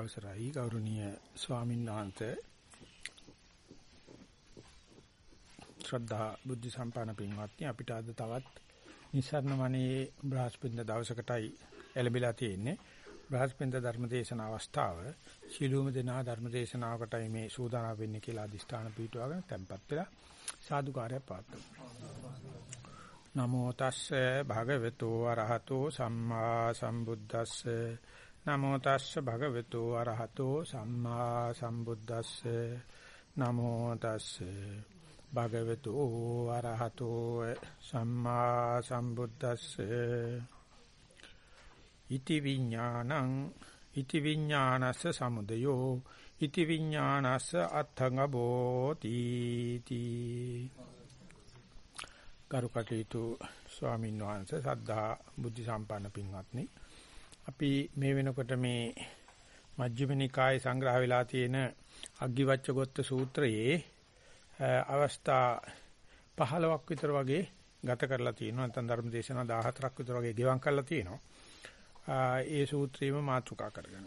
අවසරයි ගෞරවනීය ස්වාමීන් වහන්සේ. ශ්‍රද්ධා බුද්ධ සම්පන්න පින්වත්නි අපිට අද තවත් නිසරණ වනේ බ්‍රහස්පතින්ද දවසකටයි එළඹිලා තියෙන්නේ. බ්‍රහස්පතින්ද ධර්මදේශන අවස්ථාව ශිළුම දෙනා ධර්මදේශනාවකටයි මේ සූදානම් වෙන්නේ කියලා අදිෂ්ඨාන පිටුවගෙන tempත් වෙලා සාදුකාරය පාත්තුමු නමෝ තස්සේ භගවතු අරහතෝ සම්මා සම්බුද්දස්සේ නමෝ තස්ස භගවතු අරහතෝ සම්මා සම්බුද්දස්ස. නමෝ තස්ස භගවතු අරහතෝ සම්මා සම්බුද්දස්ස. ඉති විඥානං ඉති විඥානස්ස සමුදයෝ ඉති විඥානස්ස අත්ථංග බෝති තී. කරුකටීතු ස්වාමීන් වහන්සේ සද්ධා බුද්ධ සම්පන්න පින්වත්නි අපි මේ වෙනකොට මේ මජ්ක්‍ධිම නිකායේ සංග්‍රහ වෙලා තියෙන අග්ගිවච්ඡගොත්ත සූත්‍රයේ අවස්ථා 15ක් විතර වගේ ගත කරලා තියෙනවා නැත්නම් ධර්ම දේශනා 14ක් විතර වගේ ගෙවම් කරලා තියෙනවා. ඒ සූත්‍රයේම මාතෘකා කරගෙන.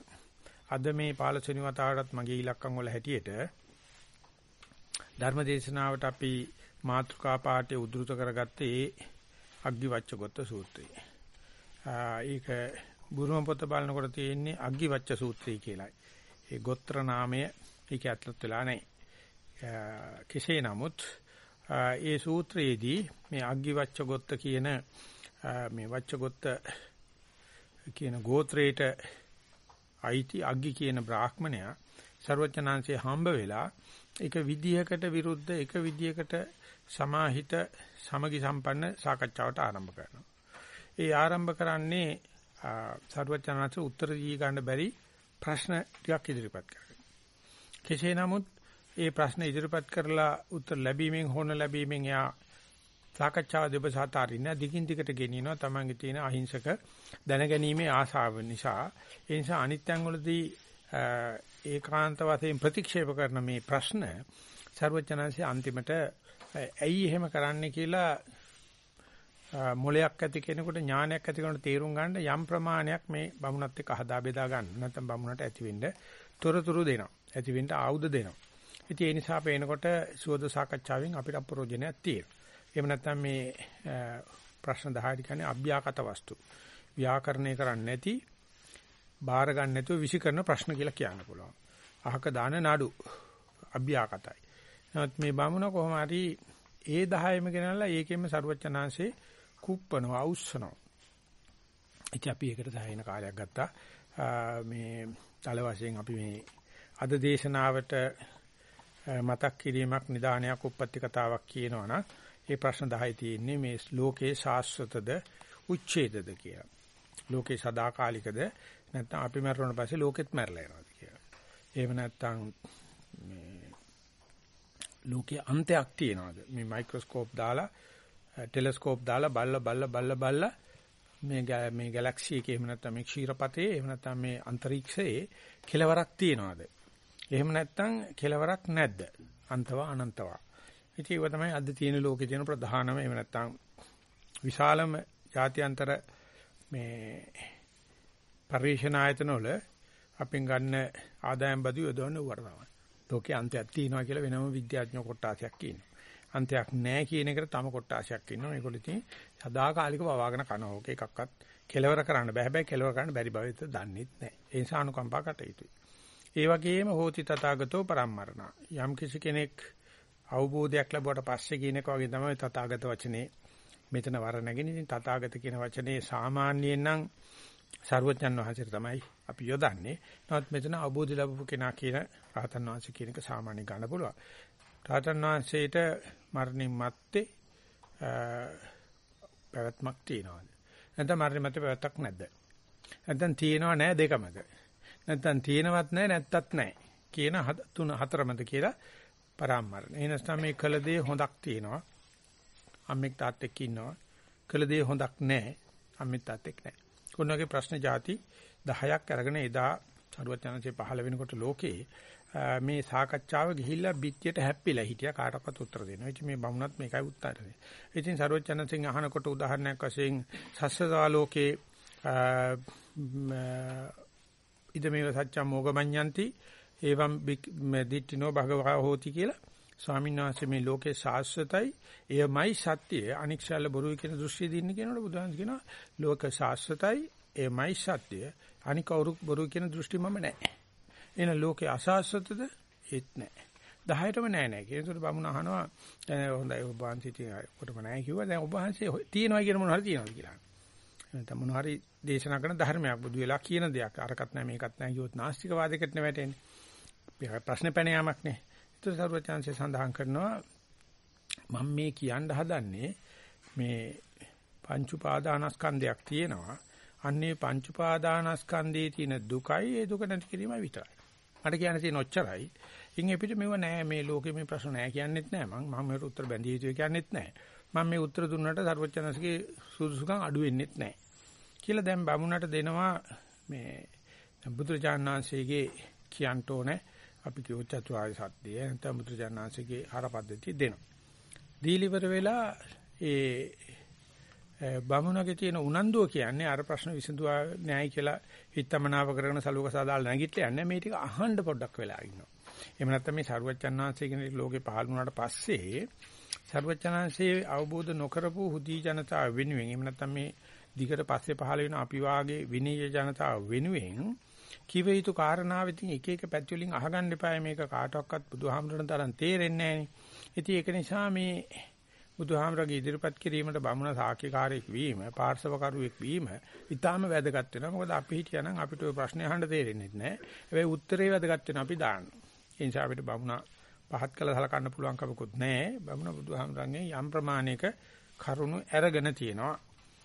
අද මේ 15 වෙනි වතාවටත් මගේ ඉලක්කම් වල හැටියට ධර්ම දේශනාවට අපි මාතෘකා පාඩේ උද්දෘත කරගත්තේ අග්ගිවච්ඡගොත්ත සූත්‍රය. ඒක බුරුම පොත බලනකොට තියෙන්නේ අග්ගිවච්ඡ සූත්‍රය කියලායි. ඒ ගෝත්‍ර නාමය ඒක ඇතුළත් වෙලා නැහැ. කෙසේ නමුත් ඒ සූත්‍රයේදී මේ අග්ගිවච්ඡ ගොත්ත කියන මේ වච්ඡගොත්ත කියන ගෝත්‍රයට අයිති අග්ගි කියන බ්‍රාහ්මණයා ਸਰවඥාන්සේ හම්බ වෙලා එක විදියකට විරුද්ධ එක විදියකට සමාහිත සමගි සම්පන්න සාකච්ඡාවට ආරම්භ කරනවා. ඒ ආරම්භ කරන්නේ සර්වචනාංශ උත්තර දී ගන්න බැරි ප්‍රශ්න ටිකක් ඉදිරිපත් කරගෙන. කෙසේ නමුත් ඒ ප්‍රශ්න ඉදිරිපත් කරලා උත්තර ලැබීමෙන් හොන ලැබීමෙන් යා සාකච්ඡාව දෙබසාතරින්න දිගින් දිගට ගෙනියනවා තමන්ගේ තියෙන අහිංසක දැනගැනීමේ ආශාව නිසා. ඒ නිසා අනිත්‍යං වලදී ඒකාන්ත වශයෙන් ප්‍රතික්ෂේප කරන මේ ප්‍රශ්න සර්වචනාංශයේ අන්තිමට ඇයි එහෙම කරන්නේ කියලා මොලයක් ඇති කෙනෙකුට ඥානයක් ඇති කෙනෙකුට තේරුම් ගන්න යම් ප්‍රමාණයක් මේ බමුණත් එක්ක හදා බෙදා ගන්න. නැත්නම් බමුණට ඇති වෙන්න තොරතුරු දෙනවා. ඇති වෙන්න ආයුධ දෙනවා. ඉතින් ඒ නිසා පේනකොට සුවද සාකච්ඡාවෙන් අපිට අපරෝජනයක් තියෙනවා. එහෙම නැත්නම් මේ ප්‍රශ්න 10 කියන්නේ අභ්‍යාකත වස්තු. ව්‍යාකරණය කරන්නේ නැති බාර ගන්න නැතුව විසි කරන ප්‍රශ්න කියලා කියන්න පුළුවන්. අහක දාන නඩු අභ්‍යාකතයි. නමුත් මේ බමුණ කොහොම හරි ඒ 10ෙම ගෙනල්ලා ඒකෙම ਸਰුවචනාංශේ කුප්පනවා අවුස්සනවා. ඉතින් අපි ඒකට සෑහෙන කාලයක් ගත්තා. මේ තල වශයෙන් අපි මේ අද දේශනාවට මතක් කිරීමක් නිදානයක් උප්පත්ති කතාවක් කියනවනම් ඒ ප්‍රශ්න 10යි තියෙන්නේ මේ ලෝකේ శాశ్వතද උච්ඡේදද කියලා. ලෝකේ සදාකාලිකද නැත්නම් අපි මැරුණාට පස්සේ ලෝකෙත් මැරලා යනවාද කියලා. එහෙම නැත්නම් මේ ලෝකයේ අන්තයක් තියනවාද? මේ මයික්‍රොස්කෝප් දාලා ටෙලස්කෝප් දාලා බල්ල බල්ල බල්ල බල්ල මේ මේ ගැලැක්සි එකේ එහෙම නැත්නම් මේ ක්ෂීරපතේ එහෙම නැත්නම් මේ අන්තරීක්ෂයේ කෙලවරක් තියනවාද? එහෙම නැත්නම් කෙලවරක් නැද්ද? අන්තව අනන්තව. ඉතින් ඒව තමයි අද තියෙන ලෝකේ තියෙන ප්‍රධානම එහෙම නැත්නම් විශාලම ජාත්‍යන්තර මේ පරිශන ආයතන වල අපෙන් ගන්න ආදායම් බදු යොදවන්න උවට තමයි. ලෝකේ අන්තයක් තියෙනවා කියලා වෙනම විද්‍යාඥයෝ කොටාසයක් කියනවා. අන්තයක් නැහැ කියන එකට තම කොටාශයක් ඉන්නවා. ඒගොල්ලෝ ඉතින් සදාකාලික වවාගෙන කනවා. ඕක එකක්වත් කෙලවර කරන්න බෑ. හැබැයි කෙලවර කරන්න බැරි බව ඉත දන්නෙත් නැහැ. ඒ නිසා අනුකම්පා කටයුතුයි. ඒ වගේම හෝති තථාගතෝ පරම්මරණ. යම් කිසි කෙනෙක් අවබෝධයක් ලැබුවට පස්සේ කියන එක වගේ තමයි තථාගත වචනේ මෙතන වර නැගෙන. ඉතින් තථාගත කියන වචනේ සාමාන්‍යයෙන් නම් සර්වඥන් වහන්සේ තමයි අපි යොදන්නේ. නමුත් මෙතන අවබෝධ ලැබපු කෙනා කියන රහතන් වහන්සේ කියන එක සාමාන්‍ය ගන්න පුළුවන්. රහතන් වහන්සේට මරණින් මත්තේ පැවැත්මක් තියනවාද? නැත්නම් මරණින් මත්තේ පැවැත්මක් නැද්ද? නැත්නම් තියෙනව නැහැ දෙකමද? නැත්නම් තියෙනවත් නැහැ නැත්තත් නැහැ. කියන තුන හතරමද කියලා පරාමරණ. ඒ නැත්නම් මේ කළ දේ හොඳක් තියෙනවා. අම්මෙක් තාත්තෙක් ඉන්නවා. කළ දේ හොඳක් නැහැ. අම්මෙක් තාත්තෙක් නැහැ. කොන්නගේ ප්‍රශ්න જાති 10ක් අරගෙන එදා සරුවත් යනසේ පහළ වෙනකොට ලෝකේ මේ සාකච්ඡාව ගිහිල්ලා පිටියට හැප්පිලා හිටියා කාටවත් උත්තර දෙනවා. ඉතින් මේ බමුණත් මේකයි උත්තර දෙන්නේ. ඉතින් සරෝජනසිංහ අහනකොට උදාහරණයක් වශයෙන් සස්සසාලෝකේ ඉදමේව සත්‍යම් මොගමඤ්ඤන්ති එවම් දිට්ඨිනෝ භගවා හෝති කියලා ස්වාමීන් වහන්සේ මේ ලෝකේ සාස්වතයි එයමයි සත්‍යය අනික්ෂාල බොරුයි කියන දෘෂ්ටිය දින්න කියනකොට බුදුහාමස් කියනවා ලෝක සාස්වතයි එයමයි සත්‍යය අනිකවරු බොරුයි කියන දෘෂ්ටි මම නැහැ එන ලෝකේ අසාස්වතද? ඒත් නැහැ 10ටම නෑ නෑ කියන උඩ බමුණ අහනවා හොඳයි ඔබ වහන්සේ තියෙන කොටම නෑ කිව්වා. දැන් ඔබ වහන්සේ තියෙනවා කියන මොනවද තියෙනවද? කියලා. නැත්නම් මොන හරි දේශනා කරන ධර්මයක් බුදු වෙලා කියන දෙයක්. අරකට නැහැ මේකත් නැහැ කිව්වොත් නාස්තික වාදයකට නෙවෙටෙන්නේ ප්‍රශ්න පැන යාමක් නේ. ඒතර සරුවචාන්සේ සඳහන් කරනවා මම මේ කියන්න හදන්නේ මේ පංච උපාදානස්කන්ධයක් තියෙනවා. අන්නේ පංච උපාදානස්කන්ධයේ තියෙන දුකයි ඒ දුක නැති කිරීමයි විතරයි. මට කියන්න තියෙන ඔච්චරයි. ඉන් එපිට මෙව නෑ මේ ලෝකේ මේ ප්‍රශ්න නෑ කියන්නෙත් නෑ. මම මම මේකට උත්තර බැඳිය යුතුයි කියන්නෙත් නෑ. මම මේ උත්තර දුන්නට සර්වචනස්ගේ සුදුසුකම් අඩු වෙන්නෙත් නෑ. කියලා දැන් බමුණට දෙනවා මේ බුදුරජාණන්සේගේ කියන්ට ඕනේ. අපි කියව චතුරාර්ය සත්‍යය නැත්නම් බුදුරජාණන්සේගේ ආරපද්ධතිය දෙනවා. දීලිවර වෙලා ඒ බමුණගේ තියෙන උනන්දුව කියන්නේ අර ප්‍රශ්න විසඳුවා න්යාය කියලා හිතමනාව කරගෙන සලුවක සාදාල් නැගිටලා යන්නේ මේ ටික අහන්න පොඩ්ඩක් වෙලා ඉන්නවා. එහෙම නැත්නම් මේ සරුවච්චන්හන්සේ කියන ලෝකේ පහළ වුණාට පස්සේ සරුවච්චන්හන්සේ අවබෝධ නොකරපු හුදී ජනතාව වෙනුවෙන් එහෙම නැත්නම් මේ දිගට පස්සේ පහළ වෙන අපි වාගේ විනීය ජනතාව වෙනුවෙන් කිව යුතු කාරණාව ඉතින් එක එක පැති වලින් අහගන්න එපා මේක කාටවත් බුදුහාමුදුරන් තරම් තේරෙන්නේ නැහැ නේ. ඉතින් ඒක නිසා මේ බුදුහාමරගේ ඉදිරිපත් කිරීමට බමුණ සාක්ෂිකාරයෙක් වීම, පාර්ශවකරුවෙක් වීම ඊටාම වැදගත් වෙනවා. මොකද අපි හිටියනම් අපිට ওই ප්‍රශ්නේ අහන්න තේරෙන්නේ නැහැ. හැබැයි උත්තරේ වැදගත් වෙන අපි දාන්න. ඒ නිසා අපිට බමුණ පහත් කළ සලකන්න පුළුවන් කමකුත් නැහැ. බමුණ බුදුහාමරන්ගේ යම් ප්‍රමාණයක කරුණු අරගෙන තියෙනවා.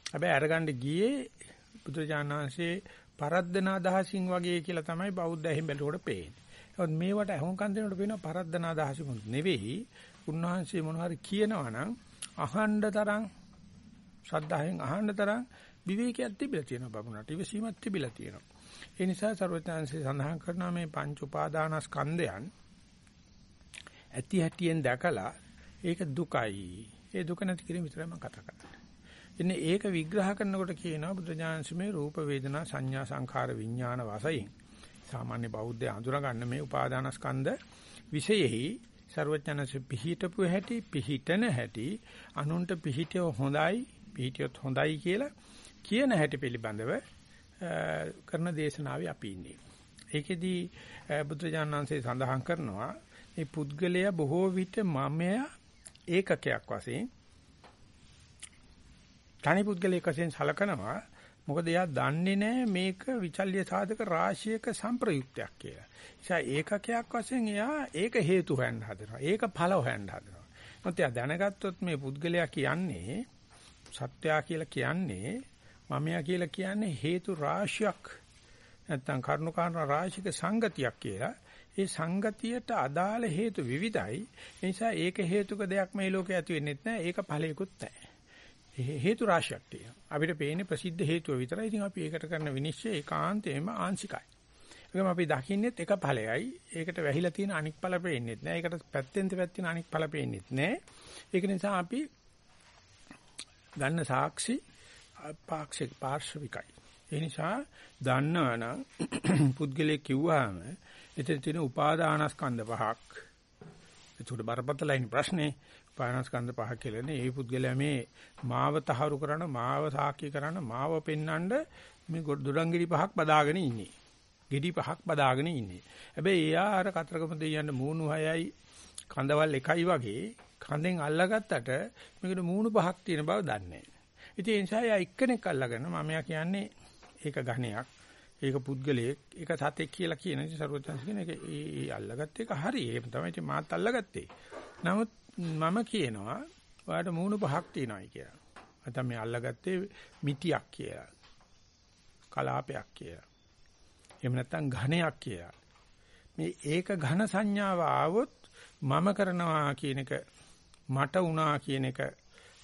හැබැයි අරගන්න ගියේ බුදුජානනාංශයේ පරද්දන අදහසින් වගේ කියලා තමයි බෞද්ධ ඇහිම් බැලුවට පේන්නේ. ඒත් මේවට අහුම්කම් දෙනකොට පේනවා පරද්දන අදහසින් නෙවෙයි. උන්වහන්සේ මොන හරි කියනවා නම් අහන්න තරම් ශ්‍රද්ධාවෙන් අහන්න තරම් විවේකයක් තිබිලා තියෙනවා බබුණට. ඉවසීමක් තිබිලා තියෙනවා. ඒ නිසා සර්වඥාන්සේ සඳහන් කරනවා මේ පංච උපාදානස්කන්ධයන් ඇති හැටියෙන් දැකලා ඒක දුකයි. ඒ දුක නැති කිරීම විතරයි මම කතා කරන්නේ. ඉන්නේ ඒක විග්‍රහ කරනකොට කියනවා බුදුජානසමේ රූප වේදනා සංඥා සංඛාර විඥාන වශයෙන් සාමාන්‍ය බෞද්ධය අඳුරගන්න මේ උපාදානස්කන්ධ විශේෂෙහි ਸਰවඥානස පිහිටපු හැටි පිහිටන හැටි අනුන්ට පිහිටිය හොඳයි පිහිටියොත් හොඳයි කියලා කියන හැටි පිළිබඳව කරන දේශනාවේ අපි ඉන්නේ. ඒකෙදී බුදුජානනාංශය සඳහන් කරනවා මේ පුද්ගලයා බොහෝ විට මමය ඒකකයක් වශයෙන් තනි පුද්ගලයෙක් වශයෙන් සලකනවා මොකද එයා දන්නේ නැහැ මේක විචල්්‍ය සාධක රාශියක සංප්‍රයුක්තයක් කියලා. නිසා ඒකකයක් වශයෙන් එයා ඒක හේතු හොයන්න හදනවා. ඒක ඵල හොයන්න හදනවා. මොකද එයා දැනගත්තොත් මේ පුද්ගලයා කියන්නේ සත්‍යා කියලා කියන්නේ මමයා කියලා කියන්නේ හේතු රාශියක් නැත්තම් කරුණු කාරණා රාශික සංගතියක් කියලා. ඒ සංගතියට අදාළ හේතු විවිධයි. ඒ නිසා ඒක හේතුක දෙයක් මේ ලෝකේ ඇති වෙන්නේ නැහැ. ඒක ඵලයකුත් නැහැ. හේතු රාශියක් තියෙනවා. අපිට පේන්නේ ප්‍රසිද්ධ හේතුව විතරයි. ඉතින් අපි ඒකට කරන විනිශ්චය ඒකාන්තයෙන්ම ආංශිකයි. ඒකම අපි දකින්නෙත් එක ඵලයයි. ඒකට වැහිලා තියෙන අනික් ඵල පේන්නේත් නෑ. ඒකට පැත්තෙන් දෙපැත්තෙන් අනික් ඵල පේන්නේත් නෑ. ඒක නිසා අපි ගන්න සාක්ෂි පාක්ෂික පාර්ශවිකයි. ඒ නිසා දන්නවනම් පුද්ගලයෙක් කිව්වහම එතන තියෙන උපාදානස්කන්ධ පහක්. ඒකට බරපතලයිනේ ප්‍රශ්නේ. පානස්කන්ධ පහ කියලානේ ඒ පුද්ගලයා මේ මාව තහවුරු කරන මාව සාක්ෂි කරන මාව පෙන්වන්න මේ දුරංගිරි පහක් බදාගෙන ඉන්නේ. ගෙඩි පහක් බදාගෙන ඉන්නේ. හැබැයි එයා අර කතරගම දෙයියන්ට මූණු හයයි කඳවල් එකයි වගේ කඳෙන් අල්ලගත්තට මේකට මූණු පහක් තියෙන බව දන්නේ නැහැ. ඉතින් ඒ නිසා එයා එක්කෙනෙක් අල්ලගෙන මම කියන්නේ ඒක ඝණයක් ඒක පුද්ගලයෙක් ඒක සතෙක් කියලා කියන ඉතින් සර්වඥාන්ස කියන එක ඒ අල්ලගත්ත එක හරි. ඒක තමයි ඉතින් මාත් අල්ලගත්තේ. නමුත් මම කියනවා ඔයාලට මූණු පහක් තියෙනවායි කියලා. නැත්නම් මේ අල්ලගත්තේ මිටියක් කියලා. කලාපයක් කියලා. එහෙම නැත්නම් ඝණයක් කියලා. මේ ඒක ඝන සංඥාව ආවොත් මම කරනවා කියන එක මට වුණා කියන එක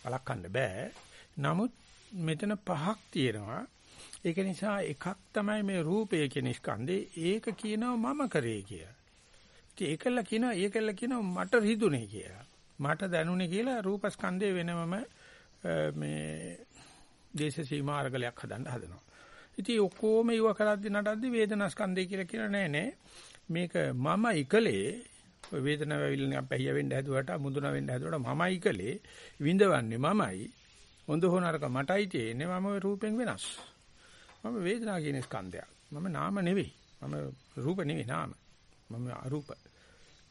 වළක්වන්න බෑ. නමුත් මෙතන පහක් තියෙනවා. ඒක නිසා එකක් තමයි මේ රූපය කියන ස්කන්ධේ ඒක කියනවා මම කරේ කියලා. ඉතින් ඒකල්ල කියනවා ඒකල්ල කියනවා මට රිදුනේ කියලා. මට දැනුනේ කියලා රූපස්කන්ධය වෙනමම මේ දේශ සීමා අරගලයක් හදන්න හදනවා. ඉතින් ඔක්කොම ඉව කරද්දි නටද්දි වේදනාස්කන්ධය කියලා කියලා නෑ නෑ. මේක මම ඉකලේ ඔය වේදනාව ඇවිල්ලා පැහිය වෙන්න හැදුවට මුදුන වෙන්න හැදුවට මමයි කලේ විඳවන්නේ මමයි. හොඳ හෝ නරක මටයි තියෙන්නේ මම රූපෙන් වෙනස්. මම වේදනාව කියන ස්කන්ධයක්. මම නාම නෙවෙයි. මම රූප නෙවෙයි නාම. මම අරූප.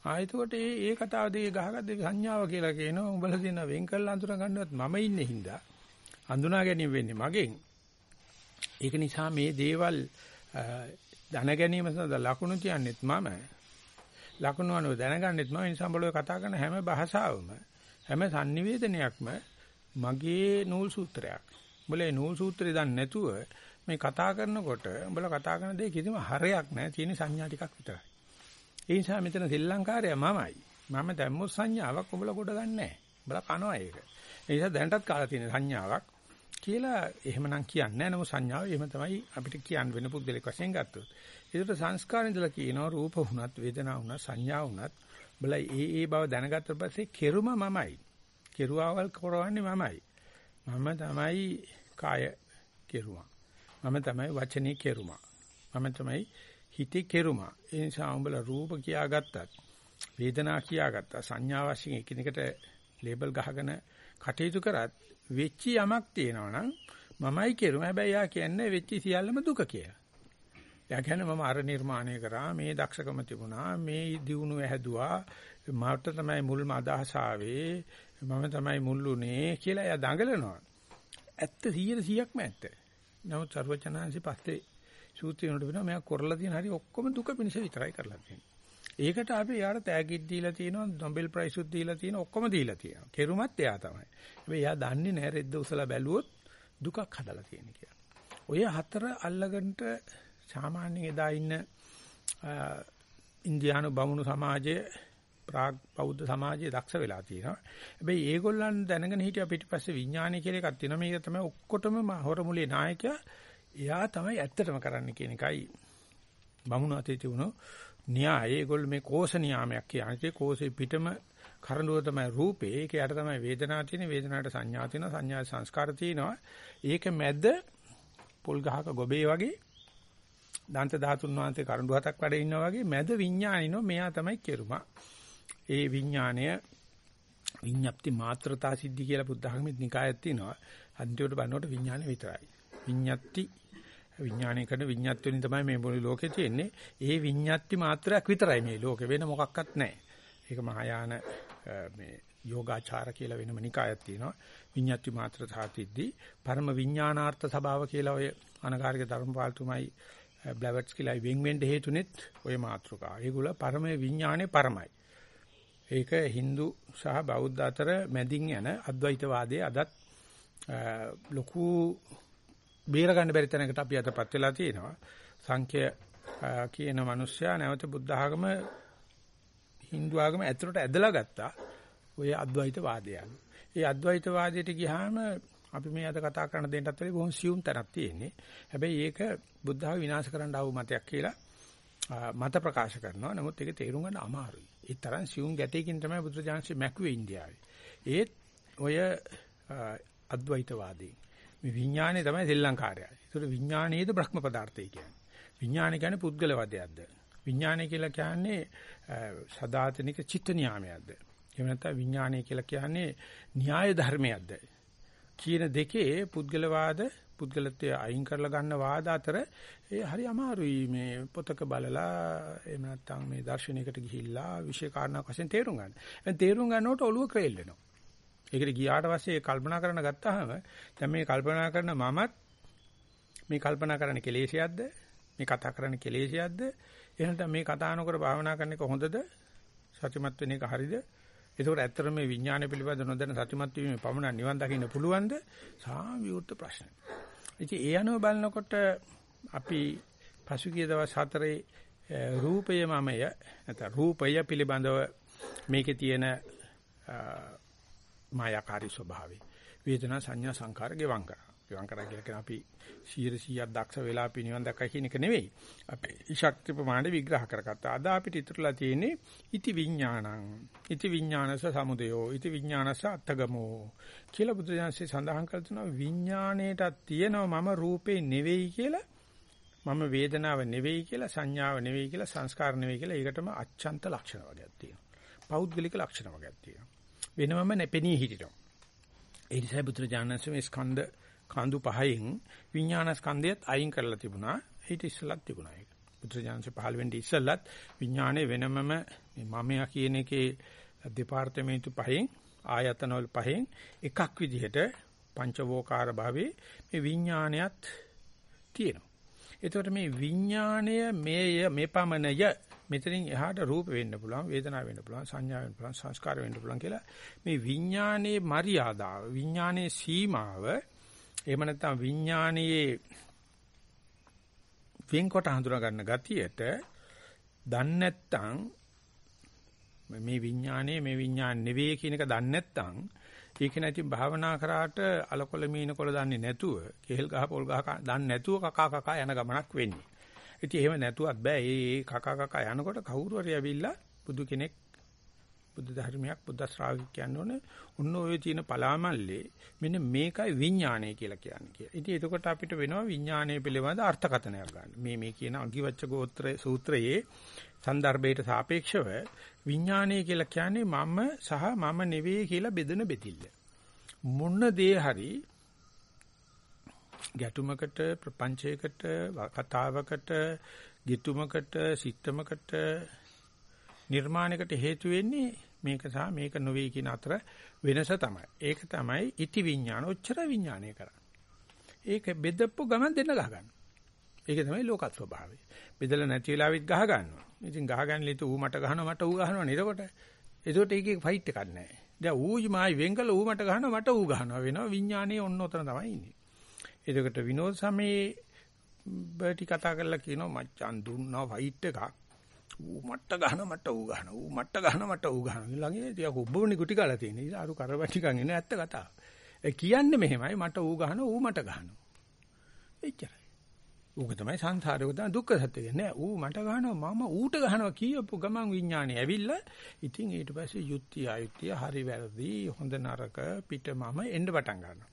ආයතකොට ඒ ඒ කතාව දෙක ගහගත්ත සංඥාව කියලා කියනවා උඹලා දෙන වෙන් කරලා අඳුර ගන්නවත් මම ඉන්නේ හින්දා අඳුනා ගැනීම වෙන්නේ මගෙන් ඒක නිසා මේ දේවල් දැන ගැනීම සඳහා ලකුණු තියන්නෙත් මම ලකුණු අනුව දැනගන්නෙත් මම නිසා බලව කතා කරන හැම භාෂාවම හැම sannivedanayakම මගේ නූල් සූත්‍රයක්. උඹලා නූල් සූත්‍රය දන්නේ නැතුව මේ කතා කරනකොට උඹලා කතා කරන දේ කිසිම හරයක් නැහැ. තියෙන සංඥා ටිකක් විතරයි. ඒ නිසා මෙතන ශ්‍රී ලංකාරයා මමයි. මම දැම්මොත් සංඥාවක් උඹලා කොට ගන්න නැහැ. උඹලා කනවා ඒක. ඒ නිසා දැනටත් කාලා තියෙන සංඥාවක් කියලා එහෙමනම් කියන්නේ නැහැ. නමුත් සංඥාව එහෙම තමයි අපිට කියන්න වෙන පුද්ගලික වශයෙන් ගත්තොත්. ඒකට සංස්කාර ඉඳලා කියනවා රූප වුණත් වේදනා වුණත් සංඥා වුණත් බල ඒ ඒ බව දැනගත්ත පස්සේ කෙරුම මමයි. කෙරුවාවල් කරවන්නේ මමයි. මම තමයි කාය කෙරුවා. මම තමයි වචනේ කෙරුමා. මම තමයි හිතේ කෙරුමා. ඒ නිසා උඹලා රූප කියාගත්තත් වේදනා කියාගත්තා සංඥා වශයෙන් එකිනෙකට ලේබල් ගහගෙන කටයුතු කරත් වෙච්ච යමක් තියෙනවා නම් මමයි කෙරුම. හැබැයි යා කියන්නේ වෙච්ච සියල්ලම දුක කියලා. එයා කියන්නේ මම අර නිර්මාණය කරා මේ දක්ෂකම තිබුණා මේ දියුණුව හැදුවා මට තමයි මුල්ම අදහස ආවේ මම තමයි මුල්ුනේ කියලා එයා දඟලනවා. ඇත්ත 100%ක්ම ඇත්ත. නමුත් සර්වචනාංශي පස්සේ සූත්‍රය උනට වෙනවා මෙයා කරලා තියෙන හැටි ඔක්කොම දුක පිණිස විතරයි කරලා තියෙන්නේ. ඒකට අපි යාට තෑගිත් දීලා තියෙනවා නොබෙල් ප්‍රයිස් උත් දීලා තියෙනවා ඔක්කොම දීලා තියෙනවා. කෙරුමත් එයා තමයි. හැබැයි එයා දන්නේ නැහැ රෙද්ද උසලා බැලුවොත් දුකක් හදලා තියෙන කියලා. ඔය හතර අල්ලගන්නට සාමාන්‍යයෙන් එදා ඉන්න ඉන්දියානු බමුණු සමාජයේ ප්‍රාග් බෞද්ධ සමාජයේ දක්ෂ වෙලා තියෙනවා. හැබැයි ඒගොල්ලන් දැනගෙන හිටියා පිටිපස්සේ විඥානය කියලා එකක් තියෙනවා. මේක තමයි ඔක්කොටම හොරමුලේ නායකයා. එයා තමයි ඇත්තටම කරන්න කියන එකයි බමුණු අතේ තිබුණු න්‍යාය. ඒගොල්ලෝ මේ කෝෂ නියාමයක් කියන්නේ කෝෂේ පිටම කරඬුව තමයි රූපේ. ඒක යට තමයි වේදනාව තියෙන. වේදනාවට සංඥා තියෙනවා. සංඥා සංස්කාර තියෙනවා. ඒක මැද පොල් ගහක ගොබේ වගේ දන්ත ධාතුන් වහන්සේ කරඬු හතක් වැඩ ඉන්නා වගේ මැද විඥානිනෝ මෙයා තමයි කෙරුමා. ඒ විඥාණය විඤ්ඤප්ති මාත්‍රතා සිද්ධි කියලා බුද්ධ ධර්මෙත් නිකායක් තියෙනවා. අන්තිමට බලනකොට විඥාණය විතරයි. විඤ්ඤාති විඥාණය කරන විඤ්ඤාත් වලින් තමයි මේ මුළු ලෝකේ තියෙන්නේ. ඒ විඤ්ඤාති මාත්‍රයක් විතරයි මේ ලෝකේ වෙන මොකක්වත් නැහැ. ඒක මහායාන මේ යෝගාචාර කියලා වෙනම නිකායක් තියෙනවා. විඤ්ඤාති මාත්‍ර සාතිද්දී පරම විඥානාර්ථ සභාව කියලා ඔය අනගාരിക ධර්මපාලතුමයි බ්ලැවට්ස් කියලා වෙන් වෙන්න හේතුනෙත් ওই මාත්‍රකාව. ඒගොල්ල පරම විඥානේ පරමයි. ඒක Hindu සහ බෞද්ධ අතර මැදින් යන අද්වෛතවාදයේ අදත් ලොකු බේර ගන්න බැරි තැනකට අපි අදපත් වෙලා තියෙනවා. සංඛ්‍ය කියන මිනිස්සයා නැවත බුද්ධ ආගම Hindu ආගම ඇතුළට ඇදලා ගත්තා. ඔය අද්වෛතවාදයන්. ඒ අද්වෛතවාදයට ගියාම අපි මේ අද කතා කරන දෙයටත් වඩා බොහොම සියුම් තැනක් තියෙන්නේ. හැබැයි ඒක බුද්ධාව විනාශ කරන්න ආව මතයක් කියලා මත ප්‍රකාශ කරනවා. නමුත් ඒක තේරුම් ගන්න අමාරුයි. ඒ තරම් සියුම් ගැටයකින් තමයි බුදුරජාණන්සේ මැකුවේ ඉන්දියාවේ. ඒත් ඔය අද්වෛතවාදී මේ විඥානේ තමයි ශ්‍රී ලංකාරයයි. ඒතර විඥානයේද බ්‍රහ්ම පදාර්ථය කියන්නේ. විඥානය කියන්නේ පුද්ගල වදයක්ද? විඥානය කියලා කියන්නේ සදාතනික චිත්ත නියාමයක්ද? එහෙම නැත්නම් විඥානය කියලා කියන්නේ න්‍යාය ධර්මයක්ද? කියන දෙකේ පුද්ගලවාද පුද්ගලත්වය අයින් කරලා ගන්න වාද අතර ඒ හරි අමාරුයි මේ පොතක බලලා එහෙම නැත්නම් මේ දර්ශනයකට ගිහිල්ලා විශේෂ කාරණාවක් වශයෙන් තේරුම් ගන්න. එහෙනම් තේරුම් ගන්නකොට ඔළුව ක්‍රේල් වෙනවා. ඒකට ගියාට පස්සේ කල්පනා කරන ගත්තාම දැන් මේ කල්පනා කරන මමත් මේ කල්පනා කරන කෙලේශයක්ද? මේ කතා කරන කෙලේශයක්ද? එහෙනම් මේ කතා නොකර භාවනා කරන එක හොඳද? සත්‍යමත් වෙන එක හරිද? ඒකෝට ඇත්තටම මේ විඥානය පිළිබඳ නොදැන සත්‍යමත් වීමේ පමණ නිවන් දකින්න පුළුවන්ද? සාවිවෘත ප්‍රශ්න. ඉතින් ඒ අනුව බලනකොට අපි පසුගිය දවස් හතරේ රූපය මමය නැත්නම් රූපය පිළිබඳව මේකේ තියෙන මායාකාරී ස්වභාවය වේදනා සංඥා සංකාර ගෙවම් කරා. ගෙවම් කරා කියලා කියන අපි 100ක් දක්ෂ වෙලා අපි නිවන් දැක්කයි කියන එක නෙවෙයි. අපි ශක්ති ප්‍රමාණය විග්‍රහ කරගත්තා. අද අපිට ඉතුරුලා තියෙන්නේ ඉති විඥානං. ඉති විඥානස සමුදයෝ. ඉති විඥානස අත්තගමෝ. කියලා බුදුදහමේ සඳහන් කර තුනවා විඥාණයටත් තියෙනවා මම රූපේ නෙවෙයි කියලා මම වේදනාව නෙවෙයි කියලා සංඥාව නෙවෙයි කියලා සංස්කාර නෙවෙයි කියලා ඒකටම අච්ඡන්ත ලක්ෂණ වර්ගයක් තියෙනවා. පෞද්ගලික ලක්ෂණ වර්ගයක් තියෙනවා. වෙනවම නැපෙනී හිටිනවා. ඒ නිසා බුදුරජාණන්සේ මේ ස්කන්ධ කඳු පහෙන් විඥාන ස්කන්ධයත් අයින් කරලා තිබුණා. ඊට ඉස්සෙල්ලත් තිබුණා ඒක. බුදුරජාණන්සේ පහළ වෙන්නේ ඉස්සෙල්ලත් විඥානේ වෙනමම මේ මමයා කියන එකේ දෙපාර්තමේන්තු පහෙන් ආයතනවල පහෙන් එකක් විදිහට පංචවෝකාර භාවයේ මේ විඥානයත් තියෙනවා. එතකොට මේ විඥාණය මේය මේපමණය මෙතනින් එහාට රූප වෙන්න පුළුවන් වේදනාව වෙන්න පුළුවන් සංඥා වෙන්න පුළුවන් සංස්කාර වෙන්න පුළුවන් කියලා මේ විඥානයේ මරියාදාව විඥානයේ සීමාව එහෙම නැත්නම් විඥානයේ වෙන්කොට හඳුනා ගන්න ගතියට දන්නේ නැත්නම් මේ විඥානයේ මේ විඥාන නෙවෙයි කියන එක දන්නේ නැත්නම් ඒක නැති භාවනා කරාට අලකොල මීනකොල දන්නේ නැතුව කෙහෙල් ගහ පොල් ගහ දන්නේ නැතුව කකා කකා යන ගමනක් වෙන්නේ. ඉතින් එහෙම නැතුවත් බෑ. ඒ කකා කකා යනකොට කවුරු හරි ඇවිල්ලා බුදු කෙනෙක් බුදු ධර්මයක් බුද්ධ ශ්‍රාවකෙක් කියන්නේ ඔන්න ඔය තියෙන පලාමල්ලේ මෙන්න මේකයි විඥානය කියලා කියන්නේ කියලා. ඉතින් එතකොට අපිට වෙනවා විඥානය පිළිබඳ අර්ථකථනයක් ගන්න. මේ මේ කියන අගිවච්ඡ ගෝත්‍රයේ සූත්‍රයේ සන්දර්භයට සාපේක්ෂව විඥානය කියලා කියන්නේ මම සහ මම නෙවෙයි කියලා බෙදෙන බෙතිල්ල. මොන දේ හරි ගැටුමකට ප්‍රපංචයකට කතාවකට ගිතුමකට සිත්තමකට නිර්මාණයකට හේතු වෙන්නේ මේක සහ මේක නොවේ කියන අතර වෙනස තමයි. ඒක තමයි ඉති විඥාන ඔච්චර විඥානය කරන්නේ. ඒක බෙදපු ගමන් දෙන්න ගහ ගන්න. ඒක තමයි ලෝකත් ස්වභාවය. බෙදලා නැති වෙලාවෙත් ගහ ගන්නවා. ඉතින් ගහ ගන්න ලිත ඌ මට ගහනවා මට ඌ ගහනවා නේද කොට. ඒකට ඒකේ ෆයිට් එකක් නැහැ. දැන් ඌයි මායි වෙන්කල ඌ මට ගහනවා මට ඌ ගහනවා වෙනවා විඥානයේ ඔන්න ඔතන තමයි ඉන්නේ. එතකොට විනෝද සමේ බර්ටි කතා කරලා කියනවා මච්චන් දුන්නා ෆයිට් එකක්. ඌ මට ගහන මට ඌ ගහන ඌ මට ගහන මට ඌ ගහන ළඟේ තියා කොබ්බවනි කුටි කාලා තියෙන. ඉතින් අරු කරවටිකන් එන ඇත්ත කතාව. ඒ කියන්නේ මෙහෙමයි මට ඌ ගහන ඌ මට ගහනවා. එච්චරයි. ඌක තමයි සංසාරේ උදා දුක්ඛ සත්‍ය කියන්නේ. ඌ මට ගහනවා මම ඌට ගහනවා කියපු ගමන් විඥානේ ඇවිල්ලා ඉතින් ඊට පස්සේ යුක්ති ආයුක්තිය හරි වැරදි හොඳ නරක පිට මම එන්න පටන් ගන්නවා.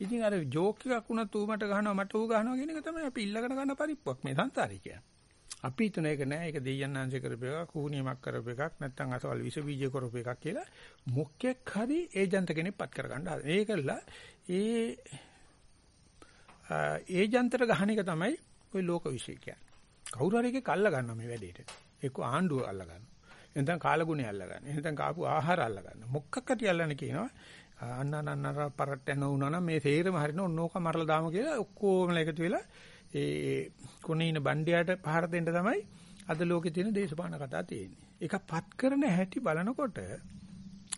ඉතින් අර ජෝක් එකක් වුණත් ඌ මට ගහනවා මට ඌ ගහනවා කියන එක තමයි අපි ඉල්ලගෙන ගන්න පරිප්පුවක් මේ සංසාරේ කියන්නේ. අපි හිතන එක නෑ ඒක දෙයයන්ාංශ කරපු එකක් කුහුණියමක් කරපු එකක් නැත්නම් අසවල් විස බීජ කරපු එකක් කියලා මොකෙක් හරි ඒජන්ත කෙනෙක් පත් කර ගන්න හදන. ඒකලා ඒ ඒජන්තර ගහන එක තමයි ওই ලෝක විශ්ය කියන්නේ. කවුරු හරි එකක් අල්ල ගන්නවා මේ වැඩේට. එක්ක ආණ්ඩුව අල්ල ගන්නවා. එහෙනම් කාලගුණය අල්ල ගන්නවා. එහෙනම් කාපු ආහාර අල්ල ගන්නවා. මොකක්කට අල්ලන්නේ කියනවා. අන්න අන්න අර පරට්ට යන වුණා නම් මේ තේරම හරින ඕනෝක මරලා දාමු කියලා ඔක්කොම එකතු වෙලා ඒ කොනින බණ්ඩියාට පහර දෙන්න තමයි අද ලෝකේ තියෙන දේශපාලන කතා තියෙන්නේ. ඒක පත් කරන හැටි බලනකොට ඒ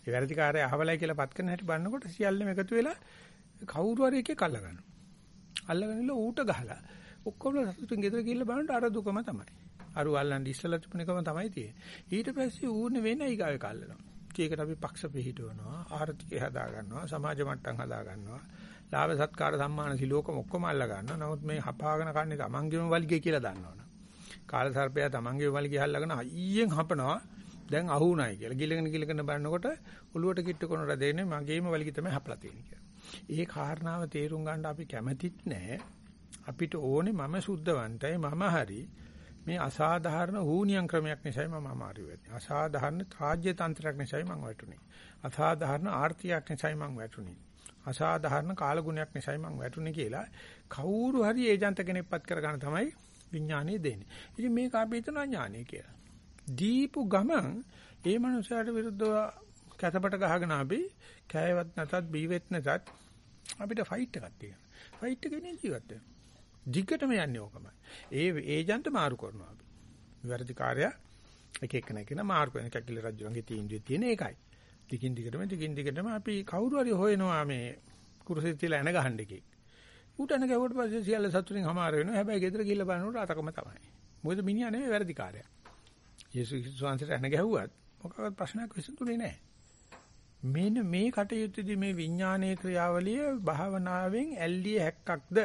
වැරදිකාරය අහවලයි කියලා පත් කරන හැටි බලනකොට සියල්ලම එකතු වෙලා කවුරු හරි එකේ කල්ල ගන්නවා. අල්ලගෙනilla ඌට ගහලා ඔක්කොම සතුටින් ගෙදර ගිහිල්ලා බලනකොට අර දුකම තමයි. අර අල්ලන් ඉස්සලා තිබුණකම තමයි තියෙන්නේ. ඊට පස්සේ ඌනේ වෙන ඊගාවේ කල්ලනවා. ඒකට අපි පක්ෂ පිළිහිටවනවා, ආර්ථිකය හදා ගන්නවා, සමාජ මට්ටම් හදා ගන්නවා. ලාභ සත්කාර සම්මාන සිලෝකම ඔක්කොම අල්ල ගන්නවා. නමුත් මේ හපාගෙන කන්නේ තමන්ගේම වලිගේ කියලා දන්නවනේ. කාල සර්පයා තමන්ගේ වලිගේ අල්ලගෙන අයියෙන් හපනවා. දැන් අහුණයි කියලා. ගිලගෙන ගිලගෙන බලනකොට ඔළුවට කිට්ටු කරන රදේනේ මගේම වලිගේ තමයි හපලා තියෙන්නේ කියලා. ඒ කාරණාව තේරුම් ගන්න අපි කැමැතිත් නැහැ. අපිට ඕනේ මම සුද්ධවන්තයි මම හරි මේ අසාධාරණ හූනියම් ක්‍රමයක් නිසායි මම අමාරු වෙන්නේ. අසාධාරණ රාජ්‍ය තන්ත්‍රයක් නිසායි මම වැටුනේ. අසාධාරණ ආර්ථිකයක් නිසායි මම වැටුනේ. අසාධාරණ කාලගුණයක් නිසායි මම වැටුනේ කියලා කවුරු හරි ඒජන්ත කෙනෙක්පත් කරගන්න තමයි විඥානය දෙන්නේ. ඉතින් මේක අපි හිතනවා ඥානය කියලා. දීපු ගමන් ඒ මනුස්සයාට විරුද්ධව කැතපට ගහගෙන අපි කෑවත් නැතත් බීවෙත් නැතත් අපිට ෆයිට් එකක් තියෙනවා. ෆයිට් එකේ නේ ජීවත් වෙනවා. දිගටම යන්නේ ඕකමයි. ඒ ඒජන්ට මාරු කරනවා අපි. වැරදි කාර්යය එක එක නැකින මාරු කරන කැකිලි රජුන්ගේ තීන්දුවේ තියෙන එකයි. දිගින් දිගටම දිගින් දිගටම අපි කවුරු හරි හොයනවා මේ කුරුසෙත් තියලා එන ගහන්න එකේ. ඌට එන ගැවුවට පස්සේ සියල්ල සතුටින් හමාර වෙනවා. හැබැයි ගෙදර ගිහිල්ලා බලනකොට අතකම තමයි. මොකද මිනිහා නෙවෙයි වැරදි කාර්යය. යේසුස් ක්‍රිස්තුස් වහන්සේට එන ගැහුවත් මොකක්වත් ප්‍රශ්නයක් විසඳුනේ නැහැ. මෙන්න මේ කටයුත්තේදී මේ විඥානයේ ක්‍රියාවලිය භාවනාවෙන් ඇල්ලිය හැක්කක්ද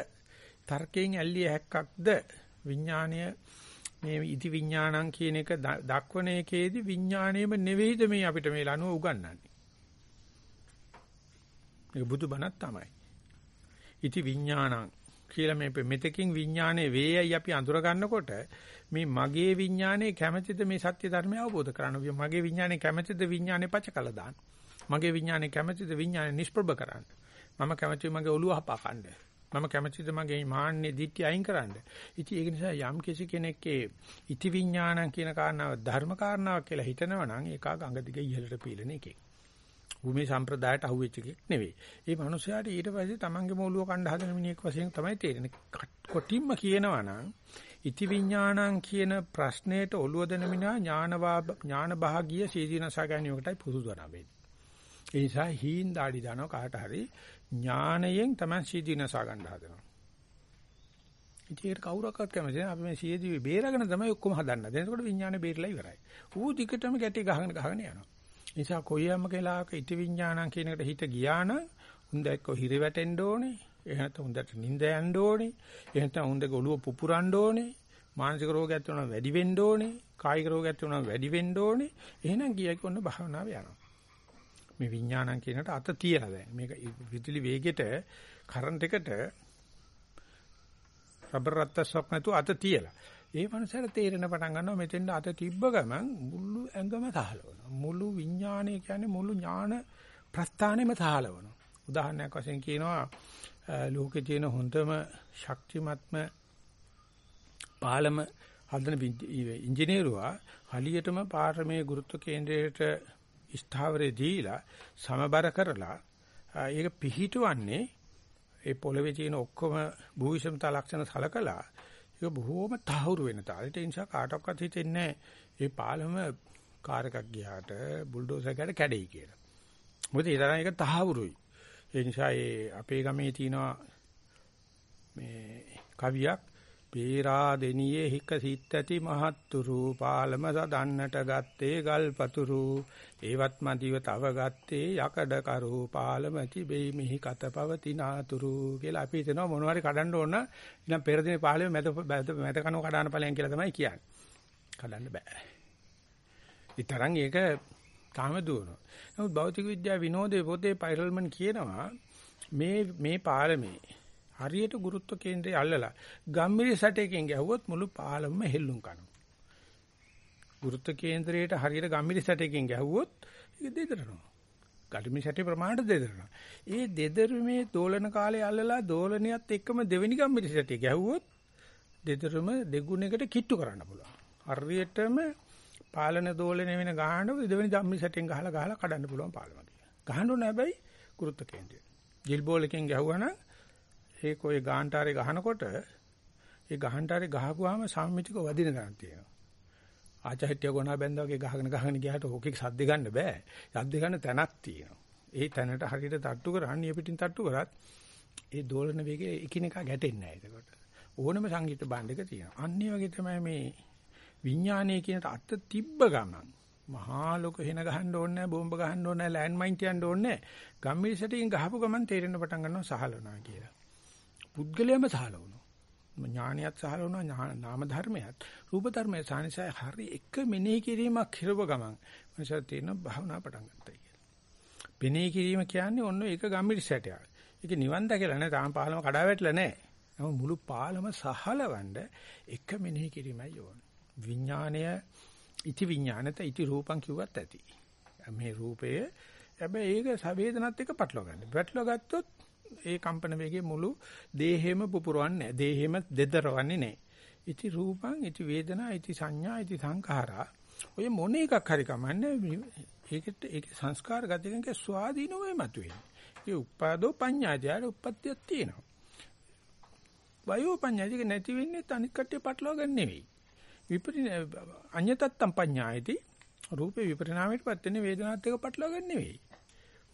තර්කයෙන් ඇල්ලිය හැක්කක්ද විඥානය මේ ඉති විඥානං කියන එක දක්වන එකේදී විඥාණයම නෙවෙයිද මේ අපිට මේ ලනුව උගන්වන්නේ. මේක බුදුබණක් තමයි. ඉති විඥානං කියලා මේ මෙතකින් විඥානයේ වේයයි අපි අඳුර ගන්නකොට මේ මගේ විඥානයේ කැමැතිද මේ සත්‍ය ධර්මය අවබෝධ කරගන්න. මගේ විඥානයේ කැමැතිද විඥානේ පචකල දාන්න. මගේ විඥානයේ කැමැතිද විඥානේ නිෂ්ප්‍රභ කරන්න. මම කැමැති මගේ ඔළුව හපා කන්න. මම කැමැතිද මගේ මාන්නේ දිට්ටි අයින් කරන්න. ඉතින් ඒක නිසා යම් කිසි කෙනෙක්ගේ ඉති විඥානං කියන කාරණාව ධර්ම කාරණාවක් කියලා හිතනවා නම් ඒක ගඟ දිගේ ඉහළට පීලන එකක්. භූමි සම්ප්‍රදායට අහුවෙච්ච එකක් නෙවෙයි. ඒ මනුස්සයාට ඊට පස්සේ තමන්ගේම ඔළුව කණ්ඩ හදන මිනිහෙක් වශයෙන් තමයි තේරෙන්නේ. කොටින්ම කියනවා නම් ඉති විඥානං කියන ප්‍රශ්නයට ඔළුව දෙන මිනා ඥානවා ඥාන භාගීය සීදීනසා ගැනීමකටයි පුරුදු වෙන්නේ. ඒ නිසා හීන් දාඩි දානවා කාට හරි ඥානයෙන් තමයි සීදීනසා ගන්න හදනවා. ඉතින් ඒක කවුරක්වත් කැමති නැහැ. අපි මේ සීදී බේරගෙන තමයි ඔක්කොම හදන්නේ. එතකොට විඥානේ බේරලා ඉවරයි. ඌ දිගටම ගැටි ගහගෙන ගහගෙන යනවා. නිසා කොයියම්ම කෙලාවක ඉති විඥානං කියන එකට හිත ගියා නම් උන් දැක්ක හිරි වැටෙන්න ඕනේ. එහෙම නැත්නම් උන්දට නිින්ද යන්න ඕනේ. එහෙම නැත්නම් උන්දගේ ඔළුව පුපුරන්න ඕනේ. මානසික රෝගයක් තියෙනවා වැඩි වෙන්න ඕනේ. කායික රෝගයක් තියෙනවා වැඩි වෙන්න ඕනේ. එහෙනම් ගියයි කොන්න භාවනාව යනවා. මේ විඥානං කියනට අත තියලා දැන් මේක විදුලි වේගෙට කරන්ට් එකට රබර් රත්තස්සක් නැතුව අත තියලා. ඒ මනුස්සයාට තේරෙන පටන් ගන්නවා මෙතෙන්ද අත තිබ්බ ගමන් මුළු ඇඟම තහලවනවා. මුළු විඥානය කියන්නේ මුළු ඥාන ප්‍රස්ථානෙම තහලවනවා. උදාහරණයක් වශයෙන් කියනවා ලෝකේ තියෙන හොඳම ශක්තිමත්ම පාලම හදන ඉංජිනේරුවා හලියටම පාරමේ ගුරුත්ව කේන්ද්‍රයට ස්ථාවරේ දීලා සමබර කරලා ඒක පිහිටවන්නේ ඒ පොළවේ තියෙන ඔක්කොම භූවිෂමතා ලක්ෂණ සලකලා ඒක බොහොම තහවුරු වෙන තාලෙට ඒ නිසා කාටවත් හිතෙන්නේ මේ පාලම කාර් එකක් ගියාට බුල්ඩෝසර් එකකට කැඩෙයි කියලා. මොකද ඒ තරම් ඒක තහවුරුයි. ඒ නිසා ඒ අපේ ගමේ තියෙනවා මේ කවියක් පීරා දෙනියේ හික සිත් ඇති මහත්තුරු පාලම සදන්නට ගත්තේ ගල්පතුරු. ඒවත් මදිව තව ගත්තේ යකඩ කරු පාලමති බෙයි මිහි කත පවතිනාතුරු කියලා. අපි හිතනවා මොනවා හරි කඩන්න ඕන ඉතින් පෙර දිනේ පාලම මැද මැද කනෝ කඩාන ඵලයන් කියලා තමයි කියන්නේ. කඩන්න බෑ. ඊතරම් ඒක තාම දුවනවා නමුත් භෞතික විද්‍යාව විනෝදේ පොතේ පයිරල්මන් කියනවා මේ මේ පාලමේ හරියට ගුරුත්ව කේන්ද්‍රය අල්ලලා ගම්මිරි සැටයකින් ගැහුවොත් මුළු පාලමම හෙල්ලුම් කරනවා. ගුරුත්ව කේන්ද්‍රයට හරියට ගම්මිරි සැටයකින් ගැහුවොත් ඒක දෙදරනවා. ගම්මිරි සැටේ ප්‍රමාණයට දෙදරනවා. ඒ දෙදරුමේ දෝලන කාලේ අල්ලලා දෝලනියත් එක්කම දෙවෙනි ගම්මිරි සැටේ ගැහුවොත් දෙදරුම දෙගුණයකට කිට්ටු කරන්න පුළුවන්. හරියටම පාලන දෝලන වෙන ගහනකොට දෙවෙනි ගම්මිරි සැටෙන් ගහලා ගහලා කඩන්න පුළුවන් පාලම. ගහන්න ඕනේ හැබැයි ගුරුත්ව කේන්ද්‍රය. ජිල් බෝල් එකෙන් ගැහුවා නම් ඒක ඔය ගාන්ටාරේ ගහනකොට ඒ ගාන්ටාරේ ගහපුවාම සම්මිතික වදින ගන්න තියෙනවා. ආචාහිත්‍ය ගොනා බැඳා වගේ ගහගෙන ගහගෙන ගියාට ඕකේ සද්ද ගන්න බෑ. සද්ද ගන්න තැනක් තියෙනවා. ඒ තැනට හරියට තට්ටු කරන්නේ පිටින් තට්ටු කරත් ඒ දෝලන වේගයේ එකිනෙකා ගැටෙන්නේ නැහැ ඒකට. ඕනම සංගීත බණ්ඩක තියෙනවා. අන්න වගේ තමයි මේ විඥානයේ කියන අත තිබ්බ ගමන් මහා ලොක වෙන ගහන්න ඕනේ නැහැ බෝම්බ ගහන්න ඕනේ නැහැ ලෑන්ඩ් මයින් තියන්න ඕනේ නැහැ ගම්මිරිසටින් ගහපු ගමන් තේරෙන්න පටන් ගන්නවා සහලනවා කියලා පුද්ගලයාම සහලවනවා. ඥානියත් සහලවනවා නාම ධර්මයක්. රූප ධර්මයේ සානිසය හරි එක මෙනෙහි කිරීමක් හිරව ගමන් මනසට තියෙන භාවනා පටන් ගන්නයි කියලා. මෙනෙහි කිරීම කියන්නේ ඔන්න ඒක ගම්මිරි සැටයක්. ඒක නිවන් දැකලා නැහැ. තාම පාලම කඩා වැටලා නැහැ. නමුත් මුළු පාලම සහලවන්න එක මෙනෙහි කිරීමයි ඕන. විඥාණය ඉති විඥානත ඉති රූපං කිව්වත් ඇති. මේ රූපය හැබැයි ඒක සවේදනත් එක්ක පටලවා ගන්න. පටලවා ගත්තොත් ඒ කම්පන වේගයේ මුළු දේහෙම පුපුරවන්නේ නැහැ. දේහෙම දෙදරවන්නේ නැහැ. ඉති රූපං, ඉති වේදනා, ඉති සංඥා, ඉති සංඛාරා. ඔය මොන එකක් හරි කමන්නේ ඒකට ඒකේ සංස්කාර ගතියක ස්වාධීනවම මතුවේ. ඒ උපාදෝ පඤ්ඤාජාර උප්පත්තියක් තියෙනවා. වයෝ පඤ්ඤාජික නැති වෙන්නේ තනික් කට්ටිය පටලවා ගන්න නෙවෙයි. විපරිණ අඤ්‍යතත්තම් පඤ්ඤායති රූපේ විපරිණාමයටපත් වෙන්නේ වේදනාත් එක්ක පටලවා ගන්න නෙවෙයි.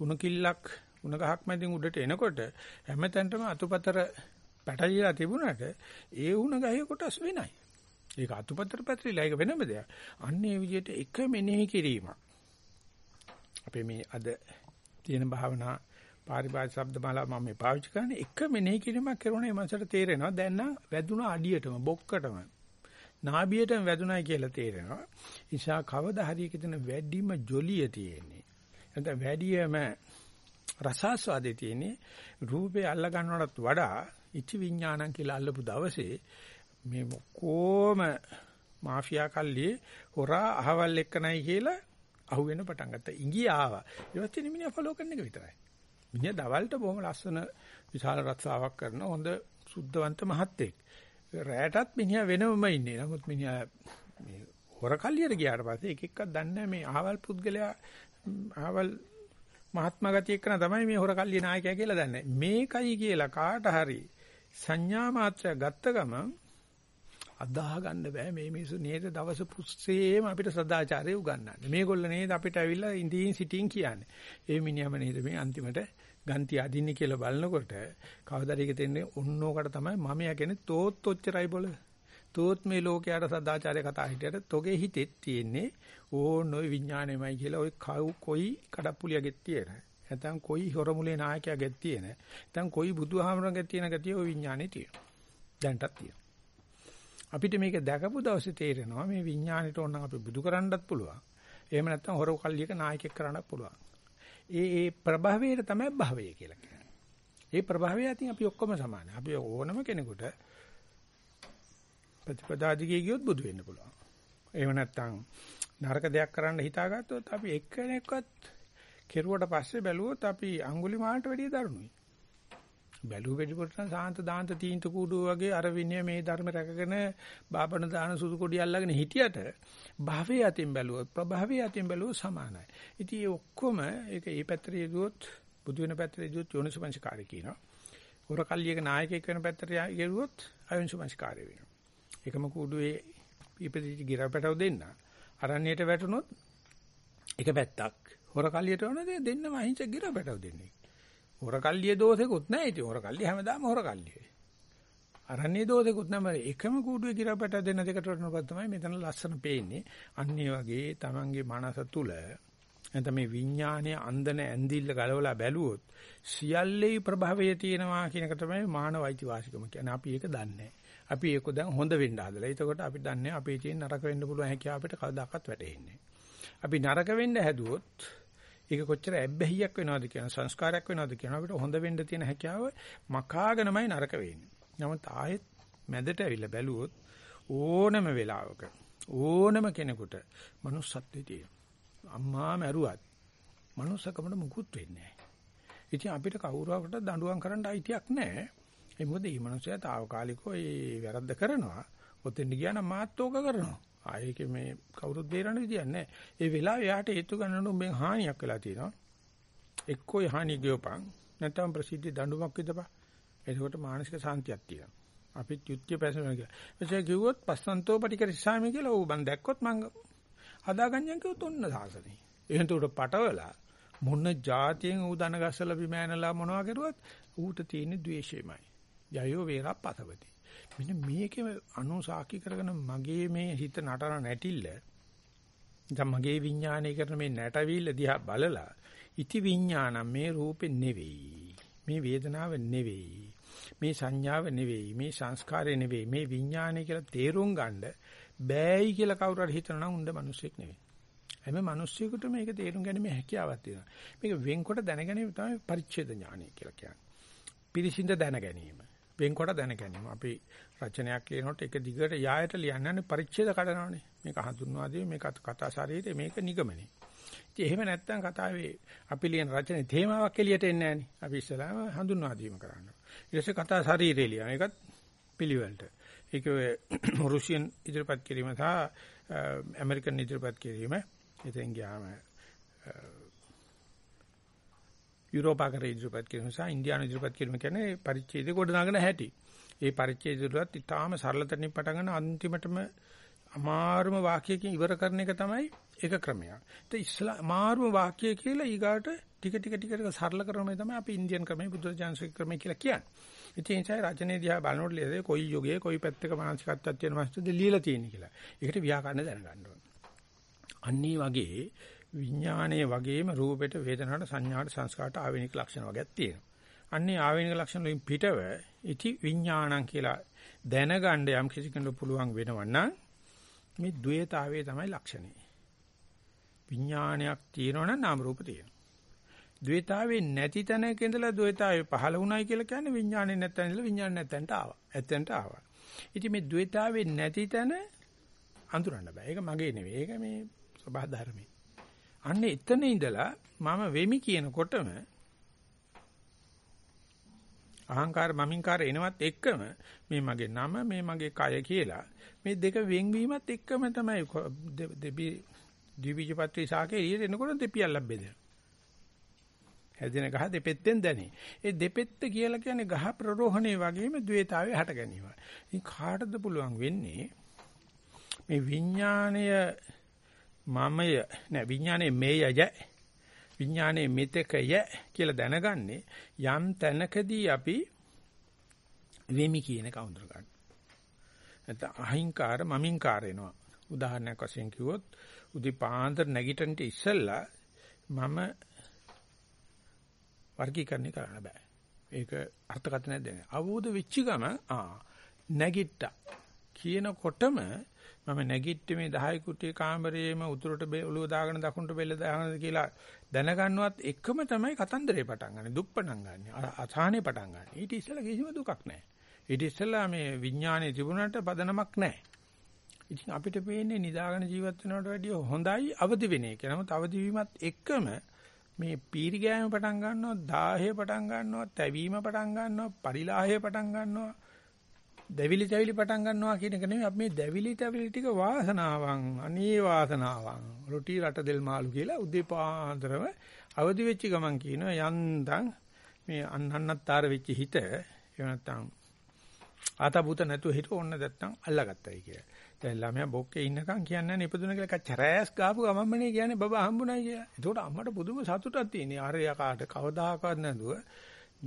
උණු කිල්ලක් උණ ගහක් මැදින් උඩට එනකොට හැමතැනටම අතුපතර පැටලිලා තිබුණාට ඒ උණ ගහේ කොටස් වෙනයි. ඒක අතුපතර පැටලිලා ඒක වෙනම දෙයක්. අන්න ඒ විදිහට එක මෙනෙහි කිරීමක්. අපේ මේ අද තියෙන භාවනා පාරිභාෂික શબ્දමාලා මම මේ පාවිච්චි කරන්නේ එක මෙනෙහි කිරීමක් කරුණා ඒ මනසට තේරෙනවා. දැන් නම් වැදුනා අඩියටම බොක්කටම නාභියටම වැදුනායි කියලා තේරෙනවා. ඉෂා කවදා හරි කියන වැඩිම ජොලිය තියෙන්නේ. නැත්නම් වැඩිම රසාස්වාදේ තියෙන්නේ රූපේ අල්ල ගන්නවටත් වඩා ඉති විඥානං කියලා අල්ලපු දවසේ මේ කොම මාෆියා කල්ලියේ හොරා අහවල් එක්කනයි කියලා අහුවෙන පටන් ගත්තා. ඉංගිය ආවා. ඊට පස්සේ මිනිහා ෆලෝ කරන එක විතරයි. මිනිහා දවල්ට බොහොම ලස්සන විශාල රස්සාවක් කරන හොඳ සුද්ධවන්ත මහත්තයෙක්. රැයටත් මිනිහා වෙනවම ඉන්නේ. නමුත් මිනිහා මේ හොරකල්ලියට ගියාට පස්සේ එක එකක් දන්නේ මේ අහවල් පුද්ගලයා අහවල් මහත්මා ගතිය එක්කන තමයි මේ හොරකල්ලිය නායකයා කියලා දන්නේ. මේකයි කියලා කාට හරි සංඥා මාත්‍රයක් ගත්ත ගමන් අදාහ ගන්න බෑ මේ මිනිස්සු නේද දවස පුස්සේම අපිට සදාචාරය උගන්වන්නේ. මේගොල්ලෝ නේද අපිට ඇවිල්ලා ඉඳින් සිටින් කියන්නේ. ඒ මිනිහම නේද මේ අන්තිමට ගන්ති අදින්නේ කියලා බලනකොට කවදාද ඒක දෙන්නේ ඔන්නෝකට තමයි මම යන්නේ තෝත් ඔච්චරයි බොල. තෝත් මේ ලෝකයට සදාචාරය කතා හිටියට තොගේ හිතෙත් තියෙන්නේ ඕන ඔය විඥාණයමයි කියලා ඔය කොයි කඩප්පුලියගෙත් තියෙන. නැත්නම් කොයි හොරමුලේ නායකයාගෙත් තියෙන. නැත්නම් කොයි බුදුහාමරගෙත් තියෙන ගතිය ඔය විඥානේ තියෙනවා. දැන්ටත් තියෙනවා. අපිට මේක දැකපු දවසේ තේරෙනවා මේ විඥාණයට ඕන අපි බුදු කරන්නත් පුළුවන්. එහෙම නැත්නම් හොර කල්ලියක නායකයෙක් කරන්නත් පුළුවන්. ඒ ඒ ප්‍රභවයට තමයි භවය කියලා කියන්නේ. ඒ ප්‍රභවය අතින් අපි ඔක්කොම සමානයි. අපි ඕනම කෙනෙකුට ප්‍රතිපදාදිගේ ගියොත් බුදු වෙන්න පුළුවන්. එහෙම නැත්නම් නරක දෙයක් කරන්න හිතාගත්තොත් අපි එක්කෙනෙක්වත් කෙරුවට පස්සේ බැලුවොත් අපි අඟුලිමාලට වැඩිය දරුණුයි. බැලුව වෙඩිපොට සාන්ත දාන්ත තීන්ත කූඩුව වගේ අර විනය මේ ධර්ම රැකගෙන බාපණ දාන සුදු කොඩි අල්ලගෙන හිටියට භවයේ අතින් බැලුවොත් ප්‍රභවයේ අතින් බැලුවොත් සමානයි. ඉතින් මේ ඔක්කොම ඒක ඒ පැත්තට යදුවොත් බුදු වෙන පැත්තට යදුවොත් යෝනිසමංසකාරය කියනවා. හොරකල්ලියක නායකයෙක් වෙන පැත්තට යදුවොත් අයෝනිසමංසකාරය වෙනවා. එකම කූඩුවේ ඉපදිච්ච ගිරපටව දෙන්න. අරණ්‍යයට වැටුනොත් එක පැත්තක් හොරකල්ලියට වුණා දෙන්නම අහිංසක ගිරපටව දෙන්නේ. හොරකල්ලිය දෝෂෙකුත් නැහැ. ඉතින් හොරකල්ලිය හැමදාම හොරකල්ලියයි. අරන්නේ දෝෂෙකුත් නැහැ. එකම කූඩුවේ කිරපට දෙන දෙකට වටනකොට තමයි මෙතන ලස්සන පේන්නේ. අන්න වගේ Tamange මනස තුල නැත්නම් මේ විඥානයේ අන්දන ඇඳිල්ල ගලවලා බැලුවොත් සියල්ලේ ප්‍රභවය තියෙනවා කියන එක තමයි මානවයිති වාසිකම කියන්නේ. අපි ඒක දන්නේ අපි ඒක දැන් හොඳ වෙන්න හදලා. එතකොට අපි දන්නේ අපේ තියෙන නරක වෙන්න පුළුවන් හැකියාව අපිට කවදාකවත් වැටහෙන්නේ අපි නරක වෙන්න හැදුවොත් ඒක කොච්චර ඇබ්බැහියක් වෙනවද කියන සංස්කාරයක් වෙනවද කියන අපිට හොඳ වෙන්න තියෙන හැකියාව මකාගෙනමයි නරක වෙන්නේ. නමුත් ආයෙත් මැදට ඇවිල්ලා බැලුවොත් ඕනම වෙලාවක ඕනම කෙනෙකුට manussත්වයේ තියෙන. අම්මා මැරුවත් manussකමට මුකුත් වෙන්නේ නැහැ. ඉතින් අපිට කවුරුවකට දඬුවම් කරන්න අයිතියක් නැහැ. ඒ මොකද මේ මිනිස්සයා తాවකාලිකව ඒ වැරද්ද කරනවා. ඔතෙන් ගියා නම් මාත් ඕක කරනවා. ආයේක මේ කවුරුත් බේරන්න විදියක් නැහැ. ඒ වෙලාවේ යාට හේතු ගන්නන උඹෙන් හානියක් වෙලා තියෙනවා. එක්කෝ හානිය ගියපන් නැත්නම් ප්‍රසිද්ධ දඬුවමක් විදපන්. එතකොට මානසික සාන්තියක් තියෙනවා. අපිත් යුද්ධය පැසෙනවා කියලා. එසේ කිව්වොත් පස්සන්තෝ පටිකරිස්සාමි කියලා ඌ මන් දැක්කොත් මං හදාගන්නන් කිව්වොත් ඔන්න සාසනේ. එහෙනම් උඩ පටවලා මොන જાතියෙන් ඌ දන ගස්සලා බිම ඇනලා මොනවා කරුවත් ඌට තියෙන ද්වේෂයමයි. යයෝ වේරා පතවති. මෙන්න මේකේ අනුසාකි කරගෙන මගේ මේ හිත නටන නැටිල්ල දැන් මගේ විඥානය කරන මේ නැටවිල්ල දිහා බලලා ඉති විඥානම් මේ රූපේ නෙවෙයි මේ වේදනාව නෙවෙයි මේ සංඥාව නෙවෙයි මේ සංස්කාරය නෙවෙයි මේ විඥානය කියලා තේරුම් ගන්න බෑයි කියලා කවුරු හරි හිතනවා නම් උන්ද මිනිස්සෙක් නෙවෙයි. හැම මිනිස්සෙකුට මේක තේරුම් ගැනීමේ හැකියාවක් තියෙනවා. මේක වෙන්කොට දැනගැනීම තමයි පරිච්ඡේද ඥානය කියලා කියන්නේ. පිරිසිඳ දැන ගැනීම වෙන්කොට දැන ගැනීම. අපි රචනයක් ලියනකොට එක දිගට යායට ලියන්නේ පරිච්ඡේද කඩනවානේ. මේක හඳුන්වා දීම මේක කතා ශරීරය මේක නිගමනේ. ඉතින් එහෙම නැත්නම් කතාවේ අපි ලියන රචනයේ තේමාවක් එළියට එන්නේ නැහනේ. අපි ඉස්සලාම හඳුන්වා දීම කරනවා. ඊට පස්සේ කතා ශරීරය ලියන එකත් පිළිවෙලට. ඒක රුසියන් ඉදිරිපත් කිරීම සහ ඇමරිකන් ඉදිරිපත් කිරීම. ඉතින් ගියාම යුරෝපාකර ඉදිරිපත් කිරීම සහ ඉන්දියානු ඉදිරිපත් කිරීම කියන්නේ පරිච්ඡේද ගොඩනගන හැටි. ඒ පරිච්ඡේද වලත් ඉතාම සරලතනින් පටන් ගන්න අන්තිමටම අමාරුම වාක්‍යයකින් ඉවර කරන එක තමයි ඒක ක්‍රමයක්. ඒ ඉස්ලා අමාරුම වාක්‍යය කියලා ඊගාට ටික ටික ටික ටික සරල කරන තමයි අපි ඉන්දියන් ක්‍රමය බුද්ධජානසික ක්‍රමය කියලා කියන්නේ. ඉතින් ඒ නිසා රචනයේ දිහා බලනකොට ලියද කොයි යෝගයේ කොයි පැත්තක මානසිකත්වයක් තියෙන මාස්ටර්ද ලියලා තියෙන කියලා. ඒකට ව්‍යාකරණ දැනගන්න ඕනේ. අන්නේ වගේ විඥානයේ වගේම රූපෙට වේදනාවට සංඥාවට සංස්කාරට ආවේනික ලක්ෂණ වගේක් තියෙනවා. අන්නේ ආවේනික ලක්ෂණ වලින් පිටව ඉති විඥානං කියලා දැනගන්න යම් කිසි කෙනෙකුට පුළුවන් වෙනවනම් මේ ද්වේතාවයේ තමයි ලක්ෂණය. විඥානයක් තියෙනවනම් නාම රූප තියෙනවා. ද්වේතාවේ නැති තැනක ඉඳලා ද්වේතාවේ පහළ වුණයි කියලා කියන්නේ විඥානේ නැත්තන් ඉඳලා විඥානේ නැත්තන්ට ආවා. ඇත්තන්ට ආවා. ඉතින් මේ ද්වේතාවේ නැති තැන අඳුරන්න බෑ. ඒක මගේ නෙවෙයි. ඒක මේ සබහා ධර්මයේ. අන්න එතන ඉඳලා මම වෙමි කියනකොටම අහංකාර මමින්කාර එනවත් එක්කම මේ මගේ නම මේ මගේ කය කියලා මේ දෙක වෙන්වීමත් එක්කම තමයි දෙවි දිවිජපත්‍රි ශාකේ එළියට එනකොට දෙපියක් ලැබෙන්නේ. හැදෙන ගහ දෙපෙත්තෙන් දැනේ. ඒ දෙපෙත්ත කියලා කියන්නේ ගහ ප්‍රරෝහණේ වගේම द्वේතාවේ හට ගැනීම. ඉතින් කාටද පුළුවන් වෙන්නේ මේ විඥාණය මමය නෑ විඥානේ මේයය විඥානේ මෙතකය කියලා දැනගන්නේ යම් තැනකදී අපි වෙමි කියන කවුන්ටර් ගන්න. නැත්නම් අහිංකාර මමින්කාර එනවා. උදාහරණයක් වශයෙන් කිව්වොත් උදේ පාන්දර නැගිටින්න ඉස්සෙල්ලා මම වර්ගීකරණය කරන්න බෑ. ඒක අර්ථකථනයක් දෙන්න. අවබෝධ වෙච්ච ගම ආ නැගිට්ටා කියනකොටම මම නැගිට්ටේ මේ 10 කුටියේ කාමරයේම උතුරට ඔළුව දාගෙන දකුණට බෙල්ල දාගෙනද කියලා දැනගන්නවත් එකම තමයි කතන්දරේ පටන් ගන්න. දුක් පටන් ගන්න. අසහනේ පටන් ගන්න. ඊට ඉස්සෙල්ලා කිසිම දුකක් නැහැ. ඊට ඉස්සෙල්ලා මේ විඥානයේ තිබුණාට පදනමක් නැහැ. ඉතින් අපිට පේන්නේ නිදාගෙන ජීවත් වෙනවට වැඩිය හොඳයි අවදි වෙන එක. නමුත් අවදි වීමත් එක්කම මේ පීරි ගෑම පටන් ගන්නවා, දාහය පටන් ගන්නවා, තැවීම පටන් ගන්නවා, පරිලාහය පටන් ගන්නවා, දැවිලි තැවිලි පටන් ගන්නවා කියන එක නෙමෙයි අපි මේ දැවිලි තැවිලි ටික වාසනාවන්, අනේ වාසනාවන්. රොටි රට දෙල් මාළු කියලා උදේපාන්දරම අවදි වෙච්ච ගමන් කියනවා යන්තම් මේ අන්නන්නත්තර වෙච්ච හිත එහෙම නැත්නම් ආතබුත නැතුව හිට ඕන්න නැත්තම් අල්ලගත්තයි කියලා. දැන් ළමයා බොක්කේ ඉන්නකම් කියන්නේ නිපදුන කියලා චරෑස් ගාපු ගමම්මනේ කියන්නේ බබා හම්බුනායි කියලා. ඒකට අම්මට පුදුම සතුටක් තියෙනවා. ආරයා කාට කවදාකවත් නැදුව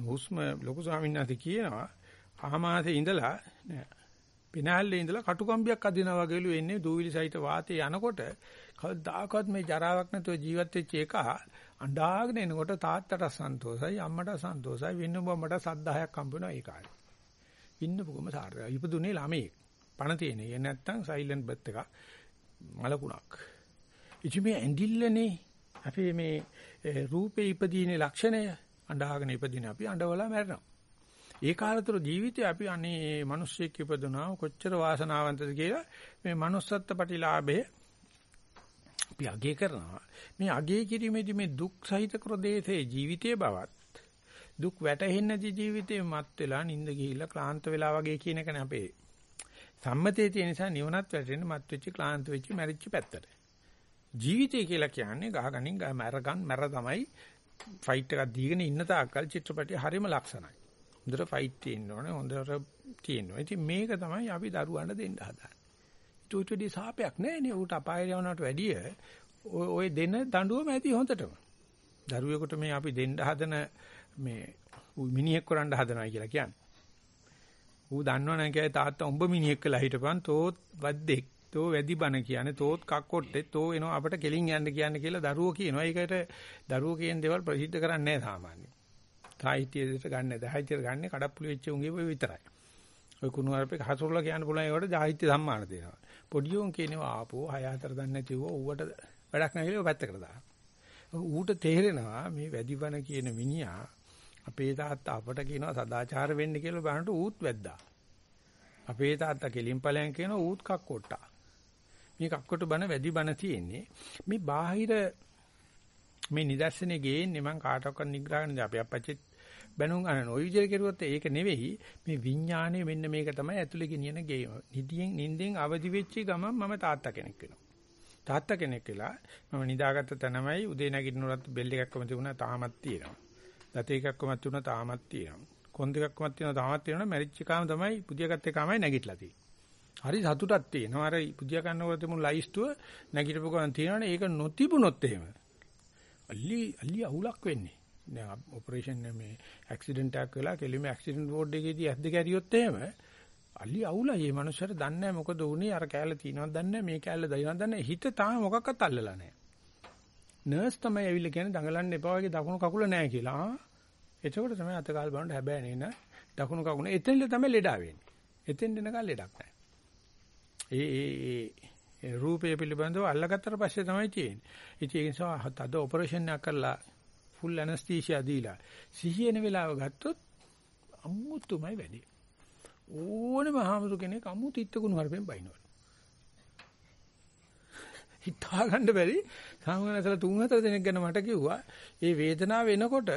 හුස්ම ලොකු ස්වාමීන් වහන්සේ කියනවා අහමාසේ ඉඳලා පිනාල්ලේ ඉඳලා කටුකම්බියක් අදිනවා වගේලු එන්නේ දූවිලි සහිත වාතේ යනකොට කවදාකවත් මේ ජරාවක් නැතුව ජීවත් වෙච්ච එක අඬාගෙන එනකොට තාත්තට සන්තෝසයි අම්මට සන්තෝසයි වින්නඹමට සද්දාහයක් හම්බ වෙනවා ඒ කාලේ. වින්නඹකම සාරය. ඉපදුනේ ළමෙක්. පණ තියෙන. ඒ නැත්තම් සයිලන්ට් බර්ත් එකක් මලකුණක්. ඉතින් මේ ඇඳිල්ලනේ අපි මේ රූපේ ඉපදීනේ ලක්ෂණය අඬාගෙන ඉපදින අපි අඬවලා මැරෙනවා. ඒ කාලතර ජීවිතේ අපි අනේ මිනිස්සෙක් ඉපදුනා කොච්චර වාසනාවන්තද කියලා මේ manussත්ත්ව ප්‍රතිලාභය අපි අගය කරනවා. මේ අගය කිරීමේදී මේ දුක් සහිත ක්‍රදේශයේ ජීවිතයේ බවත් දුක් වැටහෙන්නේ නැති ජීවිතේ මත් වෙලා නිින්ද ගිහිල්ලා ක්ලාන්ත වෙලා වගේ කියන එකනේ අපේ සම්මතයේ තියෙන නිසා නිවනත් වැටෙන්න මත් වෙච්ච ක්ලාන්ත වෙච්ච මැරිච්ච පැත්තට. ජීවිතය කියලා කියන්නේ ගහගනින් මැරගන් මැර තමයි ෆයිට් එකක් දීගෙන ඉන්න තාක්කල් චිත්‍රපටිය හරිම ලක්ෂණයි. හොඳට ෆයිට් තියෙන්න ඕනේ හොඳට තියෙන්න ඕනේ. ඉතින් මේක තමයි අපි දරුවන්ට දෙන්න හදන්නේ. ඊටුටි සාපයක් නැහැ නේ ඌට අපාය යවනවට වැඩිය ඔය දෙන දඬුවම ඇති හොඳටම. දරුවෙකුට මේ අපි දෙන්න හදන මේ මිනිහෙක් කරන්න හදනවා කියලා කියන්නේ. ඌ දන්නවනම් කියයි තාත්තා උඹ මිනිහෙක් කියලා හිටපන් තෝත් වද්දෙක් තෝ වැඩි බන කියන්නේ තෝත් කක්කොට්ටේ තෝ එනවා අපිට කෙලින් යන්න කියන්නේ කියලා දරුවෝ කියනවා. ඒකට දරුවෝ කියන දේවල් ප්‍රසිද්ධ කරන්නේ නැහැ සාමාන්‍යයෙන්. සාහිත්‍යයට ගන්න නැහැ. සාහිත්‍යයට ගන්න කඩප්පුලි වෙච්ච උන්ගේ විතරයි. ඔය කුණු අරපේ හසුරලා කියන්න පුළුවන් ඒකට සාහිත්‍ය සම්මාන දෙනවා. පොඩි උන් කියනවා ආපෝ 6 4 දන්නේ නැතිව ඌවට වැඩක් නැහැ කියලා පැත්තකට දානවා. ඌට තේරෙනවා මේ වැඩිවන කියන මිනිහා අපේ තාත්තා අපට කියනවා සදාචාර වෙන්න කියලා බලනට ඌත් වැද්දා. අපේ තාත්තා කෙලින් ඵලයන් කියනවා ඌත් කක්කොට්ටා. මේ කක්කොට බන වැඩි බන තියෙන්නේ. මේ බාහිර මේ නිදර්ශනේ ගේන්නේ මං කාටවත් නිග්‍රහ කරන්නේ අපේ අපච්චිත් බැනුම් අනන ওই විදිහට කෙරුවොත් ඒක නෙවෙයි මේ විඥාණය මෙන්න මේක තමයි ඇතුලේ ගෙනියන ගේම. නිදියෙන් නිින්දෙන් අවදි වෙච්ච ගමන් මම තාත්තා කෙනෙක් වෙනවා. තාත්තා කෙනෙක් වෙලා මම නිදාගත්ත තැනමයි උදේ නැගිටිනකොට බෙල් එකක්ම තිබුණා තාමත් තියෙනවා. දත එකක්කමත් තුන තාමත් තියෙනවා. කොන් දෙකක්කමත් තියෙනවා තාමත් තියෙනවා. මැරිච්ච කාම තමයි පුදියාගත්ත කාමයි නැගිටලා තියෙන්නේ. හරි සතුටක් තියෙනවා. අර පුදියා ගන්නකොට තිබුණු ලයිස්තුව නැගිටපු ගමන් තියෙනවනේ ඒක නොතිබුණොත් එහෙම. අල්ලි අල්ලි අවුලක් වෙන්නේ. දැන් ඔපරේෂන් මේ ඇක්සිඩන්ට් එකක් වෙලා කෙලිම ඇක්සිඩන්ට් බෝඩ් එකේදී ඇස් දෙක ඇරියොත් එහෙම අලි අවුලයි මේ මනුස්සයාට දන්නේ නැහැ මොකද උනේ අර කෑල්ල තියනවද දන්නේ නැහැ මේ කෑල්ල දයිනවද දන්නේ හිත තාම මොකක්වත් අල්ලලා නැහැ නර්ස් තමයි ඇවිල්ලා කියන්නේ දඟලන්න එපා වගේ දකුණු කකුල නැහැ කියලා. එතකොට තමයි අතකාල් බලන්න හැබැයි නේන දකුණු කකුල එතෙන්ද තමයි ලෙඩා වෙන්නේ. එතෙන් දෙනකල් ලෙඩක් නැහැ. ඒ ඒ ඒ රූපය පිළිබඳව අල්ලගත්තට පස්සේ තමයි තියෙන්නේ. ඉතින් ඒ නිසා තද ඔපරේෂන් එකක් කරලා ෆුල් ඇනස්තීසියා දීලා සිහියන වෙලාව ගත්තොත් අමුතුමයි වැඩි. ඕනෙම හාමුදුර කෙනෙක් අමු තිත්තකුණු හරපෙන් බයිනවා. හිතා ගන්න බැරි සාමාන්‍යසල තුන් හතර දෙනෙක් ගැන මට කිව්වා ඒ වේදනාව එනකොට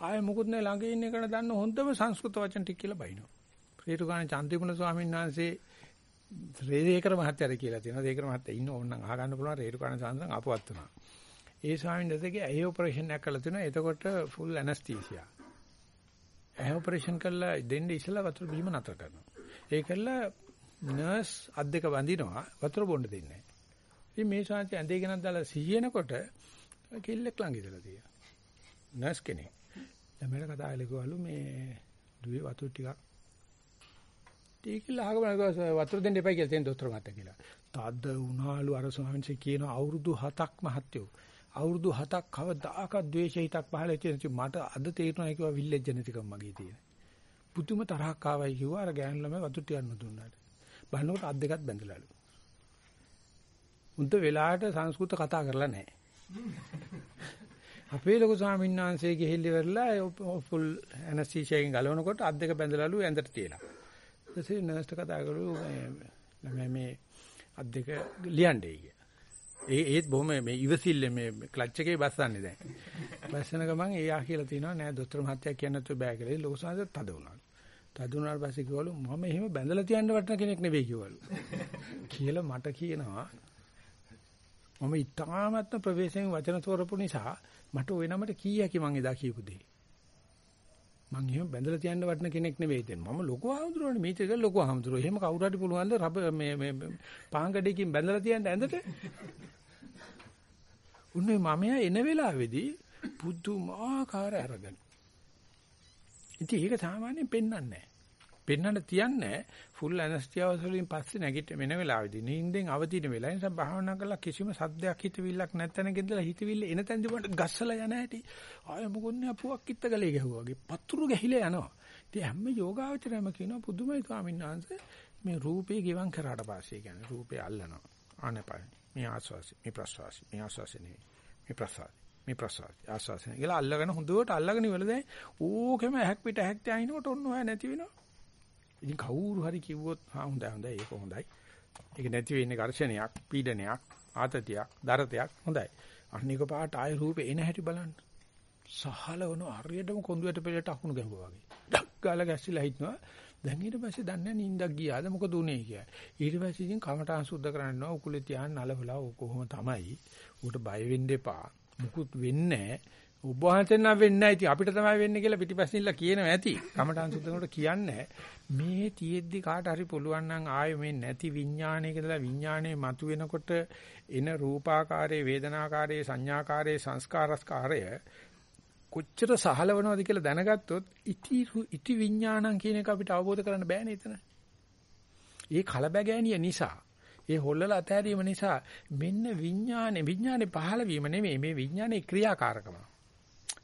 ආයෙ මුකුත් නෑ ළඟ ඉන්න කෙනා දන්න හොඳම සංස්කෘත වචන ටික කියලා බයිනවා. රේරුකාණ චන්දිකුණ ස්වාමීන් වහන්සේ රේදේකර මහත්තයාට කියලා තියෙනවා. රේදේකර මහත්තයා ඉන්න ඕනනම් අහගන්න පුළුවන් රේරුකාණ සාන්සන් ආපුවත් තුනා. ඒ ස්වාමීන් වහන්සේගේ ඇහි ඔපරේෂන් එකක් කළා තියෙනවා. එතකොට ෆුල් ඇනස්තීසියා. ඇහි ඔපරේෂන් කළා දෙන්නේ ඉස්සලා වතුර බීම නතර කරනවා. ඒ කළා නර්ස් අත් දෙක බඳිනවා වතුර බොන්න දෙන්නේ නැහැ. ඉතින් මේ ශාන්ති ඇඳේ ගෙනත් දාලා සිහිනකොට කිල්ලෙක් ළඟ ඉඳලා තියෙනවා. නර්ස් කෙනෙක්. ළමයට කතා කරලා කිව්වලු මේ දුවේ වතුර ටිකක් ටිකල අහගෙන වතුර දෙන්න එපයි කියලා තෙන් දොස්තර මහත්තයා කියලා. තද්ද උනාලු අර ස්වාමීන් වහන්සේ කියනවා අවුරුදු 7ක් මහත්යෝ. අවුරුදු 7ක් කවදාකවත් ද්වේෂ හිතක් පහළ වෙච්ච මට අද තේරෙනවා කිව්වා විල්ලෙජ් ජනතිකම් මගේ තියෙන. පුදුම තරහක් ආවයි කිව්වා අර ගෑනු ළමයි වතුර ටිකක් නොදුන්නාට. බලනකොට අත් දෙකත් බැඳලාලු. උන්ට වෙලාවට සංස්කෘත කතා කරලා නැහැ. අපේ ලොකු ස්වාමීන් වහන්සේ ගිහිල්ලි වෙරලා ෆුල් ඇනස්තීෂියාකින් ගලවනකොට අත් දෙක බැඳලාලු ඇඳට තියලා. ඊටසේ නර්ස්ට කතා කළු මේ මේ අත් දෙක ලියන්නේ. ඒ ඒත් බොහොම මේ ඉවසිල්ල මේ ක්ලච් එකේ බස්සන්නේ දැන්. බස්සන ගමන් එයා කියලා තිනවා නෑ දොස්තර මහත්තයා කියන්න තු බෑ කියලා. ලොකු ස්වාමීන් තද වුණා. තද වුණාට පස්සේ කිව්වලු මම එහෙම බැඳලා තියන්න වටන කෙනෙක් නෙවෙයි කිව්වලු. කියලා මට කියනවා මම ඉතාමත්ම ප්‍රවේශයෙන් වචන තෝරපු නිසා මට ওই නමට කීයකි මං එදා කියපු දේ. මං එහෙම බැඳලා තියන්න වටන කෙනෙක් නෙවෙයි දැන්. මම ලොකු ආහඳුරනේ මේක ලොකු ආහඳුර. එහෙම කවුරු හරි පුළුවන් ද රබ මේ මේ පාංගඩේකින් බැඳලා තියන්න ඇඳට? උන්නේ මම එන වෙලාවේදී පුදුමාකාර අරගෙන. ඉතින් ඒක සාමාන්‍යයෙන් පෙන්වන්නේ නැහැ. පෙන්වන්න තියන්නේ ෆුල් ඇනස්තියාවස් වලින් පස්සේ නැගිට වෙන වෙලාවෙදී. නිින්දෙන් අවදින වෙලාව. නිසා භාවනා කරලා කිසිම සද්දයක් හිතවිල්ලක් නැත්තනක ඉඳලා හිතවිල්ල එන තැන් දිවට ගස්සලා යන හැටි. ආය මොකොන්නේ අපුවක් කිත්ත ගලේ ගැහුවා වගේ. පතුරු ගැහිලා යනවා. ඉතින් හැම යෝගාවචරයම කියනවා පුදුමයි ස්වාමීන් වහන්සේ මේ රූපේ ගිවන් කරාට පස්සේ කියන්නේ රූපේ අල්ලනවා. ආනපන මේ ආස්වාසි මේ ප්‍රස්වාසි මේ ආස්වාසි නෙවෙයි. මේ ප්‍රස්වාසි මේ ප්‍රසවාසය ආස්වාසය කියලා අල්ලගෙන හොඳට අල්ලගෙන ඉවල දැන් ඕකෙම ඇහක් පිට ඇහක් තියාිනකොට ඔන්න ඔය නැති වෙනවා. ඉතින් කවුරු හරි කිව්වොත් හා හොඳයි හොඳයි ඒක හොඳයි. ඒක නැති වෙන්නේ ඝර්ෂණයක්, පීඩනයක්, ආතතියක්, දරතයක් හොඳයි. අනික පාට ආය රූපේ එන හැටි බලන්න. සහලවන හරියටම කොඳුයට පෙළට අකුණු ගැහුවා වගේ. ඩක් ගාලා ගැස්සිලා හිටනවා. දැන් ඊට පස්සේ දන්නේ නිින්දක් ගියාද මොකද උනේ කියලා. ඊට පස්සේ ඉතින් කමටහන් සුද්ධ කරන්නවා උකුලේ තියාන නලවලා කොහොම තමයි. ඌට බය වෙන්න එපා. මුකුත් වෙන්නේ නැහැ. ඔබ වහන්සේ නම් වෙන්නේ නැහැ. ඉතින් අපිට තමයි වෙන්නේ කියලා පිටිපස්සින්ලා කියනවා ඇති. කමඨාන් සුද්ධනකට කියන්නේ මේ තියෙද්දි කාට හරි පුළුවන් නම් ආයේ මේ නැති විඥානයකදලා විඥානයේ මතුවෙනකොට එන රූපාකාරයේ වේදනාකාරයේ සංඥාකාරයේ සංස්කාරස්කාරය කොච්චර සහලවනවද කියලා දැනගත්තොත් ඉති ඉති විඥානං කියන එක අපිට අවබෝධ කරන්න බෑනේ එතන. ඒ කලබගෑනිය නිසා ඒ හොල්ලලා අතහැරීම නිසා මෙන්න විඥානේ විඥානේ පහළ වීම නෙමෙයි මේ විඥානේ ක්‍රියාකාරකම.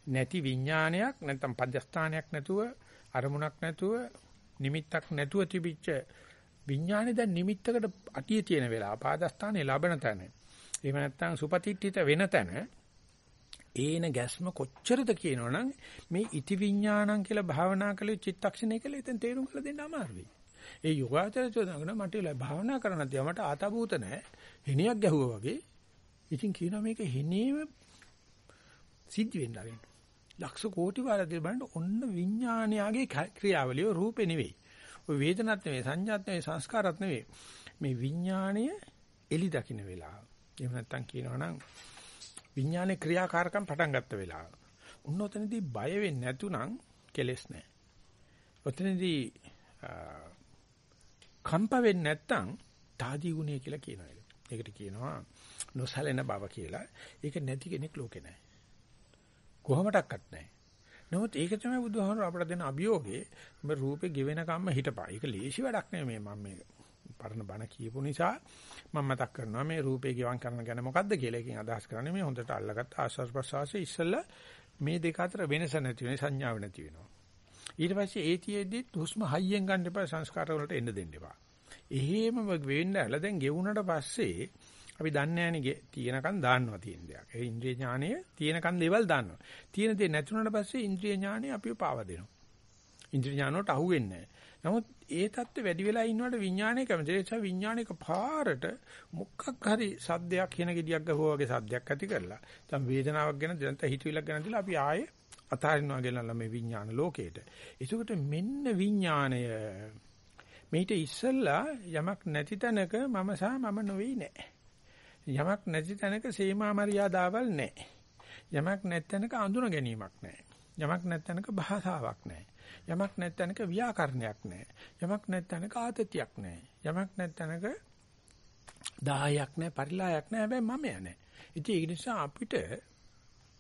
නැති විඥානයක් නැත්නම් පදස්ථානයක් නැතුව අරමුණක් නැතුව නිමිත්තක් නැතුව තිබිච්ච විඥානේ දැන් නිමිත්තකට අටියේ තියෙන වෙලාව පාදස්ථානේ ලබන තැන. එහෙම නැත්නම් සුපතිට්ඨිත වෙන තැන ඒන ගැස්ම කොච්චරද කියනවනම් මේ ඉති විඥානං කියලා භාවනා කළේ චිත්තක්ෂණය කියලා එතෙන් තේරුම් කරලා දෙන්න අමාරුයි. ඒ යෝගාචරය චෝදනගෙන මට භාවනා කරන්න තියා මට ආතබූත නැහැ. හෙනියක් ගැහුවා වගේ. ඉතින් කියනවා මේක හෙනේම සිද්ධ වෙන්න ආරින්න. ලක්ෂ කෝටි වාරයක් බලන්න ඔන්න විඥානයාගේ ක්‍රියාවලිය රූපේ නෙවෙයි. ඔය වේදනත් නෙවෙයි සංඥාත් නෙවෙයි සංස්කාරත් නෙවෙයි. මේ විඥාණය එලි දකින්න වෙලාව. එහෙම නැත්නම් කියනවනම් විඥානේ ක්‍රියාකාරකම් පටන් ගත්ත වෙලාව. උන්න ඔතනදී බය වෙන්නේ නැතුණම් කෙලස් නැහැ. ඔතනදී කම්ප වෙන්නේ නැත්නම් තාදී ගුණය කියලා කියනවා. ඒකට කියනවා නොසැලෙන බව කියලා. ඒක නැති කෙනෙක් ලෝකේ නැහැ. කොහොමඩක්වත් නැහැ. නමුත් ඒක තමයි බුදුහාමර අපට දෙන අභියෝගේ මේ රූපේ ගෙවෙන කම්ම හිටපා. ඒක ලේසි වැඩක් නෙමෙයි මම මේ පරණ බණ කියපු නිසා මම මතක් කරනවා මේ රූපේ ගෙවම් කරන ගැන මොකද්ද කියලා එකකින් අදහස් කරන්නේ මේ හොඳට අල්ලගත්ත ආස්වාස් ප්‍රසවාසයේ ඉස්සෙල්ලා මේ දෙක අතර වෙනස නැති වෙන සංඥාව නැති වෙනවා. ඊට පස්සේ ඒතියෙදි හුස්ම හයියෙන් ගන්න එපා සංස්කාර වලට එන්න දෙන්න එපා. එහෙම වෙන්න ඇල දැන් ගෙවුනට පස්සේ අපි දන්නේ නැණිගේ තියෙනකන් දාන්නවා තියෙන දෙයක්. ඒ ඉන්ද්‍රිය ඥානය තියෙනකන් දේවල් දාන්නවා. තියෙන දේ නැතුණාට පස්සේ ඉන්ද්‍රිය ඥානය අපිව පාව දෙනවා. ඉන්ද්‍රිය ඥානවට අහු වෙන්නේ නමුත් ඒ தත්ත්වෙ වැඩි වෙලා ඉන්නකොට විඥානය කැමති. ඒ නිසා විඥානික පාරට මොකක් හරි සද්දයක් කියන gediyak ගහුවා වගේ සද්දයක් ඇති කරලා. දැන් වේදනාවක් ගැන දැන් හිතවිලක් ගැන දීලා අපි ආයේ අතාරිනවා කියලා මේ විඥාන ලෝකේට. ඒකට මෙන්න විඥාණය මේිට ඉස්සල්ලා යමක් නැති තැනක මම සහ මම නොවේ නෑ. යමක් නැති තැනක සීමා මරියාදාවල් නෑ. යමක් නැත්ැනක අඳුන ගැනීමක් නෑ. යමක් නැත්ැනක භාෂාවක් නෑ. යමක් නැත්ැනක ව්‍යාකරණයක් නෑ. යමක් නැත්ැනක ආතතියක් නෑ. යමක් නැත්ැනක දායයක් නෑ පරිලායක් නෑ හැබැයි මම යන්නේ. ඉතින් ඒ නිසා අපිට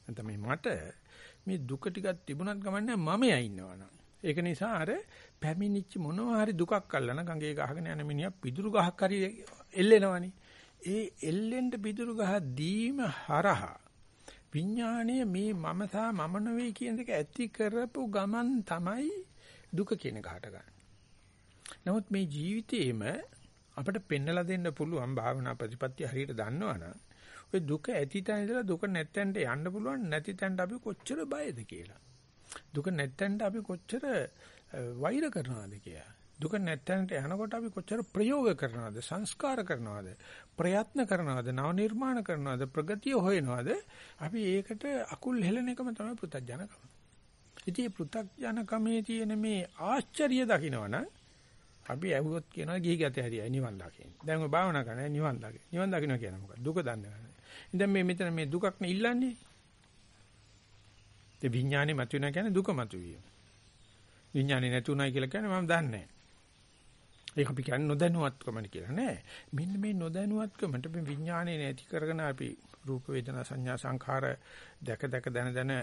නැත්නම් මට මේ දුක ටිකක් තිබුණත් ගමන්නේ මමයා ඉන්නවනම්. ඒක නිසා අර පැමිණිච්ච මොනවා හරි දුකක් අල්ලන ගඟේ ගහගෙන යන මිනිහා පිදුරු ගහක් හරි එල්ලෙනවනේ. ඒ එල්ලෙන්න පිදුරු ගහ දීම හරහා විඥාණය මේ මම සහ මම නෙවෙයි කියන දෙක ඇති කරපු ගමන් තමයි දුක කියන ගහට ගන්න. නමුත් මේ ජීවිතේම අපිට පෙන්නලා දෙන්න පුළුවන් භාවනා ප්‍රතිපත්තිය හරියට දන්නවනම් ඔය දුක ඇති තැන ඉඳලා දුක නැත්තෙන්ට යන්න පුළුවන් නැති තැනට අපි කොච්චර බයද කියලා. දුක නැත්තෙන්ට අපි කොච්චර වෛර කරනවද කියලා. දුක නැත්තැනට යනකොට අපි කොච්චර ප්‍රයෝග කරනවද සංස්කාර කරනවද ප්‍රයත්න කරනවද නව නිර්මාණ කරනවද ප්‍රගතිය හොයනවද අපි ඒකට අකුල් හෙලන එකම තමයි පෘථග්ජනකම. ඉතින් මේ පෘථග්ජනකමේ තියෙන මේ ආශ්චර්ය දකින්නවනම් අපි ඇහුවොත් කියනවා ගිහි ගත හැරියයි නිවන් දකින්න. දැන් ඔය භාවනා කරන්නේ නිවන් දකින්න. නිවන් දකින්න කියන මොකක්ද? දුක දන්නේ නැහැ. ඉතින් මේ මෙතන මේ දුකක් නේ ඉල්ලන්නේ. ඒ විඥානේ මතුවෙනවා කියන්නේ දුක මතුවීම. විඥානේ නැතුණයි කියලා කියන්නේ මම දන්නේ නැහැ. ඒක අපි කියන්නේ නොදැනුවත්කමනේ කියලා නෑ. මෙන්න මේ නොදැනුවත්කමට මේ විඥානේ නැති කරගෙන අපි රූප වේදනා සංඥා සංඛාර දැක දැක දන දන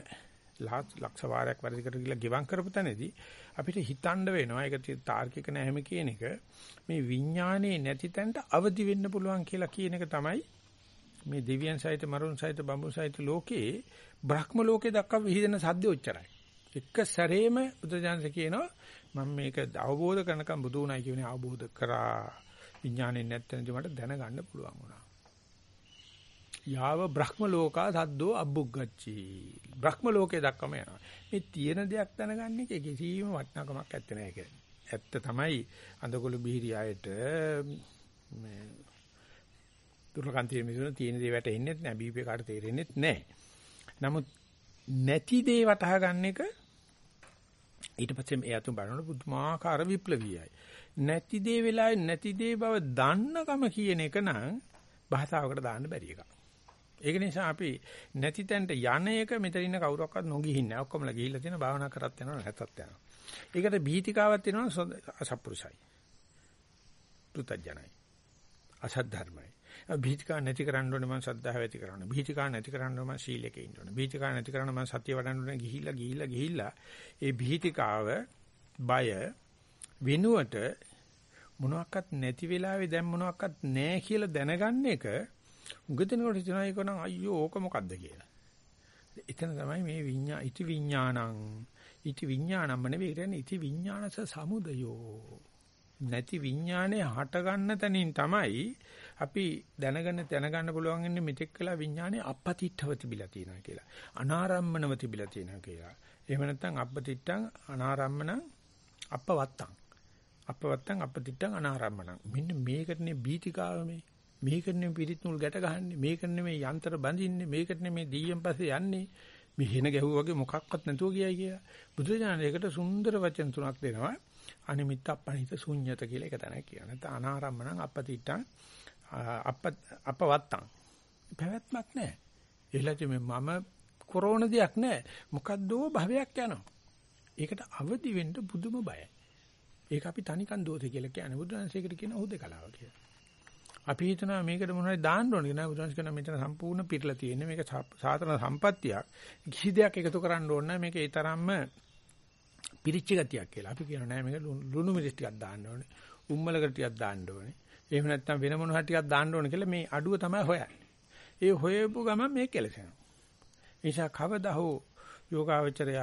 ලක්ෂ වාරයක් වැඩි කර කියලා ගිවං කරපු තැනදී අපිට හිතන්න වෙනවා ඒක තාර්කික නැහැම කියන එක මේ විඥානේ නැති තැනට අවදි වෙන්න පුළුවන් කියලා කියන එක තමයි මේ දෙවියන් සහිත මරුන් සහිත බඹුන් සහිත ලෝකේ බ්‍රහ්ම ලෝකේ දක්වා විහිදෙන සද්ද උච්චරයි. එක සැරේම බුදුජානක කියනවා මම මේක අවබෝධ කරනකම් බුදු උනායි කියන්නේ අවබෝධ කරා විඥාණයෙන් නැත්නම් මට දැනගන්න පුළුවන් වුණා. යාව බ්‍රහ්ම ලෝකා සද්දෝ අබ්බුග්ගච්චි. බ්‍රහ්ම ලෝකේ දක්වම යනවා. මේ තියෙන දෙයක් දැනගන්න එක කිසිම වටිනාකමක් නැත්තේ නෑ කියන්නේ. ඇත්ත තමයි අඳකොළු බිහිරි ආයත මේ දුර්ලකන්තිය මිදුන තියෙන දේ වැටෙන්නේ නැහැ. බීපේ කාට තේරෙන්නේ නැහැ. නමුත් නැති දේ වටහා ගන්න එක ඊට පස්සේ ඒ අතුන් බලනකොට පුදුමාකාර විප්ලවීයයි. නැති දේ වෙලාවේ නැති දේ බව දන්නකම කියන එක නම් භාෂාවකට දාන්න බැරි එකක්. ඒක නිසා අපි නැති තැනට යන එක මෙතන ඉන්න කවුරක්වත් නොගිහින් නැහැ. ඔක්කොමලා ගිහිල්ලා තියෙන භාවනා කරත් යනවා නැතත් යනවා. ඒකට බීතිකාවක් තියෙනවා අසප්පුරුසයි. පුතඥයි. අසත් ධර්මයි. බීතිකා නැති කරන්න ඕනේ මම සද්ධාව ඇති කරන්න. බීතිකා නැති කරන්න ඕනේ මම සීලෙක ඉන්න ඕනේ. බීතිකා නැති කරන්න මම සතිය වඩන්න ඕනේ ගිහිල්ලා ගිහිල්ලා ගිහිල්ලා ඒ බීතිකාව බය වෙනුවට මොනවත් නැති වෙලාවේ දැන් මොනවත් නැහැ කියලා දැනගන්න එක උගදෙනකොට හිතනවා ඒක නම් අයියෝ ඕක මොකද්ද කියලා. එතන තමයි මේ විඤ්ඤා ඉති විඤ්ඤාණං ඉති විඤ්ඤාණම්ම නෙවෙයි කියන්නේ ඉති විඤ්ඤාණස සමුදයෝ. නැති විඤ්ඤාණය හට ගන්න තැනින් තමයි අපි දැනගෙන දැනගන්න පුළුවන් ඉන්නේ මෙතෙක් කළා විඥානේ අපපතිට්ඨව තිබිලා තියෙනවා කියලා. අනාරම්මනව තිබිලා තියෙනවා කියලා. එහෙම නැත්නම් අපපතිට්ඨං අනාරම්මන අපවත්තං. අපවත්තං අපපතිට්ඨං අනාරම්මනං. මෙන්න මේකටනේ බීතිකාව මේ. මේකටනේ පිරිත් නූල් ගැට ගහන්නේ. මේකටනේ මේ යන්ත්‍ර බඳින්නේ. මේකටනේ මේ දීයන් පස්සේ යන්නේ. මේ හින ගැහුවා වගේ මොකක්වත් නැතුව ගියයි කියලා. බුදුරජාණන් ඒකට සුන්දර වචන තුනක් දෙනවා. අනිමිත්ත අපනිත ශුන්්‍යත කියලා එක තැනක් කියනවා. නැත්නම් අනාරම්මණං අපතිට්ඨං අප අපවත්තං පැවැත්මක් නැහැ. එළච මේ මම කොරෝන දෙයක් නැහැ. මොකද්දෝ භවයක් යනවා. ඒකට අවදි වෙන්න පුදුම බයයි. ඒක අපි තනිකන් දෝෂය කියලා කියන්නේ බුදුන්සේකට කියන හුදකලාව කියලා. අපි හිතනවා මේකට මොනවද දාන්න ඕනේ නෑ බුදුන්සේ කියන මෙතන සම්පූර්ණ පිටලා තියෙන්නේ මේක සාතන සම්පත්තියක්. කිසි දෙයක් එකතු කරන්න ඕනේ නෑ මේක ඒ තරම්ම පිරිච්ච ගතියක් කියලා. අපි කියනවා නෑ මේක ලුණු මිරිස් ටිකක් දාන්න ඕනේ. උම්මලකට ටිකක් දාන්න ඕනේ. එහෙම නැත්නම් වෙන මොන හරි ටිකක් දාන්න ඕන කියලා මේ අඩුව තමයි හොයන්නේ. ඒ හොයපු ගමන් මේ කෙලසෙනවා. නිසා කවදා හෝ යෝගාවචරය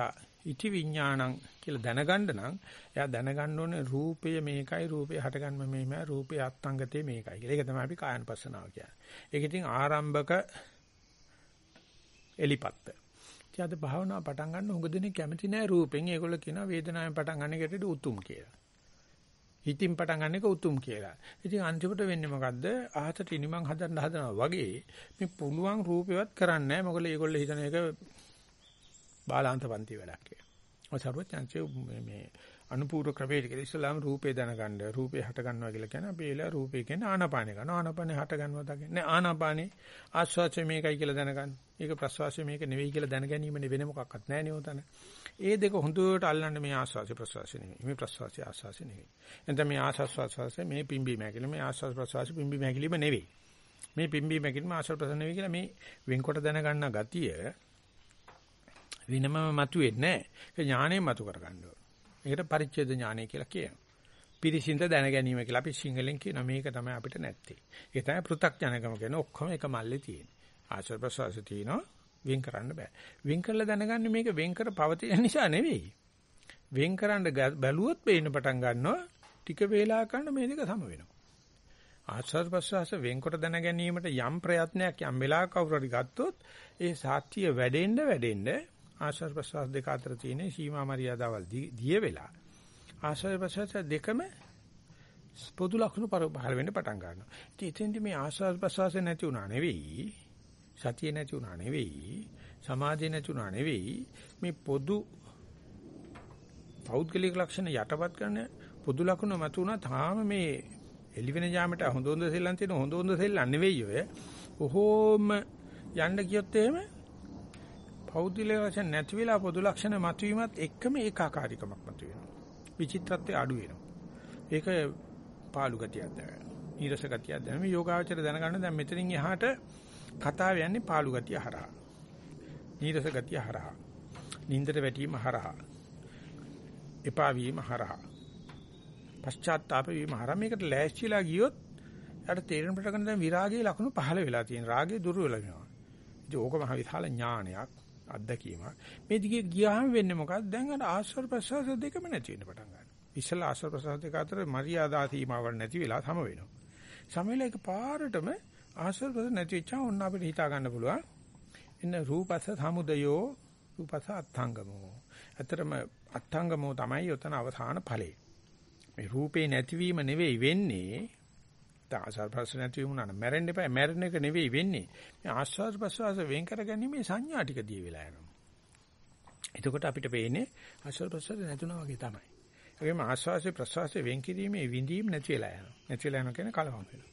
ඉති විඥාණං කියලා දැනගන්න නම් එයා දැනගන්න ඕනේ රූපය මේකයි රූපය හටගන්න මේමයි රූපය අත්ංගතේ මේකයි කියලා. ඒක තමයි අපි කායanusasanaව කියන්නේ. ඒක ඉතින් ආරම්භක එලිපත්ත. ඉතින් අද භාවනාව පටන් ගන්න උඟ දෙනෙක් කැමති නැහැ රූපෙන්. ඒගොල්ලෝ කියනවා වේදනාවෙන් පටන් ගන්න එකට උතුම් කියලා. හිතින් පටන් ගන්න එක උතුම් කියලා. ඉතින් අන්තිමට වෙන්නේ මොකද්ද? ආහතට ඉනිමන් හදන්න හදනවා වගේ මේ පුළුවන් රූපෙවත් කරන්නේ නැහැ. මොකද ඒගොල්ලෝ හිතන එක බාලාන්ත පන්ති වැඩක් කියලා. ඔය සර්වඥාන්සේ මේ අනුපූර්ව ක්‍රමයකට කියලා ඉස්ලාම රූපේ දැනගන්න රූපේ හට ගන්නවා කියලා කියන අපි ඒලා රූපේ කියන්නේ ආනාපානේ කරනවා ආනාපානේ හට ගන්නවා දකින්නේ ආනාපානේ ආස්වාචය මේකයි කියලා දැනගන්න. ඒක ප්‍රස්වාසය මේක නෙවෙයි කියලා දැන ගැනීමනේ වෙන මොකක්වත් නැහැ නේ උතන. ඒ දෙක හොඳට අල්ලන්න මේ ආස්වාසය ප්‍රස්වාසය නෙවෙයි. මේ ප්‍රස්වාසය ආස්වාසය නෙවෙයි. එතන මේ ආස්වාස ප්‍රස්වාසය මේ පිම්බි මැකිලි මේ ආස්වාස ප්‍රස්වාසය පිම්බි මැකිලිම නෙවෙයි. මේ පිම්බි මැකිලිම ආස්වාස ප්‍රස්වාසය නෙවෙයි කියලා මේ වෙන්කොට දැනගන්න ගතිය වෙනම මතුවෙන්නේ නැහැ. ඒක ඥාණයෙන් මතු කරගන්න ඕන. මේකට පරිච්ඡේද ඥානය කියලා කියනවා. පිරිසිඳ දැන ගැනීම කියලා අපි සිංහලෙන් කියනවා මේක තමයි අපිට නැත්තේ. ඒක තමයි පෘ탁ජනකම කියන ඔක්කොම එක මල්ලේ තියෙන්නේ. ආශ්‍රව ප්‍රසවාස තියෙනවා වෙන් කරන්න බෑ. වෙන් කරලා දැනගන්නේ මේක වෙන් කර පවතින නිසා නෙවෙයි. වෙන් කරන්න බැලුවොත් පේන්න පටන් ගන්නවා ටික වේලා කරන මේ දෙක සම වෙනවා. ආශ්‍රව ප්‍රසවාස වෙන්කොට දැන ගැනීමට යම් ප්‍රයත්නයක් යම් වෙලාවක කවුරු හරි ගත්තොත් ඒ සාත්‍ය වැඩෙන්න වැඩෙන්න ආශ්වාස ප්‍රශ්වාස දෙක අතර තියෙන සීමා මරියාදාවල් දිය වෙලා ආශ්වාස ප්‍රශ්වාස දෙකම පොදු ලක්ෂණ පහළ වෙන්න පටන් ගන්නවා. ඉතින් එතෙන්දි මේ ආශ්වාස ප්‍රශ්වාස නැති වුණා නෙවෙයි සතිය නැති වුණා නෙවෙයි සමාධිය නැති වුණා නෙවෙයි මේ පොදු පෞද්ගලික ලක්ෂණ යටපත් කරන පොදු ලක්ෂණ මත උනා තාම මේ එළිවෙන යාමට හොඳ හොඳ සෙල්ලම් තියෙන හොඳ හොඳ සෙල්ලම් නෙවෙයි ඔය. කොහොම යන්න කියොත් එහෙම පෞද්ගලික වශයෙන් නැති වෙලා පොදු ලක්ෂණ මතුවීමත් එක්කම ඒකාකාරීකමක් මතුවෙනවා. විචිත්‍රත්වය අඩු වෙනවා. ඒක පාළු ගතියක් දැනෙනවා. නීරස ගතියක් දැනෙනවා. මේ යෝගාවචර දැනගන්න දැන් මෙතනින් එහාට කතාව යන්නේ පාළු ගතිය හරහා. නීරස ගතිය හරහා. නින්දට වැටීම හරහා. එපා වීම හරහා. පශ්චාත්තාප වීම හරහා මේකට ලෑස්තිලා ගියොත් යාට තේරෙන ප්‍රකට දැන් විරාගයේ ලක්ෂණ පහළ වෙලා තියෙන. රාගය දුර වෙලා වෙනවා. ඉතින් ඕක මහ විශාල ඥානයක්. අත්දැකීමක්. මේ දිගේ ගියාම වෙන්නේ මොකක්ද? දැන් අර ආශ්‍රව ප්‍රසවාස දෙකම නැති වෙන්න පටන් ගන්නවා. ඉස්සලා ආශ්‍රව ප්‍රසවාස දෙක අතර මරියාදා සීමාවක් නැති වෙලා සම වෙනවා. සම වෙලා එක පාරටම ආශ්‍රව ප්‍රසවාස නැති වෙච්චා ඔන්න අපිට හිතා ගන්න පුළුවන්. එන්න රූපස සමුදයෝ රූපස අත්ංගමෝ. අතරම අත්ංගමෝ තමයි යතන අවසාන ඵලය. මේ රූපේ නැතිවීම නෙවෙයි වෙන්නේ ආස්වාද ප්‍රසවාස නැති වුණා නම් මැරෙන්න එපා. මැරෙන එක නෙවෙයි වෙන්නේ. මේ ආස්වාද ප්‍රසවාස වෙන් කරගැනීමේ සංඥා ටික දී වෙලා යනවා. එතකොට අපිට පේන්නේ ආස්වාද ප්‍රසවාස නැතුණා වගේ තමයි. ඒගොම ආස්වාද ප්‍රසවාස වෙන් කිරීමේ විඳීම් නැති වෙලා යනවා. නැති වෙලා යනවා කියන්නේ කලවම් වෙනවා.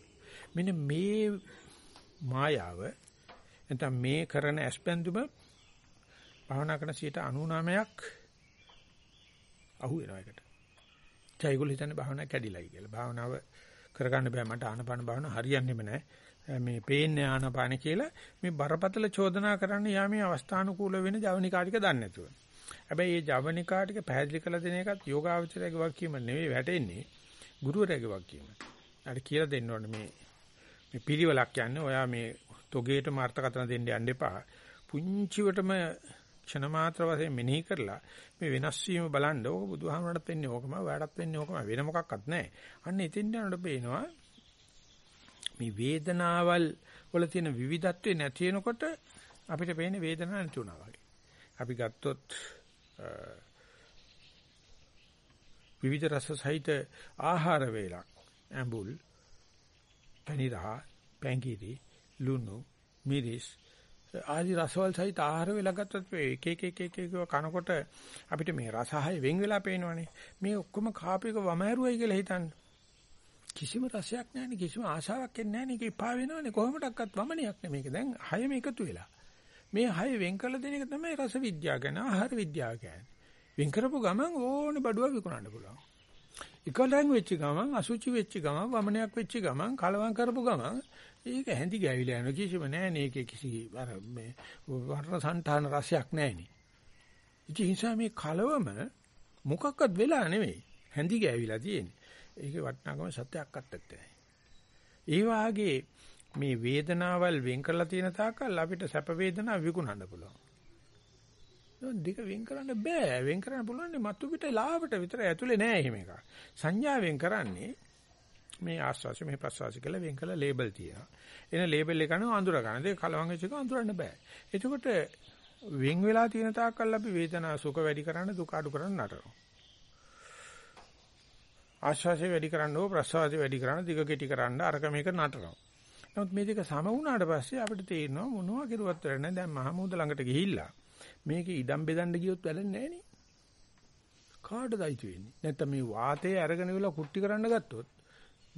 මෙන්න මේ මායාව නැත්නම් මේ කරන ඇස්පැන්දුම භාවනා කරන 99ක් අහු වෙනවා ඒකට. ඒගොල්ලෝ හිතන්නේ භාවනාව කැඩිලායි කියලා. භාවනාව කරගන්න බෑ මට ආනපාන භාවන හරියන්නේම නැහැ. මේ පේන්නේ ආනපාන කියලා මේ බරපතල චෝදනා කරන්න යාමේ අවස්ථානුකූල වෙන ජවනිකා ටික දන්නේ නැතුව. හැබැයි මේ ජවනිකා ටික පැහැදිලි කරලා දෙන එකත් යෝගාවචරයේ වක්කීම නෙවෙයි වැටෙන්නේ ගුරුවරයාගේ වක්කීම. අර කියලා දෙන්න ඕනේ මේ මේ පිළිවෙලක් යන්නේ ඔයා මේ තොගේට මාර්ථකතන දෙන්න යන්න එපා. පුංචිවටම ක්ෂණ මාත්‍ර වශයෙන් මෙනෙහි කරලා මේ වෙනස් වීම බලන්න ඕක බුදුහාමරටත් වෙන්නේ ඕකම වැඩත් වෙන්නේ ඕකම වෙන මොකක්වත් නැහැ. අන්න එතින් යනකොට පේනවා මේ වේදනාවල් වල තියෙන විවිධත්වේ නැති වෙනකොට අපිට පේන්නේ වේදනාවක් නැති වුණා වගේ. අපි ගත්තොත් විවිධ රස සහිත ආහාර වේලක් ඇඹුල් පනිරා පැංගිරි ලුණු මිරිස් ආදි රසවල සහිත ආහාර වෙලා ගත්තත් එක එක එක එක එක කනකොට අපිට මේ රසහය වෙන් වෙලා පේනවනේ. මේ ඔක්කොම කාපේක වමහැරුවයි කියලා හිතන්න. කිසිම රසයක් නැහැ කිසිම ආශාවක් එන්නේ නැහැ නේ. ඒක එපා වෙනවනේ කොහොමඩක්වත් වමනයක් නෙමෙයි. මේක දැන් හයම එකතු වෙලා. මේ හය වෙන් කළ දෙන එක තමයි රස විද්‍යාව ගැන ආහාර විද්‍යාව කියන්නේ. වෙන් කරපු ගමන් ඕනේ බඩුවක් විකුණන්න පුළුවන්. එකලෙන් වෙච්ච ගමන් අසුචි වෙච්ච ගමන් වමනයක් වෙච්ච ගමන් කලවම් කරපු ගමන් ඒක හැඳි ගෑවිලා යනවා කිසිම නැහැ නේ ඒකේ කිසි අර මේ වර්ණ సంతාන රසයක් නැහැ නේ. ඉතින් ඒ නිසා මේ කලවම මොකක්වත් වෙලා නෙමෙයි හැඳි ගෑවිලා තියෙන්නේ. ඒකේ වටිනාකම සත්‍යයක්වත් නැත්තේ. ඒ වාගේ මේ වේදනාවල් වෙන් කරලා තියෙන තාක්කල් අපිට සැප වේදනා විකුණන්න පුළුවන්. දෙක වෙන් කරන්න බෑ. වෙන් කරන්න පුළුවන් මතු පිට ලාවට විතර ඇතුලේ නෑ එහෙම එකක්. සංඥාවෙන් කරන්නේ මේ ආස්වාසි මේ ප්‍රසවාසි කියලා වෙන් කරලා ලේබල් තියෙනවා. එන ලේබල් එක අනුව අඳුර ගන්න. ඒක කලවම් වෙච්ච එක අඳුරන්න බෑ. එතකොට වෙන් වෙලා තියෙන තාක්කල් අපි වේදනා සුඛ වැඩි කරන්න දුක අඩු කරන්න නටනවා. ආශ්වාසය වැඩි කරන්න ඕ ප්‍රශ්වාසය වැඩි කරන්න දිග කෙටි කරන්න අරක මේක නටනවා. නමුත් මේ දෙක සම වුණාට පස්සේ අපිට තේරෙනවා මොනවා කෙරුවත් වැඩ නැහැ. දැන් මහමූද ළඟට ගිහිල්ලා මේකේ ඉඩම් බෙදන්න ගියොත් වැඩන්නේ නැහැ නේ. කාටද අයිති වෙන්නේ? නැත්නම් මේ වාතය අරගෙන ඉවලා කුට්ටි කරන්න ගත්තොත්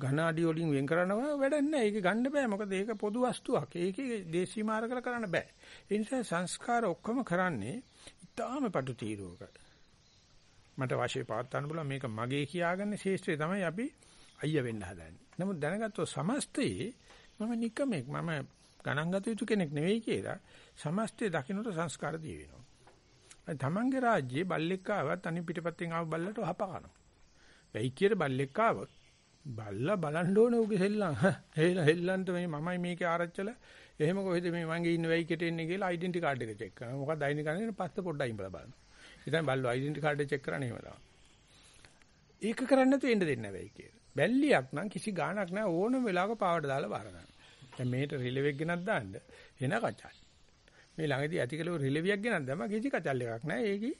ඝන අඩි වලින් වෙන් කරනවා වැඩක් නැහැ. ඒක ගන්න බෑ. මොකද ඒක පොදු වස්තුවක්. ඒකේ දේශී මාර්ගල කරන්න බෑ. ඒ නිසා සංස්කාර ඔක්කොම කරන්නේ ඊටාම පටු තීරුවක. මට වාසිය පාත්තන්න බුණා මේක මගේ කියාගන්න ශේෂ්ත්‍රය තමයි අපි අයිය වෙන්න හදන්නේ. නමුත් දැනගත්තොත් සමස්තයේ මම නිකමෙක් මම ගණන් ගත යුතු කෙනෙක් නෙවෙයි කියලා සමස්තය දකින්නට සංස්කාර දී වෙනවා. තමන්ගේ රාජ්‍යයේ බල්ලෙක් ආවත් අනිත් පිටපැත්තෙන් ආව බල්ලට වහප කනවා. වෙයිකියට බල්ලෙක් ආවොත් බල්ලා බලන්න ඕනේ උගේ සෙල්ලම්. හෙල්ල හෙල්ලන්ට මේ මමයි මේකේ ආරච්චල එහෙම කොහෙද මේ මගේ ඉන්න වෙයිකියට එන්නේ කියලා ඩෙන්ටි කාඩ් එක චෙක් කරනවා. මොකක්ද අයින් කරන්නේ පස්ස පොඩ්ඩක් ඉඹලා බලන්න. ඉතින් බල්ලෝ ඩෙන්ටි කාඩ් එක චෙක් කරන්නේ එහෙම තමයි. ඒක කරන්නේ නැතුව එන්න දෙන්නේ නැහැ වෙයිකියට. බැල්ලියක් නම් කිසි ගාණක් නැහැ ඕනම වෙලාවක පාවට දාලා බාර ගන්න. දැන් මේට රිලෙවෙක් ගෙනත් දාන්න එන කචල්. මේ ළඟදී ඇතිකලෝ රිලෙවියක් ගෙනත් දැම්ම කිසි කචල් එකක් නැහැ. ඒකි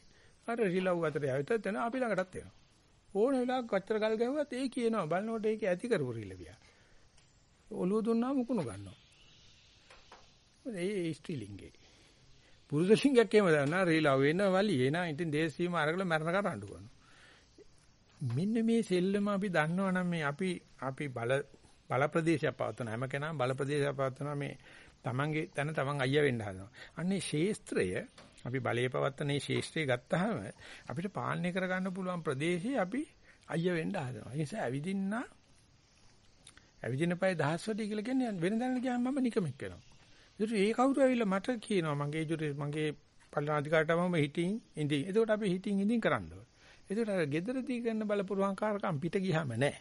අර රිලව් අතර යවිත තන අපි ළඟටත් එනවා. ඕන වෙලාවක කොච්චර ගල් ගැහුවත් ඒ කියනවා බලනකොට ඒක ඇති කරපු රිලෙවිය. ඔළුව දුන්නා මුකුණු ගන්නවා. ඒ ස්ත්‍රීලිංගේ. පුරුෂ ලිංගයක් එහෙම දන්නා රිලව් වෙන වලිය එනා ඉතින් දේශ සීම අරගල මරණ කරඬු කරනවා. මෙන්න මේ සෙල්ලම අපි දන්නවනම් මේ අපි අපි බල බල ප්‍රදේශයක් පවත්වන හැම කෙනාම බල ප්‍රදේශයක් පවත්වන මේ තමන්ගේ තන තමන් අයියා වෙන්න හදනවා. අන්නේ ශේස්ත්‍රය අපි බලයේ පවත්වන මේ ශේස්ත්‍රය ගත්තාම අපිට පාලනය කරගන්න පුළුවන් ප්‍රදේශේ අපි අයියා වෙන්න හදනවා. ඒ නිසා ඇවිදින්න ඇවිදින පය දහස්වටි කියලා කියන්නේ වෙනදාන ගියාම මම නිකමෙක් වෙනවා. ඒකට ඒ කවුරු ඇවිල්ලා මට කියනවා මගේ ජුරේ මගේ පල්ලන අධිකාරටම හිටින් ඉඳින්. එතකොට අපි හිටින් ඉඳින් කරන්න ඕනේ. එතකොට අර gederදී කරන බලපුරුවන්කාරකම් පිට ගියාම නෑ.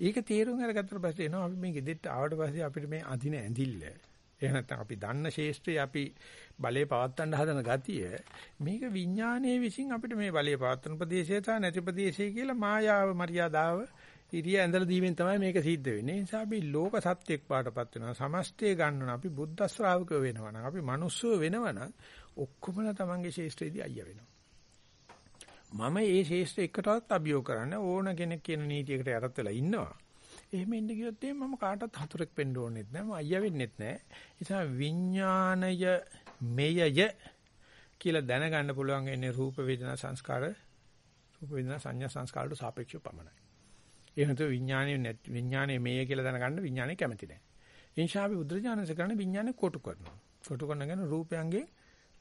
ඒක තේරුම් අරගත්තට පස්සේ එනවා අපි මේ ගෙදෙට්ට ආවට පස්සේ අපිට මේ අදින ඇඳිල්ල එහෙම නැත්නම් අපි දන්න ශේෂ්ත්‍රය අපි බලේ පවත්තන්න හදන ගතිය මේක විඥානයේ විසින් අපිට මේ බලේ පවත්තන ප්‍රදේශය තා නැති ප්‍රදේශය කියලා මායාව මරියාදාව ඉරිය ඇඳලා දීමෙන් තමයි මේක සිද්ධ වෙන්නේ. ඒ නිසා අපි ලෝක සත්‍යයක් පාටපත් වෙනවා. සමස්තය ගන්නවා. අපි බුද්ධ ශ්‍රාවකයෝ වෙනවා නම් අපි මිනිස්සුયો වෙනවා නම් ඔක්කොමලා තමන්ගේ ශේෂ්ත්‍රයේදී අයියා වෙනවා. මම ඒ ශේෂ්ත්‍ර එකටවත් අභියෝග කරන්න ඕන කෙනෙක් කියන නීතියකට යටත් වෙලා ඉන්නවා. එහෙම ඉන්න ගියොත් එහෙනම් මම කාටවත් හතුරෙක් වෙන්න ඕනෙත් නැහැ. මම අයියා වෙන්නෙත් නැහැ. ඒ නිසා විඥාණය මෙයය කියලා දැනගන්න පුළුවන් ඉන්නේ රූප වේදනා සංස්කාර රූප වේදනා සංඥා සංස්කාරට සාපේක්ෂව පමණයි. ඒ නැතුව විඥානයේ විඥානයේ මේය කියලා දැනගන්න විඥානය කැමති නැහැ. ඒ නිසා අපි බුද්ධ කරන්නේ විඥානය කොටු කරනවා. කොටු කරනගෙන රූපයන්ගේ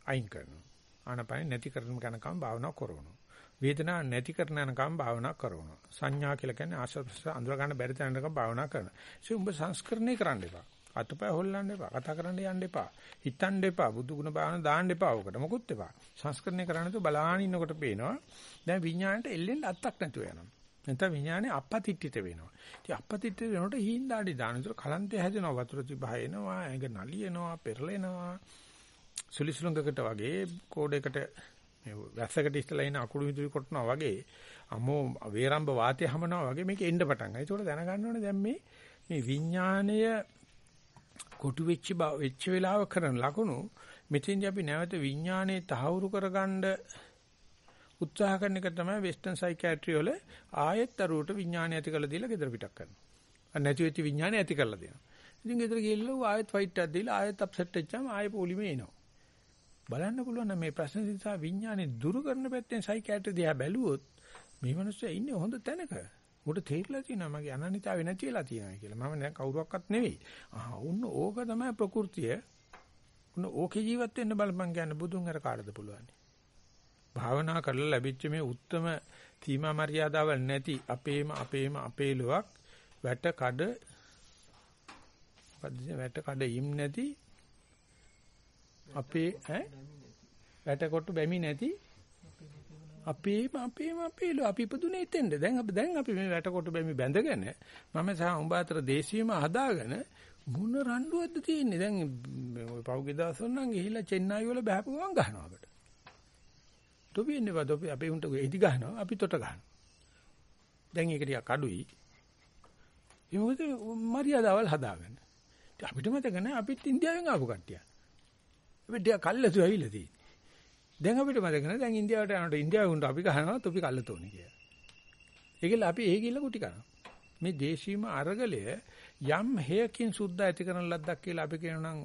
අයින් කරනවා. ආනපන නැති කරන කනකම් භාවනා කරනවා. වේදනාව නැති කරන යනකම් භාවනා කරනවා. සංඥා කියලා කියන්නේ ආශ්‍රව අඳුර ගන්න බැරි තැනකම් භාවනා කරනවා. ඒ උඹ සංස්කරණය කරන්න එපා. අතපය හොල්ලන්න එපා. කතා කරන්න යන්න එපා. හිතන්න එපා. බුදු ගුණ භාවනා දාන්න එපා. ඔකට මොකුත් එපා. සංස්කරණය කරන්න තු බලාගෙන ඉන්නකොට පේනවා. දැන් විඥාණයට එල්ලෙන්න අත්තක් නැතුව යනවා. නැත්නම් විඥානේ අපපතිට්ඨිත වෙනවා. ඉතින් අපපතිට්ඨිත වෙනකොට හිඳාඩි දාන. ඒතර කලන්තය හැදෙනවා. වතුර තිබහ එනවා. ඇඟ නලියනවා. පෙරලෙනවා. සුලිසුලඟකට වගේ කෝඩයකට මේ වැස්සකට ඉස්සලා ඉන අකුළු විදුලි කොටනවා වගේ අමෝ වේරම්බ වාතය හමනවා වගේ මේක එන්න පටන් ගන්නවා. ඒකෝට දැනගන්න ඕනේ දැන් මේ මේ විඥාණය කොටු වෙච්ච වෙච්ච වෙලාව කරන ලකුණු මෙතෙන්දී අපි නැවත විඥාණය තහවුරු කරගන්න උත්සාහ කරන එක තමයි වෙස්ටර්න් සයිකියාට්‍රි වල ආයෙත් අරුවට විඥාණය ඇති කරලා දීලා ගෙදර පිටක් කරනවා. අර නැති වෙච්ච විඥාණය ඇති කරලා දෙනවා. ඉතින් ගෙදර ගිහලා ආයෙත් ෆයිට් එකක් දීලා ආයෙත් අප්සෙට් වෙච්චාම ආයෙ පොලිමේ එනවා. බලන්න පුළුවන් නම් මේ ප්‍රශ්න නිසා විඥානේ දුරු කරන පැත්තෙන් සයිකියාට්‍රි දිහා බැලුවොත් මේ මිනිස්සු ඉන්නේ හොඳ තැනක. උට තේරිලා තියෙනවා මගේ අනන්‍යතාවය නැති වෙලා තියෙනවා කියලා. මම දැන් කවුරුවක්වත් නෙවෙයි. ආ උන්න ඕක තමයි ප්‍රകൃතිය. උන්න ඕකේ ජීවත් වෙන්න බලපන් කියන්නේ බුදුන් අර කාටද පුළුවන්. භාවනා කරලා ලැබිච්ච මේ උත්තරම සීමා මර්යාදාවල් නැති අපේම අපේම අපේලුවක් වැට කඩ වැට කඩ ඉම් නැති අපේ ඈ වැටකොට්ටු බැමි නැති අපේම අපේම අපේලෝ අපි ඉපදුනේ එතෙන්ද දැන් අපි දැන් අපි මේ වැටකොට්ටු බැමි බැඳගෙන මම සහ උඹ අතර දේශීයම හදාගෙන මොන රණ්ඩුවක්ද තියෙන්නේ දැන් ඔය පෞගේ දවසොල් නම් ගිහිල්ලා චෙන්නයි වල බහපු ගමන් ගහනවා අපිට තොපි ඉන්නේ වා තොපි අපේ උන්ට එදි ගහනවා අපි තොට ගහනවා. දැන් ඒක ටිකක් අඩුයි. ඒ මොකද මරියාදවල් හදාගන්න. අපිට මතක නැහැ අපිත් ඉන්දියාවෙන් ආපු කට්ටිය. අපි ටික කල්ලාතු ඇවිල්ලා තියෙන්නේ. දැන් අපිට මතක නැහැ දැන් ඉන්දියාවට යනකොට ඉන්දියාවෙ උන්ට අපි ගහනවා තොපි කල්ලාතෝනේ කියලා. ඒකල අපි ඒ ගිල්ල කුටි කරනවා. මේ දේශීයම අරගලය යම් හේයකින් සුද්ධ ඇති කරන ලද්දක් කියලා අපි කියනවා නම්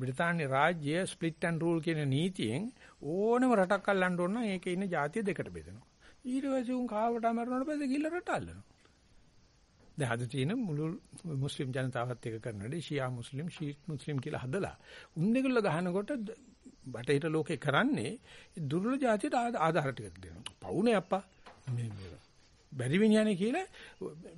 බ්‍රිතාන්‍ය රාජ්‍ය ස්ප්ලිට් ඇන්ඩ් රූල් කියන නීතියෙන් ඕනම රටක් අල්ලන්න ඕන නම් ඒකේ ඉන්න ජාතිය දෙකට බෙදෙනවා. ඊට පස්සේ උන් කාවට මරනකොට පස්සේ ගිල්ල රට අල්ලනවා. දැන් අද තියෙන මුළු මුස්ලිම් ජනතාවත් එක කරනදී ෂියා මුස්ලිම් ෂීට් මුස්ලිම් කියලා හදලා උන්නේගොල්ල ගහනකොට බටහිර ලෝකේ කරන්නේ දුර්වල ජාතියට ආධාර ටික දෙනවා. පවුනේ අප්පා. මේ බැරි විඥානේ කියලා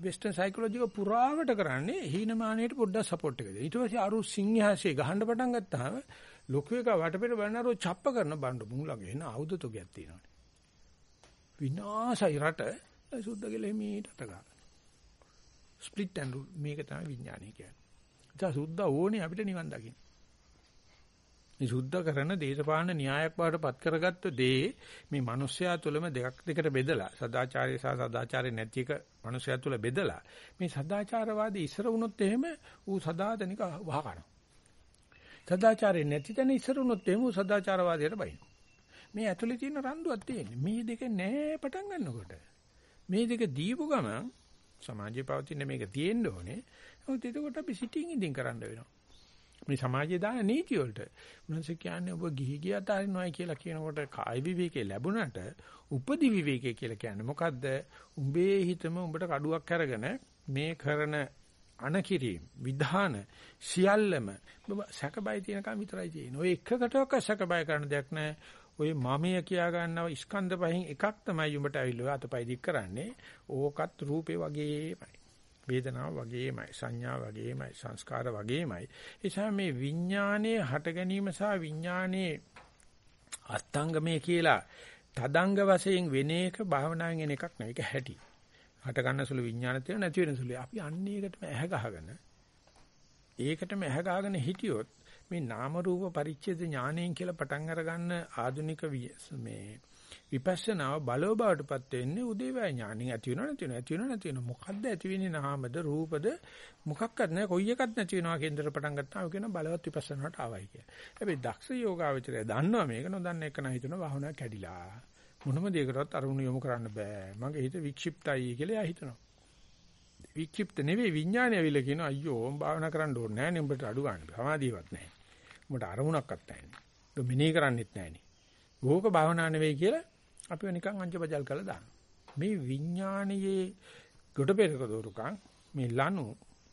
වෙස්ටර්න් සයිකොලොජි එක පුරාවට කරන්නේ හීනමානයට පොඩ්ඩක් සපෝට් එක දෙන්න. ඊට පස්සේ අරු සිංහාසයේ ගහන්න පටන් ගත්තාම ලොකු එක වටපිට බලනරෝ ڇප්ප කරන බණ්ඩ මුංගලගේ එන ආයුධ තොගයක් තියෙනවා. විනාශයි රට සුද්ධ කියලා මේට අත ගන්න. ස්ප්ලිට් ඇන්ඩ් මේක තමයි විඥානය කියන්නේ. ඒක සුද්ධ ඕනේ අපිට නිවන් දකින්න. මේ සුද්ධ කරන දේශපාලන න්‍යායක් බවට පත් කරගත්ත දේ මේ මිනිස්යා තුළම දෙකක් දෙකට බෙදලා සදාචාරය සහ සදාචාරය නැති එක මිනිස්යා තුළ බෙදලා මේ සදාචාරවාදී ඉස්සර වුණොත් එහෙම ඌ සදාතනික වහ කරනවා. සදාචාරය නැති තැන ඉස්සර වුණොත් එහෙම ඌ සදාචාරවාදයට බයිනවා. මේ ඇතුලේ තියෙන රණ්ඩුවක් තියෙන්නේ. මේ දෙක නෑ පටන් ගන්නකොට. මේ දෙක දීපු ගමන් සමාජයේ පවතින මේක තියෙන්න ඕනේ. නමුත් එතකොට අපි සිටින් ඉඳින් කරන්න වෙනවා. මේ සමාජයේ දාන නීති වලට මොනස කියන්නේ ඔබ ගිහි ගියත් අරිනවයි කියලා කියනකොට කායි විවේකේ ලැබුණට උපදි විවේකේ කියලා කියන්නේ මොකද්ද? උඹේ හිතම උඹට කඩුවක් අරගෙන මේ කරන අනකිරීම විධාන සියල්ලම සැකබයි තියෙනකම් විතරයි තියෙන්නේ. ඔය එකකටවත් සැකබය කරන දෙයක් නැහැ. ඔය මමය කියා ගන්නව ස්කන්ධ පහෙන් එකක් තමයි උඹට ඇවිල්ලා අතපය දික් කරන්නේ. ඕකත් රූපේ වගේමයි. වේදනාව වගේමයි සංඥා වගේමයි සංස්කාර වගේමයි. එසා මේ විඥානයේ හට ගැනීම සහ විඥානයේ අස්තංගමේ කියලා තදංග වශයෙන් වෙන එක භාවනාවෙන් එන එකක් නෙවෙයි. ඒක හැටි. හට ගන්න සුළු විඥාන තියෙන නැති වෙන සුළු. අපි අන්න ඒකටම ඇහ ගහගෙන ඒකටම ඇහ ගහගෙන හිටියොත් මේ නාම රූප පරිච්ඡේද ඥානයෙන් කියලා පටන් අරගන්න ආධුනික මේ විපස්සනාව බලව බවටපත් වෙන්නේ උදේවැය ඥානින් ඇති වෙනව නැති වෙනව ඇති වෙනව නැති වෙනව මොකද්ද ඇති වෙන්නේ නාමද රූපද මොකක්වත් නැහැ කොයි එකක් නැති වෙනවා කේන්දර පටන් ගත්තාම කියන බලවත් විපස්සනාවට ආවයි කිය. හැබැයි දක්ෂ යෝගාවචරය දන්නවා මේක නොදන්න එක නම් හිතන වහුණා කැඩිලා. මොනම දෙයකටවත් අරමුණු යොමු කරන්න බෑ. මගේ හිත වික්ෂිප්තයි කියලා එයා හිතනවා. වික්ෂිප්ත නෙවෙයි විඥානය ඇවිල්ලා කියනවා අයියෝ ඕම් භාවනා කරන්න ඕනේ නැහැ නේ උඹට අඩු ගන්න. සමාධියවත් නැහැ. උඹට අරමුණක්වත් නැහැ නේ. උඹ මිනේ කරන්නෙත් නැහැ නේ. ඕක භාවනා නෙවෙයි කියලා අපිව නිකන් අංජබජල් කරලා දානවා. මේ විඥානයේ ගොඩ පෙරක දෝරුකම් මේ ලනු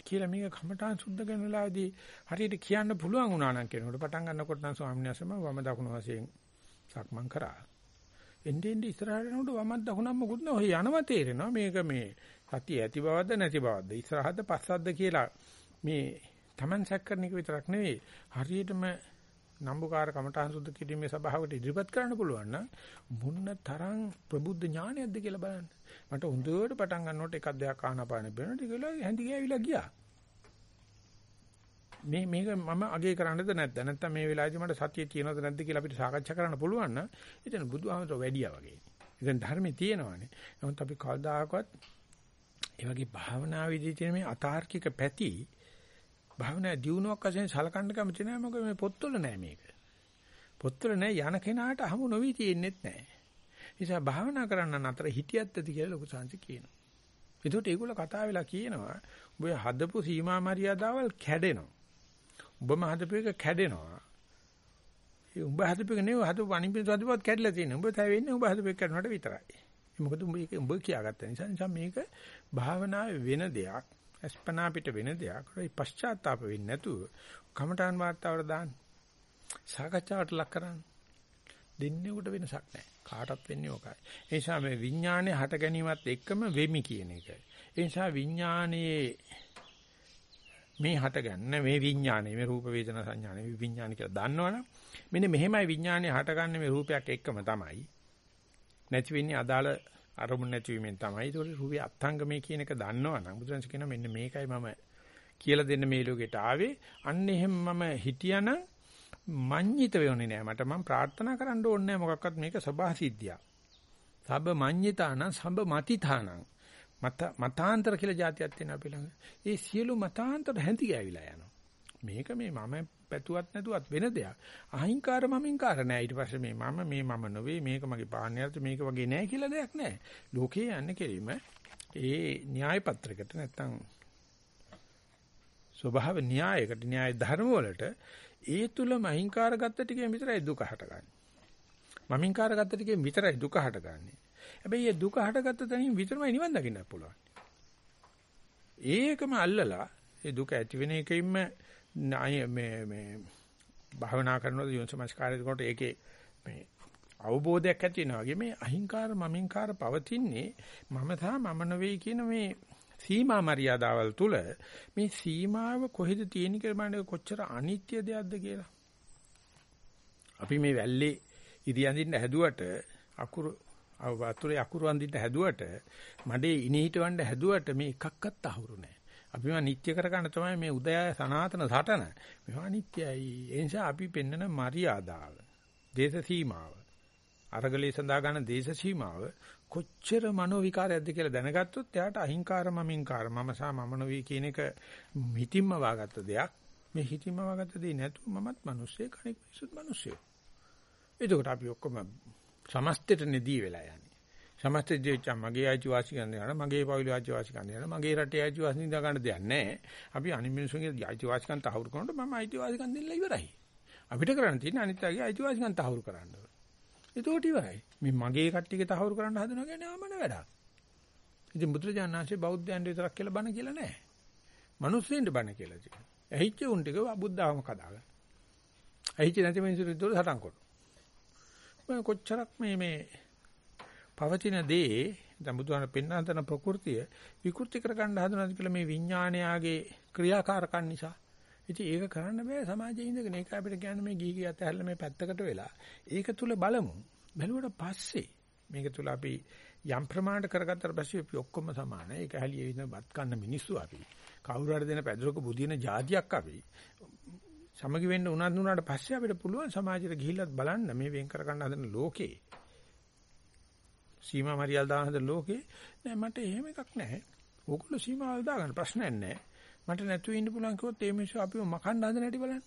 කියලා මේක කමඨාන් සුද්ධ කරන වෙලාවේදී හරියට කියන්න පුළුවන් වුණා නම් කෙනෙකුට පටන් ගන්නකොට නම් ස්වාමීන් වහන්සේම වම දකුණු වශයෙන් සක්මන් කරා. එන්නේ එන්නේ ඉස්සරහට යනකොට වමත් දකුණක් මොකුත් නෑ. ඔය යනවා තේරෙනවා මේක මේ සතිය ඇති බවද නැති බවද ඉස්සරහද පස්සද්ද කියලා මේ Taman සැක කරන එක විතරක් නෙවෙයි හරියටම නම්බුකාර කමඨාන් සුද්ධ කිරීමේ සභාවකට ඉදිරිපත් කරන්න පුළුවන් නම් මුන්න තරම් ප්‍රබුද්ධ ඥානයක්ද කියලා බලන්න. මට හොඳට පටන් ගන්නකොට එකක් දෙයක් ආනාපානෙ බෙනට ඒකල හැඳි ගෑවිලා ගියා. මේ මේක මම අගේ කරන්නද නැද්ද? නැත්නම් මේ වෙලාවේදී මට සතිය තියෙනවද නැද්ද කියලා අපිට සාකච්ඡා කරන්න පුළුවන් නම් ඉතින් බුදුහාමර වැඩියා වගේ. ඉතින් ධර්මයේ තියෙනවානේ. නමුත් අපි කවදාකවත් ඒ වගේ භාවනා විදිහේ තියෙන මේ අතාර්කික පැති භාවනා දියුණුවක් වශයෙන් සලකන්න කැමති නෑ මොකද මේ පොත්වල නෑ මේක. පොත්වල නෑ යන කෙනාට හමු නොවි තියෙන්නෙත් නෑ. නිසා භාවනා කරන්න අතර හිටියත් ඇති කියලා ලොකු සංසි කියනවා. ඒකට ඒගොල්ලෝ කතා වෙලා කියනවා ඔබ හදපු සීමා මරියාදාවල් කැඩෙනවා. ඔබම හදපු එක කැඩෙනවා. ඒ උඹ හදපු එක නෙවෙයි හදපු අනිපිට හදපුවත් කැඩලා තියෙනවා. උඹ තව වෙන්නේ උඹ හදපු එක කැඩුණාට විතරයි. මොකද උඹ ඒක උඹ කියාගත්ත නිසා නිසා මේක භාවනාවේ වෙන දෙයක්. අස්පනා පිට වෙන දෙයක්. ඒ පශ්චාත්තාප වෙන්නේ නැතුව කමඨාන් වාර්තාවට දාන්න. සාකච්ඡාවට ලක් කරන්න. දෙන්නේ උඩ වෙනසක් නැහැ. කාටවත් වෙන්නේ ඕකයි. ඒ නිසා මේ විඥානේ හට ගැනීමත් එක්කම වෙමි කියන එක. ඒ නිසා විඥානයේ මේ හට ගන්න මේ විඥානේ මේ රූප වේදනා සංඥා නේ විඥාන කියලා දන්නවනම් මෙන්න මෙහෙමයි විඥානේ හටගන්නේ මේ රූපයක් එක්කම තමයි. නැති වෙන්නේ අදාළ අරමුණ නැතිවීමෙන් තමයි. ඒතකොට රුවේ අත්ංගමේ කියන එක දන්නවනම් බුදුරජාණන් කියනවා මෙන්න මේකයි මම කියලා දෙන්න මේ ලෝකෙට ආවේ. අන්න එහෙම මම හිටියානම් මඤ්ඤිත වෙන්නේ නැහැ. මට මම ප්‍රාර්ථනා කරන්න ඕනේ නැහැ මොකක්වත් මේක සබහා සිද්ධියක්. සබ මඤ්ඤිතාන සබ මතිතානං මත මතාන්තර කියලා જાතියක් තියෙනවා අපි ළඟ. ඒ සියලු මතාන්තර හැඳි ගෑවිලා යනවා. මේක මේ මම පැතුවත් නැතුවත් වෙන දෙයක්. අහිංකාර මමින්කාර නෑ. ඊට පස්සේ මේ මම මේ මම නෙවෙයි මේක මගේ පාණ්‍යර්ථ මේක වගේ නෑ කියලා දෙයක් නෑ. ලෝකේ යන්නේ කෙලිම ඒ න්‍යාය පත්‍රයකට නැත්තම් ස්වභාව න්‍යායකට න්‍යාය ධර්ම වලට ඒ තුලම අහිංකාර ගත්ත ටිකෙන් විතරයි දුක හටගන්නේ. මමින්කාර ගත්ත ටිකෙන් විතරයි දුක හටගන්නේ. හැබැයි මේ දුක හටගත්ත තැනින් විතරමයි නිවන් දකින්න පුළුවන්. ඒකම අල්ලලා ඒ දුක ඇති වෙන එකෙින්ම මේ මේ භාවනා කරනකොට යොන්සමස්කාරය කොට ඒකේ මේ අවබෝධයක් ඇති වෙනවා වගේ මේ අහිංකාර මමින්කාර පවතින්නේ මම සහ මම නෙවෙයි කියන මේ සීමා මරියාදාවල් තුල මේ සීමාව කොහෙද තියෙන කියලා කොච්චර අනිත්‍ය දෙයක්ද කියලා. අපි මේ වැල්ලේ ඉරියන්දින්න හැදුවට අකුරු වතුරේ අකුරු අඳින්න හැදුවට මඩේ ඉනි හිටවන්න හැදුවට මේ එකක්වත් අහුරු නැහැ. අපිම නිත්‍ය කරගන්න තමයි මේ උදය සනාතන සටන. මේවා නිත්‍යයි. ඒ නිසා අපි පෙන්නන මරියාදාව, දේශ සීමාව, අරගලේ සඳහා ගන්න දේශ සීමාව කොච්චර මනෝ විකාරයක්ද කියලා දැනගත්තොත් එයාට අහිංකාර මමින්කාර මම සහ මම නොවි කියන එක හිතින්ම වාගත්ත දෙයක්. මේ හිතින්ම වාගත්ත දෙයක් නැතුව මමත් මිනිස්සෙක් අනෙක් මිනිස්සුත් මිනිස්සෙක්. එතකොට අපි ඔක්කොම සමස්තෙට නෙදී වෙලා යන්නේ. සමස්ත දෙච්ච මගේ අයිතිවාසිකම් දෙනවා මගේ පවුලේ අයිතිවාසිකම් දෙනවා මගේ රටේ අයිතිවාසිකම් දා ගන්න දෙයක් නැහැ. අපි අනිත් මිනිස්සුන්ගේ අයිතිවාසිකම් තහවුරු කරනකොට මම අයිතිවාසිකම් දෙන්නලා ඉවරයි. අපිට කරන්න තියෙන්නේ අනිත් අයගේ අයිතිවාසිකම් තහවුරු කරන්න. ඒතකොට ඉවරයි. මේ මගේ කට්ටියගේ තහවුරු කරන්න හදනවා කියන්නේ ආමන වැඩක්. ඉතින් බුදුරජාණන්සේ බෞද්ධයන්ට විතරක් කියලා බණ කියලා නැහැ. මිනිස්සුන්ට බණ කියලා තියෙනවා. ඇහිච්ච උන් ටික බුද්ධාවම කදාගන්න. ඇහිච්ච නැති මිනිස්සුන්ට දුර සටන් කරනවා. කොච්චරක් මේ මේ පවතින දේ දැන් බුදුහාම පෙන්වා හදන ප්‍රകൃතිය විකෘති කර ගන්න හදනවාද කියලා මේ විඥානයාගේ ක්‍රියාකාරකම් නිසා. ඉතින් ඒක කරන්න බෑ සමාජයේ ඉඳගෙන ඒක අපිට කියන්නේ මේ ගිහි ගියත් ඇහැල්ලා මේ පැත්තකට වෙලා. ඒක තුල බලමු. බැලුවට පස්සේ මේක තුල අපි යම් ප්‍රමාණයට කරගත්තට පස්සේ අපි ඔක්කොම සමානයි. ඒක හැලියේ ඉන්න බත් කන්න මිනිස්සු අපි. කවුරු හරි දෙන පැදුරක බුදින જાතියක් අපි. සමගි වෙන්න උනත් උනාට පස්සේ අපිට පුළුවන් සමාජයට ගිහිල්ලත් බලන්න මේ වෙන් කර ගන්න හදන ලෝකේ සීමා මරියල් දාන හද ලෝකේ නෑ මට එහෙම එකක් නෑ. ඕගොල්ලෝ සීමාවල් දාගන්න ප්‍රශ්නයක් නෑ. මට නැතුව ඉන්න පුළුවන් කිව්වොත් ඒ මිනිස්සු අපිව මකන්න හදන හැටි බලන්න.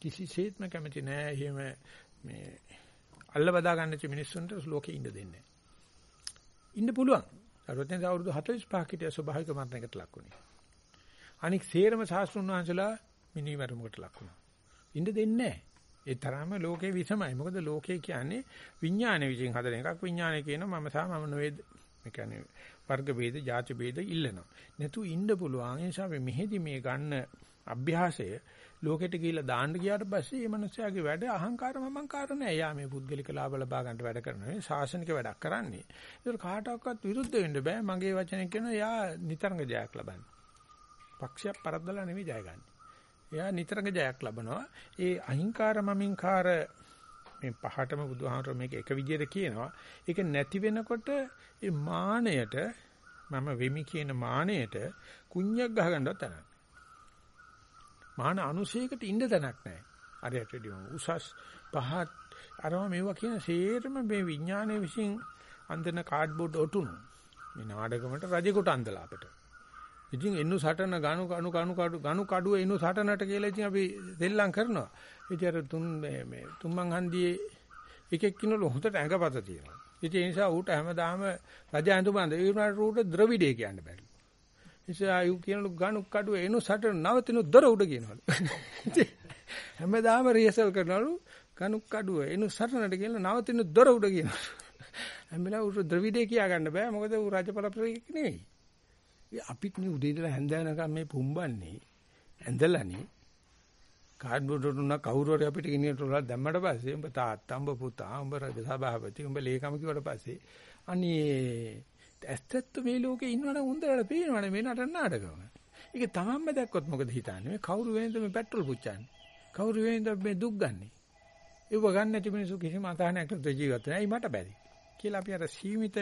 කිසිසේත්ම කැමති නෑ එහෙම මේ අල්ල බදා ගන්න ච මිනිස්සුන්ට ලෝකේ ඉන්න දෙන්නේ ඉන්න පුළුවන්. අරොතෙන් අවුරුදු 45ක හිටිය ස්වභාවික මරණයකට ලක් වුණේ. අනික සේරම සාස්ත්‍රුන් වහන්සේලා මිනිමරුමකට ලක් වුණා. ඉන්න දෙන්නේ නැහැ. ඒ තරම්ම ලෝකේ විසමයි. මොකද ලෝකේ කියන්නේ විඥාන විදිහෙන් හදන එකක්. විඥානය කියනවා මම සහ මම නොවේද. ඒ කියන්නේ වර්ග ભેද, ಜಾති ભેද ඉල්ලනවා. නැතු ඉන්න පුළුවන්. ඒ නිසා මෙහෙදි මේ ගන්න අභ්‍යාසය ලෝකෙට ගිහිලා දාන්න ගියාට පස්සේ මේ මිනිස්යාගේ වැඩ අහංකාර මමංකාර නෑ. යා මේ පුද්ගලික ලාභ ලබා ගන්නට වැඩ කරනවා. ශාසනික වැඩක් කරන්නේ. ඒක කාටවත් විරුද්ධ වෙන්න බෑ. මගේ වචනේ කියනවා යා නිතරම ජයක් ලබන්න. පක්ෂයක් පරද්දලා නෙමෙයි ජය ගන්නේ. එයා නිතරම ජයක් ලබනවා. ඒ අහිංකාර මමින්කාර මේ පහටම බුදුහාමර මේක එක විදිහට කියනවා. ඒක නැති වෙනකොට ඒ මාණයට මම වෙමි කියන මාණයට කුණ්‍යක් ගහගන්නවත් තැනක්. මාන අනුශේකට ඉන්න තැනක් නැහැ. අරයට උසස් පහත් අරම මේවා කියන සේරම මේ විඥානයේ විසින් අන්දන කාඩ්බෝඩ් ඔටුනු. මේ නාඩගමට රජෙකුට අන්දලා අපිට. ඉතින් එන්නු සටන ගනු කණු කණු කඩු ගනු කඩුව එන්නු සටනට කියලා ඉතින් අපි දෙල්ලම් කරනවා. ඉතින් අර තුන් මේ මේ තුම්මන් හන්දියේ එකෙක් කිනවලු හොඳට ඇඟපත තියෙනවා. ඉතින් ඒ නිසා ඌට හැමදාම රජ ඇඳුම අඳ ඒ උනාට ඌට ද්‍රවිඩේ කියන්න බැරි. නිසා යු කියනලු ගනු කඩුව එන්නු සටන නවතිනු දොර උඩ කියනවලු. හැමදාම රිහසල් කරනවලු ගනු කඩුව එන්නු සටනට කියලා නවතිනු දොර උඩ කියනවලු. හැමලා ඌට ද්‍රවිඩේ කියා ගන්න බෑ මොකද ඌ රජපල ප්‍රේක නෙවෙයි. අපිත් මේ උදේ ඉඳලා හැන්ද වෙනකම් මේ පුම්බන්නේ ඇඳලානේ කාඩ්බෝඩ් උන කවුරු හරි අපිට ගෙනියන්න උලා දැම්මට පස්සේ උඹ තාත්තා උඹ පුතා උඹ රජ සභාපති උඹ ලේකම් කිව්වට පස්සේ අනේ ඇත්තත් මේ ලෝකේ ඉන්නවනම් හොඳට පේනවනේ මේ නටන නාටකම. ඒක තමන්ම දැක්කොත් මොකද හිතන්නේ? මේ කවුරු වෙනද මේ පෙට්‍රල් පුච්චන්නේ? කවුරු වෙනද මේ දුක් ගන්නෙ? ඒව ගන්න නැති මිනිස්සු කිසිම අතහනක් නැතුව ජීවත් වෙනවා. ඇයි මට බැරි? කියලා අපි අර සීමිත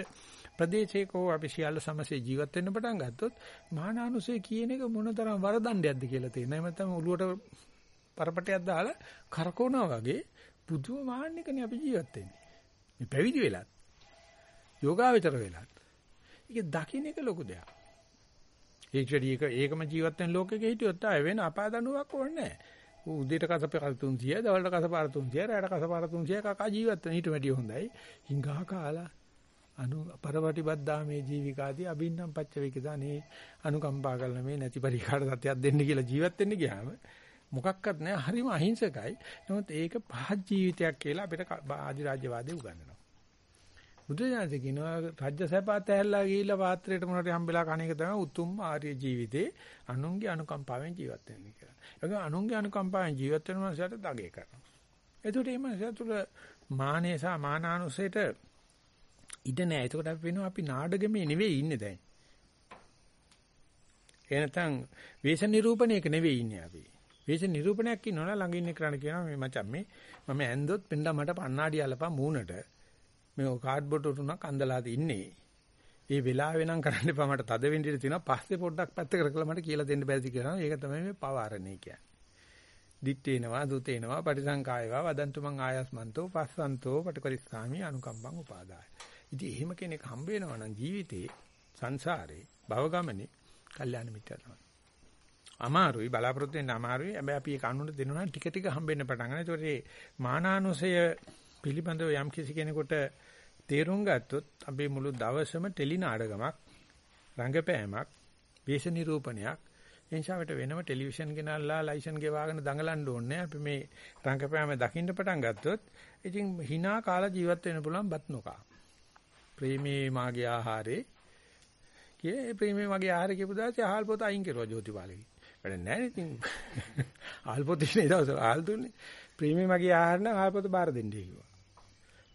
ප්‍රදේශයක හෝ අපි සියල්ල සමසේ ජීවත් වෙන්න පටන් ගත්තොත් මහානානුසය කියන එක මොනතරම් වරදණ්ඩයක්ද කියලා තේරෙනවා. එහෙම නැත්නම් ඔළුවට පරපටයක් දාලා කරකවනවා වගේ පුදුම මාන්නකනේ අපි ජීවත් වෙන්නේ. මේ පැවිදි වෙලත් යෝගාවචර වෙලත්. ඒක දකින්න එක ලොකු දෙයක්. ඒක ඒක ඒකම ජීවත් වෙන ලෝකෙක හිටියොත් ආය වෙන අපාදනුවක් ඕනේ නැහැ. උදේට කසපාර 300, දවල්ට කසපාර 300, රාත්‍රීට කසපාර 300 කකා ජීවත් වෙන ඊට වැඩිය හොඳයි. හිඟා කාලා අනු පරවටිබද්දා මේ ජීවිකාදී අබින්නම් පච්චවේකදානේ අනුකම්පා කරන මේ නැති පරිකාර සත්‍යයක් දෙන්න කියලා ජීවත් වෙන්න ගියාම මොකක්වත් නැහැ හරිම අහිංසකයි. නමුත් ඒක පහත් ජීවිතයක් කියලා අපිට ආදි රාජ්‍යවාදී උගන්වනවා. බුදුසසුන කියනවා රාජ්‍ය සැපات ඇහැල්ලා ගිහිල්ලා පාත්‍රයට මොනට හම්බෙලා කණ එක තමයි උතුම් ආර්ය ජීවිතේ අනුන්ගේ අනුකම්පාවෙන් ජීවත් වෙන්නේ කියලා. ඒක අනුන්ගේ අනුකම්පාවෙන් ජීවත් වෙන මනසට දගේ කරනවා. එතකොට මේ මනස තුළ මානේ සහ මානානුසයට ඉඩ නැහැ. එතකොට අපි වෙනවා අපි නාඩගමේ නෙවෙයි ඉන්නේ දැන්. ඒ නැත්නම් වේශ නිරූපණයක නෙවෙයි ඉන්නේ අපි. වේශ නිරූපණයක් ඉන්නවනම් ළඟ ඉන්න කරණ කියනවා මේ මචං මේ මම ඇන්දොත් පෙන්ඩා මට පණ්ණාඩි අලපන් මූණට මේ කාඩ්බෝඩ් උටුනක් අඳලාද ඉන්නේ. ඒ වෙලාවෙ නම් කරන්න එපා මට තද වෙන්න ඉඩ තියෙනවා. පස්සේ පොඩ්ඩක් පැත්තකට කරලා මට කියලා දෙන්න බැරිද කියලා. ඒක තමයි මේ පවාරණේ කියන්නේ. දිත්තේනවා දුතේනවා පටිසංකායවා වදන්තු මං ආයස්මන්තෝ පස්සන්තෝ පටිකරිස්සාමි අනුකම්පං උපාදාය. ඉතින් එහෙම කෙනෙක් හම්බ වෙනවා නම් ජීවිතේ සංසාරේ භව ගමනේ කල්යාණ මිත්‍ර තමයි. අමාරුයි බලාපොරොත්තු වෙන්න අමාරුයි. හැබැයි අපි ඒක අනුන්ට දෙනවා ටික ටික හම්බෙන්න පටන් ගන්නවා. ඒතකොට මේ මානානුසය පිළිබඳව යම් කිසි කෙනෙකුට තේරුම් ගත්තොත් අපේ මුළු දවසම ටෙලි නාඩගමක් රංගපෑමක් වේශ නිරූපණයක් එනිසාවට වෙනම ටෙලිවිෂන් ගෙනල්ලා ලයිසන් ගෙවාගෙන දඟලන්න ඕනේ අපි මේ රංගපෑම දකින්න පටන් ගත්තොත් ඉතින් hina කාලා ජීවත් වෙන්න පුළුවන් බත් නොකා ප්‍රේමේ මාගේ ආහාරේ. කියේ ප්‍රේමේ මාගේ ආහාරේ කියපු දාසේ ආහල් පොත අයින් කරුවා ජෝතිපාලගේ වැඩ නැහැ ඉතින්. ආහල් පොත ඉන්නේ දවස් ආහල් දුන්නේ. ප්‍රේමේ මාගේ ආහාර නම් ආහල් පොත බාර දෙන්නේ කිව්වා.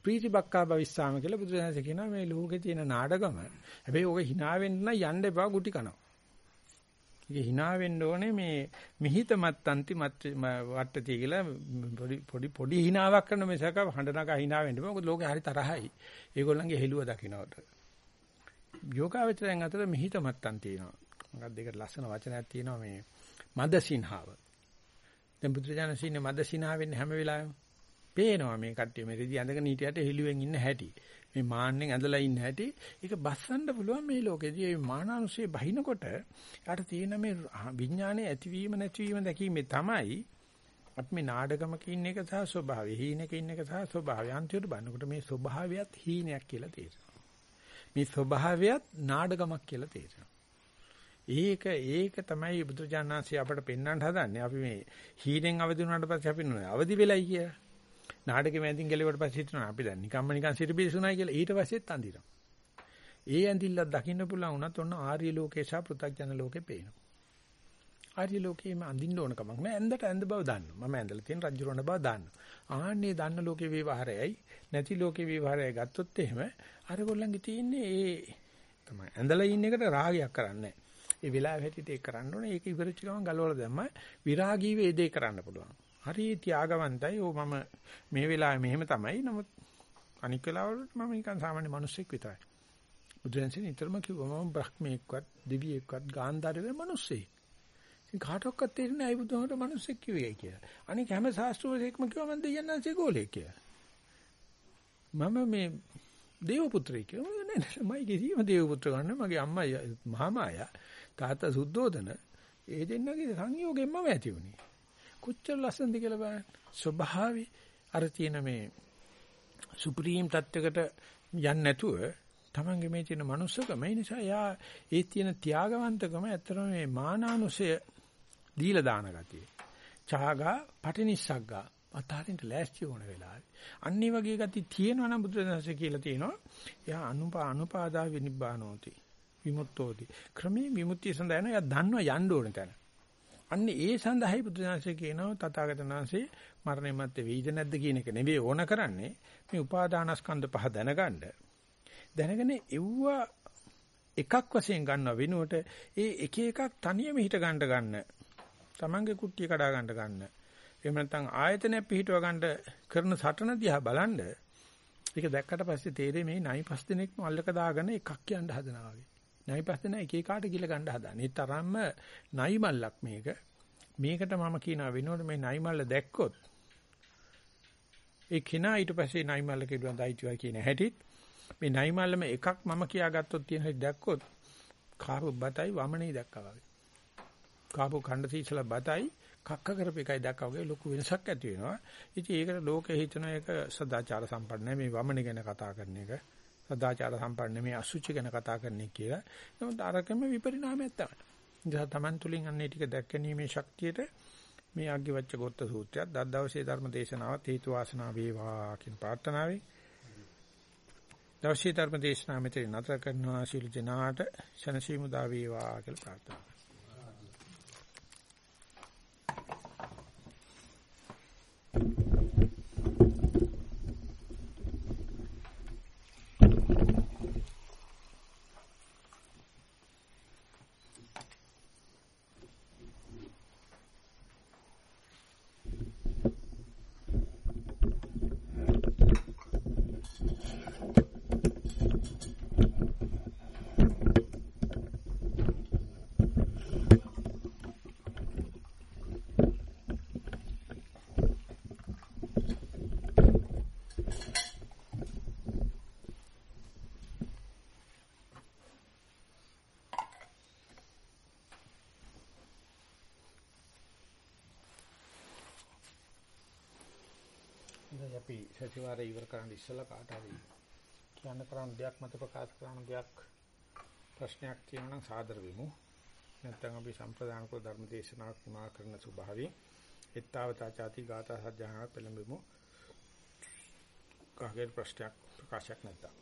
ප්‍රීති බක්කා භවිස්සාම කියලා බුදුසසුන කියනවා මේ ලෝකේ තියෙන නාඩගම. හැබැයි ඕක hina වෙන්න යන්න එපා ගුටි කනවා. ඒක hina වෙන්න ඕනේ මේ මිහිත මත්තන්ති මත් වට්ටතිය කියලා පොඩි පොඩි පොඩි hinaවක් කරන මේසක හඬනක hina වෙන්න බෑ. මොකද ලෝකේ හරි තරහයි. ඒගොල්ලන්ගේ හෙළුව දකින්නට. යෝගාවචරයන් අතර මිහිත මත්තන් තියෙනවා. මොකක්ද දෙකට ලස්සන වචනයක් තියෙනවා මේ මදසින්හාව. දැන් බුදුරජාණන් සීනේ මදසින්හා වෙන්නේ හැම වෙලාවෙම පේනවා මේ කට්ටිය මේ රෙදි ඇඳගෙන හිටියට හෙළුවෙන් ඉන්න හැටි. මේ මාන්නෙන් ඇඳලා ඉන්න හැටි. ඒක බස්සන්න පුළුවන් මේ ලෝකෙදී. මේ මානානුසේ බහිනකොට යාට තියෙන මේ විඥානයේ ඇතිවීම නැතිවීම දැකීමේ තමයි අපි මේ නාඩගමක ඉන්න එක සහ ස්වභාවය, හීනක ඉන්න එක සහ ස්වභාවය අන්තිමට බලනකොට මේ ස්වභාවයත් හීනයක් කියලා තේරෙනවා. මේ ස්වභාවයත් නාඩගමක් කියලා තේරෙනවා. ඒක ඒක තමයි බුදුජානනාංශය අපට පෙන්වන්න හදන්නේ. අපි මේ හීනෙන් අවදි වුණාට පස්සේ අපි නෝ අවදි වෙලයි කියලා. නාටකෙ මැදින් ගැලෙවට පස්සේ හිතනවා අපි දැන් නිකම්ම නිකන් සිරිබිරිසුණයි කියලා ඊට පස්සෙත් අඳිනවා. ඒ ඇඳිල්ලක් දකින්න පුළුවන් වුණත් ඔන්න ආර්ය ලෝකේ සහ පෘථග්ජන ලෝකේ පේනවා. ආර්ය ලෝකේම අඳින්න ඕන කමක් නෑ ඇඳට ඇඳ බව දන්නවා. මම ඇඳලා තියෙන රජුරණ බව දන්නවා. ආන්නේ දන්න ලෝකේ විවහාරයයි නැති ලෝකේ විවහාරයයි ගත්තොත් එහෙම අර ගොල්ලන්ගේ තියෙන්නේ ඒ තමයි ඇඳලා ඉන්න එකට රාගයක් කරන්නේ ඒ වෙලාව හැටියට ඒක කරන්න ඕනේ. ඒක ඉවරච්ච ගමන් ගලවලා දැම්ම විරාගී වේදේ කරන්න පුළුවන්. හරි ත්‍යාගවන්තයි. ඕ මම මේ වෙලාවේ මෙහෙම තමයි. නමුත් අනික් වෙලාවලට මම නිකන් සාමාන්‍ය මිනිස්සෙක් විතරයි. බුදුරජාණන් නිතරම කිව්වා මම බ්‍රහ්මීෙක්වත් දෙවියෙක්වත් ගාන්ධාරයේ මිනිස්සෙක්. ඉතින් කාටවත් තේරෙන්නේ නැහැ බුදුහාමට මිනිස්සෙක් කිව්වේ කියලා. අනික හැම ශාස්ත්‍රවේදෙක්ම කිව්වා මම දෙයයන්න්සේ ගෝලෙක් කියලා. මම මේ දේව පුත්‍රයෙක් කියලා. නෑ නෑ මම කිසිම දේව පුත්‍ර ගන්න මගේ අම්මා මහාමායා තාත්තා සුද්ධෝදන ඒ දෙන්නගේ සංයෝගයෙන්ම ඇති වුණේ. කොච්චර ලස්සනද කියලා බලන්න. ස්වභාවي අර තියෙන මේ සුප්‍රීම් තත්වයකට යන්නේ නැතුව තමන්ගේ මේ තියෙන මනුස්සකම ඒ නිසා යා ඒ තියෙන ත්‍යාගවන්තකම ඇත්තටම මේ මානානුසය දීලා දාන ගතිය. ඡාගා පටිනිස්සග්ගා අතාරින්ට ලෑස්ති වුණ වෙලාවේ. අන්නේ වගේ ගති තියෙනවා නම් බුදුරජාණන්සේ කියලා තියෙනවා. එයා අනුපා අනුපාදා විනිබ්බානෝති. විමුක්තෝති. ක්‍රමී විමුක්තිය සඳහා යනවා. එයා දන්නවා යන්න ඕන තැන. අන්න ඒ සඳහායි බුදුසසුන කියනවා තථාගතයන් වහන්සේ මරණය මැත්තේ වෙයිද නැද්ද කියන එක නෙවෙයි ඕන කරන්නේ මේ උපාදානස්කන්ධ පහ දැනගන්න. දැනගෙන එව්ව එකක් වශයෙන් ගන්නව වෙනුවට ඒ එක එකක් තනියම හිට ගන්න ගන්න. Tamange කුට්ටිය කඩා ගන්න ගන්න. එහෙම නැත්නම් ආයතනය පිහිටව ගන්න කරන සටන දිහා බලන්න ඒක දැක්කට පස්සේ තේරෙයි මේ නයි පස් දිනෙකම අල්ලක දාගෙන එකක් යන්න හදනවා වගේ. නයි පස් දෙනා එක එකාට ගිල ගන්න හදන. ඒ තරම්ම නයි මල්ලක් මේක. මේකට මම කියනවා වෙනකොට මේ නයිමල්ල දැක්කොත් ඒ කෙනා ඊට පස්සේ නයිමල්ල කෙරුවා දයිතිවා කියන හැටිත් මේ නයිමල්ලම එකක් මම කියාගත්තොත් තියෙන හැටි දැක්කොත් කාපු බතයි වමනේ දැක්කා වගේ. කාපු ඛණ්ඩ සීසල බතයි කක්ක කරපු එකයි දැක්කා වගේ ලොකු වෙනසක් ඇති වෙනවා. ඉතින් ඒකට ලෝකෙ හිතන එක සදාචාර සම්පන්න මේ වමනේ ගැන කතා කරන එක. සදාචාර සම්පන්න මේ අසුචි ගැන කතා කරන එක කියලා. නමුත් අරකම විපරිණාමයක් තමයි. නිසා Taman තුලින් අන්නේ ටික දැක්කීමේ ශක්තියට මේ අග්ගිවච්ඡ ගොත්ත සූත්‍රයත් දත් දවසේ ධර්ම දේශනාවත් හේතු වාසනා වේවා කියන ප්‍රාර්ථනාවයි. දවසේ ධර්ම දේශනාව මෙතන නතර කරනවා ශීල ජනාට ශනසීමුදා වේවා කියලා ප්‍රාර්ථනා ඉතින් අපි සතිವಾರය ඉවර කරන්න ඉස්සෙල්ලා කාට හරි කියන්න කරන්න දෙයක් මත ප්‍රකාශ කරන දෙයක් ප්‍රශ්නයක් තියෙනවා නම් සාදර වෙමු. නැත්නම් අපි සම්ප්‍රදාන කුල ධර්ම දේශනාවක් පුනා කරන ස්වභාවයෙන් එත්තාවතා ചാති ගාථා සජ්ජහා පෙළඹෙමු. කාගේ ප්‍රශ්නයක් ප්‍රකාශයක් නැත්නම්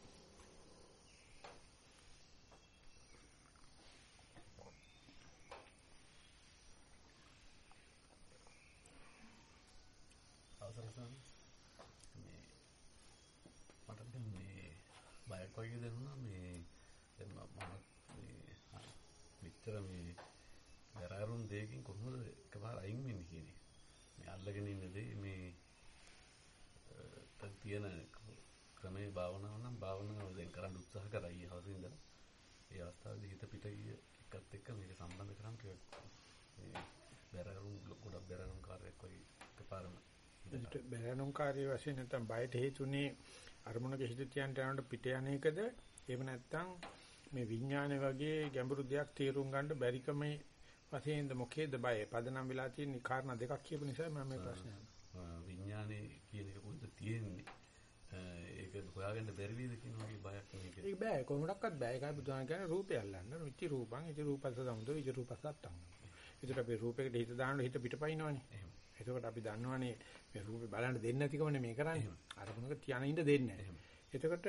අවසරයි විතර මේ වැරාරුම් දෙයකින් කොහොමද එකපාර අයින් වෙන්නේ කියන්නේ මේ අල්ලගෙන ඉන්න දේ මේ තත් තියෙන ක්‍රමේ භාවනාව නම් භාවනාව දැන් කරන්න උත්සාහ කරා ඊ හවසේ ඉඳලා. ඒ අවස්ථාවේදී හිත පිට ගිය එකත් එක්ක මේක සම්බන්ධ කරන් මේ බැරරුම් ගොඩක් බැරරුම් කාර්යයක් වගේ එකපාරම බැරරුම් කාර්ය වශයෙන් නැත්නම් බයට හේතුනේ අරමුණක හිත තියන්න යනකොට පිට යන එකද? එහෙම නැත්නම් මේ විඥානය වගේ ගැඹුරු දෙයක් තේරුම් ගන්න බැරිකමේ වශයෙන්ද මොකේද බය? පදනම් වෙලා තියෙන කාරණා දෙකක් කියපු නිසා මම මේ ප්‍රශ්නය විඥානේ කියන එක කොහෙද තියෙන්නේ? ඒක හොයාගන්න බැරි වේද කියන වගේ බයක් මේක. ඒක බෑ කොහොමඩක්වත් බෑ. ඒකයි බුදුහාම කියන්නේ රූපය අල්ලන්න. රුචි රූපං ඉති රූපස්ස සමුදෝ ඉති රූපස්ස අත්තං. ඒකට අපි රූපයකට හිත දාන්න හිත පිටපයින්නවනේ. එතකොට අපි දන්නවනේ මේ රූපේ බලන්න දෙන්නේ නැතිකමනේ මේ කරන්නේ. අරමුණක තියන ඉඳ දෙන්නේ නැහැ. එතකොට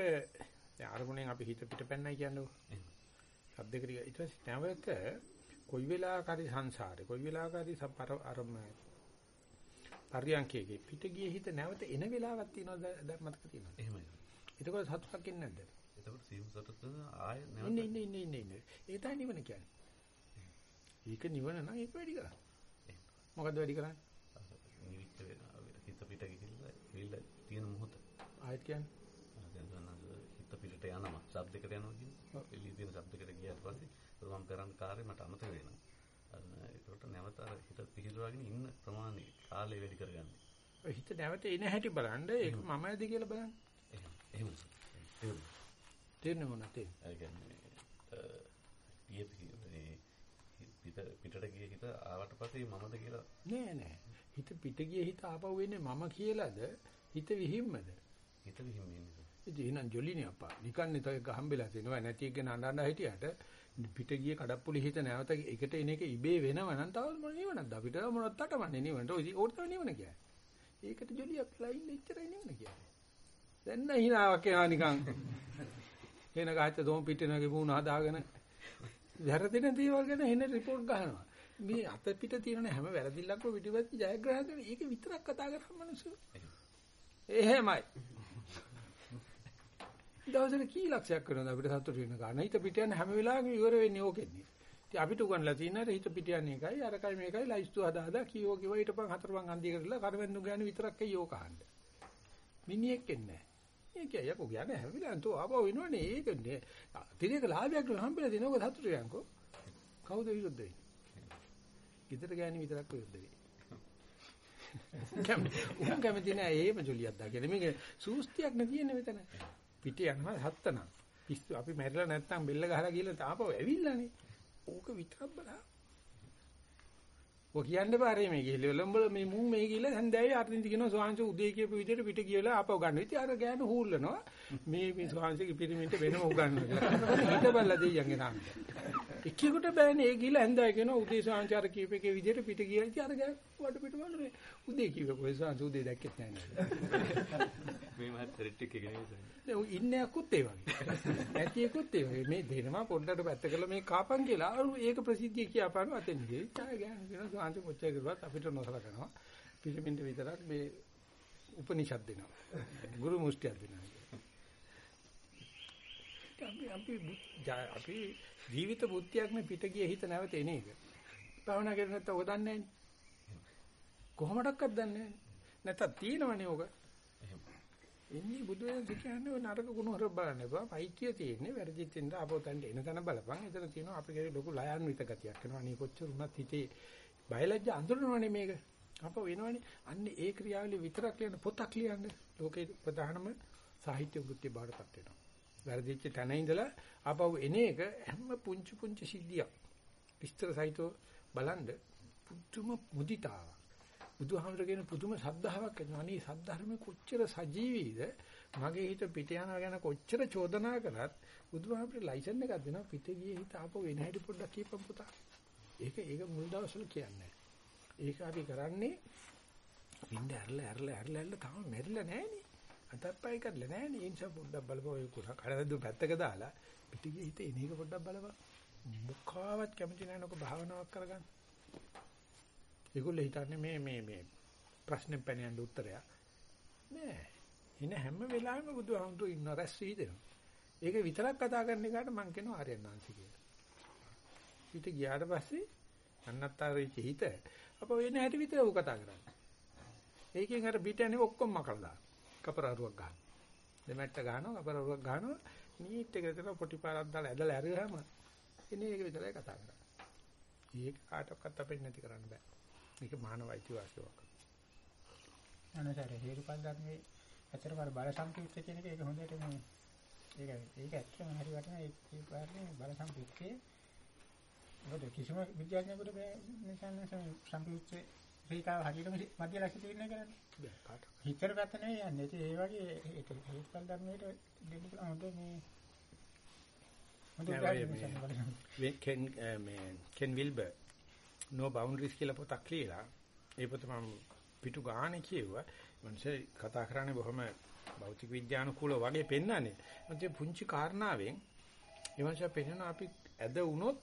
දැන් අරමුණෙන් අපි හිත පිටපැන්නයි කියන්නේ. සද්දකට ඊට පස්සේ නැවත කොයි වෙලාවකරි සංසාරේ කොයි වෙලාවකරි සපර අරම පරියන්කේගේ පිට ගියේ හිත නැවත එන වෙලාවක් තියෙනවද මතක තියෙනවද? එහෙමයි. එතකොට සතුටක් එන්නේ නැද්ද? එතකොට සීම සතුට ආය නැවත ඉන්නේ ඉන්නේ ඉන්නේ ඉන්නේ. ඒ තමයි නිවන කියන්නේ. ඒක නිවන නම් ඒක වැඩි කරා. මොකද්ද වැඩි කරන්නේ? තියෙන මොහොත. ආයෙත් කියන්නේ දැන් හිත පිටට යනවා. ශබ්දයකට යනවා කියන්නේ. එළිය තියෙන ශබ්දයකට ගියාට පස්සේ මම කරන්න කාර්යය මට අමතක වෙනවා. ඒකට නැවත අර හිත පිහිටුවාගෙන ඉන්න ප්‍රමාණය කාලය වැඩි කරගන්න. හිත නැවත එන හැටි බලන්න ඒක මමද කියලා බලන්න. එහෙම. එහෙම. තේරෙන්නේ මොනවද? ඒ කියන්නේ පිට පිටට ගිය හිත ආවට පස්සේ මමද කියලා නෑ නෑ. හිත පිට ගිය හිත ආපහු වෙන්නේ මම කියලාද හිත විහිම්මද? හිත විහිම්මේ නේද? ඉතින් එහෙනම් ජොලිනේ අප්පා. නිකන් නිතක හම්බෙලා තිනවා නැති එක නඩන්න හිටියට පිට ගිය කඩප්පුලි හිත නැවත එකට එන එක ඉබේ වෙනව නම් තව මොන නිවනක්ද අපිට මොනවත් තටමන්නේ නිවනට. ඔය ඕක තමයි නිවන කියන්නේ. ඒකට ජොලියක් ලයින් එච්චරයි නිවන කියන්නේ. දැන් නම් හිනාවක් එනවා නිකන්. එන ගහච්ච දොම් පිටිනගේ වුණ හදාගෙන වැරදෙන දේවල් ගැන එන රිපෝට් ගහනවා. මේ අත පිට තියෙන හැම වැරදිල්ලක්ම පිටිපස්ස ජයග්‍රහණ කරන ඒක විතරක් කතා කරන මිනිස්සු. එහෙමයි. දවසට කී ලක්ෂයක් කරනවද අපිට සතුට වෙන ගන්න. හිත පිට යන හැම වෙලාවෙම ඉවර වෙන්නේ ඕකෙන්නේ. ඉතින් අපිට උගන්ලා තියෙන හිත පිට යන එකයි අරකයි මේකයි ලයිස්තු හදා හදා කීවෝ කිව්ව ඊටපන් හතරපන් අන්දිය කරලා කරවෙන්නු ගෑනු විතරක් අයියෝ කහන්න. මිනිහෙක් එන්නේ නැහැ. ඒක යකෝ කියන්නේ හැම වෙලාවෙම තෝ ආපහු එනවනේ ඒකනේ. තිරේක ලාභයක් හම්බෙලා දෙනවක සතුට යන්කෝ. කවුද විරුද්ධ වෙන්නේ? ගෙදර ගෑණි විතරක් විරුද්ධ වෙයි. උන් කැමති නෑ එහෙම ජොලියක් දාගෙන මේක සූස්තියක් නේ තියෙන්නේ මෙතන. පිට යනවා හත්තන. පිස්සු අපි මැරිලා නැත්තම් බෙල්ල ගහලා ගිහලා තාපව ඇවිල්ලානේ. ඕක විතරක් බලන්න. ඔය කියන්න බාරේ මේ ගිහලා ලොම්බල මේ මුන් මේ ගිහලා හන්දෑවේ අරින්දි කියනවා සෝංශ උදේ කියපු විදිහට පිට ගිහලා ආපහු ගන්න. ඉතින් අර ගෑනු හූල්ලනවා. මේ මේ සෝංශගේ පිරිමින්ට වෙනම උගන්වනවා. හිත බලලා දෙයියන්ගේ නාමය. එක්කෙකුට බෑනේ ඒ ගිහලා හන්දෑවේ කියනවා උදේ සෝංශ අර කීපේකේ විදිහට පිට ගියා. ඉතින් අර ගෑනු වඩ පිට බලන්නේ. උදේ කිව්ව කොයි සෝංශ උදේ දැක්කෙත් නැහැ මේ මහත් රෙට් එක. නේද? ඉන්නේ අකුත් ඒ වගේ. නැති එකුත් ඒ වගේ. මේ දෙනවා පොඩ්ඩට පැත්ත කරලා මේ කාපන් කියලා අර ඒක ප්‍රසිද්ධිය කියපාන අතෙන් ගියේ. ඡාය ගෑනු කියන සෝංශ කොච්චර කරුවත් අපිට නොසලකනවා. පිළිමින්ට විතරක් මේ උපනිෂද් දෙනවා. ගුරු මුස්තියක් දෙනවා. අපි අපි අපි ජීවිත බුද්ධියක් මේ පිට ගිය හිත නැවත එන එක. භාවනා කරේ නැත්නම් ඔක දන්නේ නැහැ. කොහොමඩක්වත් දන්නේ නැහැ. නැත්තම් තියෙනවනේ ඔක. එහෙම. එන්නේ බුදුන් කියන්නේ ඔය නරක ගුණ හොර බලන්න එපා. පයිච්චිය තියෙන්නේ වැරදිත් ඉඳ ආපෝතන්ට එන තැන බලපන්. එතන තියෙනවා අපි කෙරේ ලොකු ලයාන්විත ගතියක් වෙනවා. අනේ කොච්චර උනත් හිතේ බයලජ්ජ අඳුරනවනේ මේක. අපෝ වෙනවනේ. අන්න ඒ ක්‍රියාවලිය විතරක් ලියන පොතක් ලියන්න. ලෝකේ ප්‍රධානම සාහිත්‍ය වෘත්තිය බාරපත් වෙනවා. වැරදිච්ච තැන ඉඳලා ආපහු එන එක හැම පුංචි පුංචි සිද්ධියක්. විස්තර සහිතව බලන්න පුදුම මුදිතාවක්. බුදුහාමරගෙන පුදුම සද්ධාාවක් එනවා. අනේ සද්ධර්මයේ කොච්චර සජීවීද? මගේ හිත පිට යනවා ගැන කොච්චර චෝදනා කරත් බුදුහාමරේ ලයිසන් එකක් දෙනවා පිට ගියේ හිත ආපහු එන හැටි පොඩ්ඩක් කියපන් පුතා. ඒක ඒක මුල් දවස්වල කියන්නේ. ඒක අපි කරන්නේ වින්ද ඇරලා ඇරලා ඇරලා ඇරලා තාම මැරිලා නැහනේ. අතප්පයි කරලා නැහනේ. ඒ නිසා පොඩ්ඩක් බලපුවා ඔය කුණ කඩදු පැත්තක දාලා පිට ගියේ හිත එන එක පොඩ්ඩක් බලපන්. මුඛාවත් කැමති නැහැ නෝක භාවනාවක් කරගන්න. ඒගොල්ලෝ හිතන්නේ මේ මේ මේ ප්‍රශ්නෙන් පැන යන්න උත්තරයක් නෑ. ඉන හැම වෙලාවෙම බුදුහාමුදුරු ඉන්න රැස් වීදෙනවා. ඒක විතරක් කතා කරන එකට මම කියනවා ආර්යනාංශ කියලා. හිත ගියාට පස්සේ අන්නත්තර වෙච්ච හිත අප වෙන හැටි විතර උ කතා කරන්නේ. ඒකෙන් අර පිට යන්නේ ඔක්කොම මකලා දාන. කපරාරුවක් ගන්න. දෙමැට්ට ගන්නවා කපරාරුවක් ගන්නවා නීට් එක විතර පොටි පාරක් දාලා ඇදලා ඇරුවාම එන්නේ ඒක විතරයි කතා කරන්නේ. ඒක කාටවත් අපෙන් නැති කරන්න බෑ. මේක මානව අයිතිවාසිකමක්. අනසාර හේතුඵල ධර්මයේ ඇත්තටම අර බල සම්ප්‍රයුක්ත කියන එක ඒක හොඳට මේ ඒක ඒක ඇත්තම හරි වටිනා ඒ ඒ පාරේ බල සම්ප්‍රයුක්තේ මොකද කිසිම විද්‍යාඥයෙකුට බෑ නිසන්න සම්ප්‍රයුක්ත රේඛාව හරියටම ලක්ෂ්‍ය තියෙන කරන්නේ බෑ කාට. හිතර පැත්ත නෙවෙයි යන්නේ ඒ වගේ ඒක හේතුඵල ධර්මයට දෙන්න පුළුවන් හොඳ මේ කෙන් විල්බර් no boundaries කියලා පොතක් ලියලා ඒ පොත මම පිටු ගානේ කියුවා. මනුෂ්‍ය කතා කරන්නේ බොහොම භෞතික විද්‍යානුකූල වගේ පෙන්වන්නේ. මත පුංචි කාරණාවෙන් ඒ මනුෂ්‍ය පෙන්වන අපි ඇද වුණොත්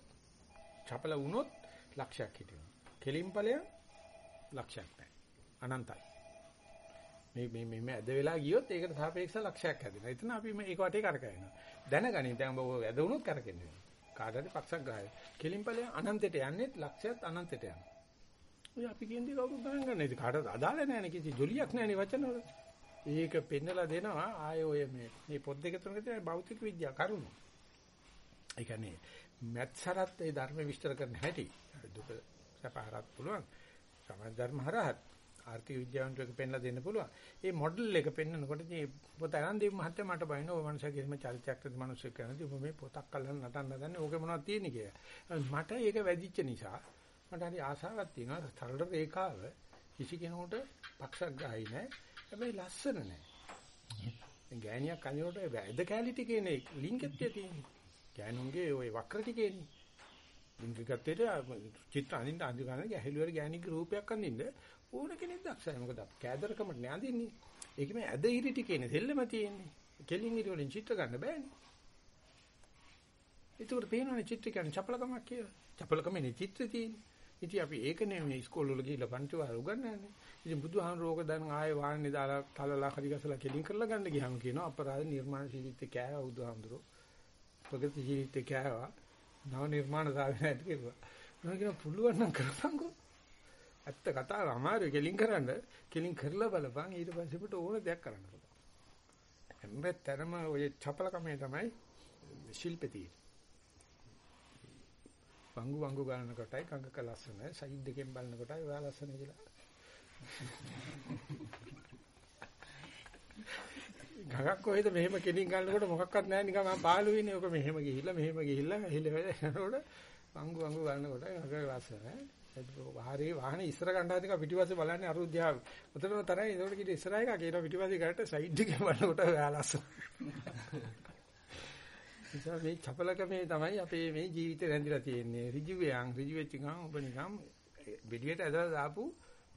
චපල වුණොත් ලක්ෂයක් හිටිනවා. කෙලින් ඵලය ලක්ෂයක් නැහැ. අනන්තයි. මේ මේ මේ මේ ඇද වෙලා ගියොත් ඒකට සාපේක්ෂව ලක්ෂයක් හැදෙනවා. එතන අපි මේ ඒක වටේ කරකැවෙනවා. දැනගනින් දැන් ඔබ ඇද වුණොත් කරකෙන්නේ. කාට හරි පක්ෂග්‍රාහය. කෙලින් ඵලය අනන්තයට යන්නේ ලක්ෂයත් අනන්තයට යනවා. ඔය අපි කියන්නේ කවුරුත් ගණන් ගන්න. ඒක කාටවත් අදාළ නැහැ නේ කිසි ජොලියක් නැහැ නේ වචන වල. ඒක පෙන්නලා දෙනවා ආය ඔය මේ මේ පොත් දෙක තුනක තියෙන භෞතික විද්‍යා කරුණු. ඒ කියන්නේ මැත්සරත් ඒ ධර්ම විස්තර කරන්න හැටි. දුක සපහරත් පුළුවන්. සමාජ ධර්ම හරහත් ආර්ථික විද්‍යාවන්ට පෙන්නලා දෙන්න පුළුවන්. ඒ මොඩල් එක පෙන්නකොට මේ පොත අරන් දෙමු මහත්තයා මට බයින ඔය මනුස්සයා කිසිම චරිතයක් නැති මිනිස්සෙක් කරනදී ඔබ මේ පොතක් අල්ලන්න නටන්න හදන්නේ ඕකේ මොනවද තියෙන්නේ කියලා. මට ඒක වැදිච්ච නිසා මට හරි ආසාවක් තියෙනවා සරල රේඛාව කිසි කෙනෙකුට පක්ෂග්‍රාහී නැහැ. හැබැයි ලස්සන නැහැ. දැන් ගෑණියක් අනිවට වැද කැලිටි කියන ලින්ක් එකක් තියෙන්නේ. ගෑනුන්ගේ ওই වක්‍ර ටිකේනේ. ලින්ක් එකත් චිත්‍ර අඳින්න අඳි ගන්න ගැහැලුවර ගෑණික රූපයක් අඳින්න ඕන කෙනෙක් දක්ෂයි. මොකද කෑදරකමට නෑ අඳින්නේ. ඒකම ඇද ඉරි ටිකේනේ දෙල්ලම තියෙන්නේ. කෙලින් ඉරි වලින් චිත්‍ර ගන්න බෑනේ. ඒකට පේනවනේ චිත්‍ර කියන්නේ චපලකමක් කියලා. චපලකමනේ චිත්‍ර තියෙන්නේ. ඉතින් අපි ඒක නෙමෙයි ඉස්කෝල වල ගිහිල්ලා පන්ති වාර උගන්වන්නේ. ඉතින් බුදුහාමුදුරුවෝ ඕක දැන් ආයේ වාහනේ දාලා තලලා හරි ගසලා කෙලින් කරලා ගන්න ගියාම කියනවා අපරාධ නිර්මාණ ජීවිතේ කෑවා බුදුහාමුදුරුවෝ. ප්‍රගති ජීවිතේ කෑවා. නව නිර්මාණ සාධනයට කිව්වා. මම කියන පුළුවන් නම් කරපන්කෝ. ඇත්ත කතාව අමාරුයි කෙලින් කරන්න. කෙලින් කරලා බලපන් ඊට පස්සේ අපිට ඕන දෙයක් කරන්න පුළුවන්. හැමතැනම ඔය චපලකමේ තමයි ශිල්පේ තියෙන්නේ. වංගු වංගු ගන්න කොටයි කංගක ලස්සන සයිඩ් දෙකෙන් බලන කොටයි ඔයා ලස්සන කියලා. ගගක් කොහෙද මෙහෙම කෙලින් ගන්නකොට මොකක්වත් නැහැ නිකන් මම පාළු වෙන්නේ. ඔක මෙහෙම ගිහිල්ලා මෙහෙම ගිහිල්ලා හිල යනකොට වංගු වංගු ගන්නකොට ගගක ලස්සන. වාහනේ වාහනේ ඉස්සර ගන්න හදන පිටිපස්සේ බලන්නේ අරුද්‍යාව. උතනම තරයි ඒකට කිව්ව ඉස්සර එක කියනවා පිටිපස්සේ කරට සයිඩ් එකේ බලනකොට ඔයා ලස්සන. නිසා මේ චපලකමේ තමයි අපේ මේ ජීවිතේ රැඳිලා තියෙන්නේ. ඍජුවයන් ඍජු වෙච්ච ගමන් ඔබ නිකම් බෙඩියට ඇදලා දාපු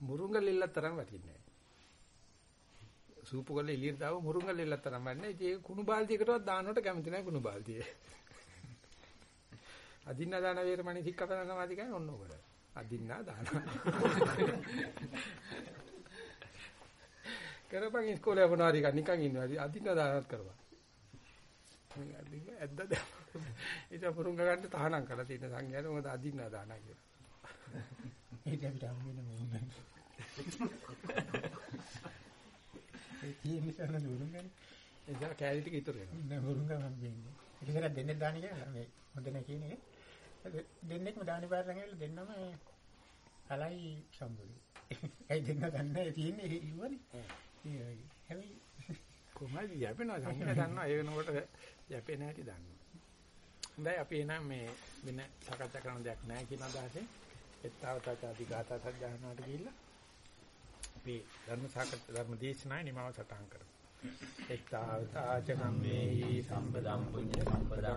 මුරුංග ලෙල්ලක් තරම් වටින්නේ නැහැ. සූපු කරලා එළියට දාව මුරුංග ලෙල්ලක් තරම් වටින්නේ. ඉතින් ඒ කුණු බාල්දියකටවත් දාන්නට කැමති නැහැ කුණු බාල්දිය. අදින්න දාන වේරමණී සික්කපන සමාධි කියන්නේ ඔන්න ඔකට. අදින්නා දාන. කරපන් ඉස්කෝලේ වුණාරි නිකන් ඉන්නවා. අදින්න දානත් කරපන්. ඇද්ද ඊට පුරුංග ගන්න තහනම් කරලා තියෙන සංඝයාට මොකද අදින්න දාන කියලා. ඒක අපිට හම් වෙන මොන්නේ. ඒ තියෙන නිසා නේද උරුංගනේ. එදා කැලේ ටික ඉතුරු වෙනවා. නෑ උරුංග මම දෙන්නේ. ඒක සර දෙන්නේ දාන කියලා මේ හොඳ නැහැ කියන එක. දෙන්නෙක්ම දානි පාරෙන් ඇවිල්ලා දෙන්නම කලයි සම්බුලි. ඒ දෙන්න ගන්න තියෙන්නේ ඉවනේ. ඒ හැබැයි කොහමද යැපෙනවා සංඝයා දන්නවා ඒ වෙනකොට යැපෙන හැටි දන්නවා. හොඳයි අපි එනම් මේ වෙන සාකච්ඡා කරන දෙයක් නැහැ කියන අදහසෙන් එත්තාවතාචාදි ගාථා සජ්ජායනාට ගිහිල්ලා අපි ධර්ම සාකච්ඡා ධර්ම දේශනාවේ නිමාව සටහන් කරමු. එත්තාවතාච කම්මේහි සම්පදම් පුඤ්ඤ සම්පදම්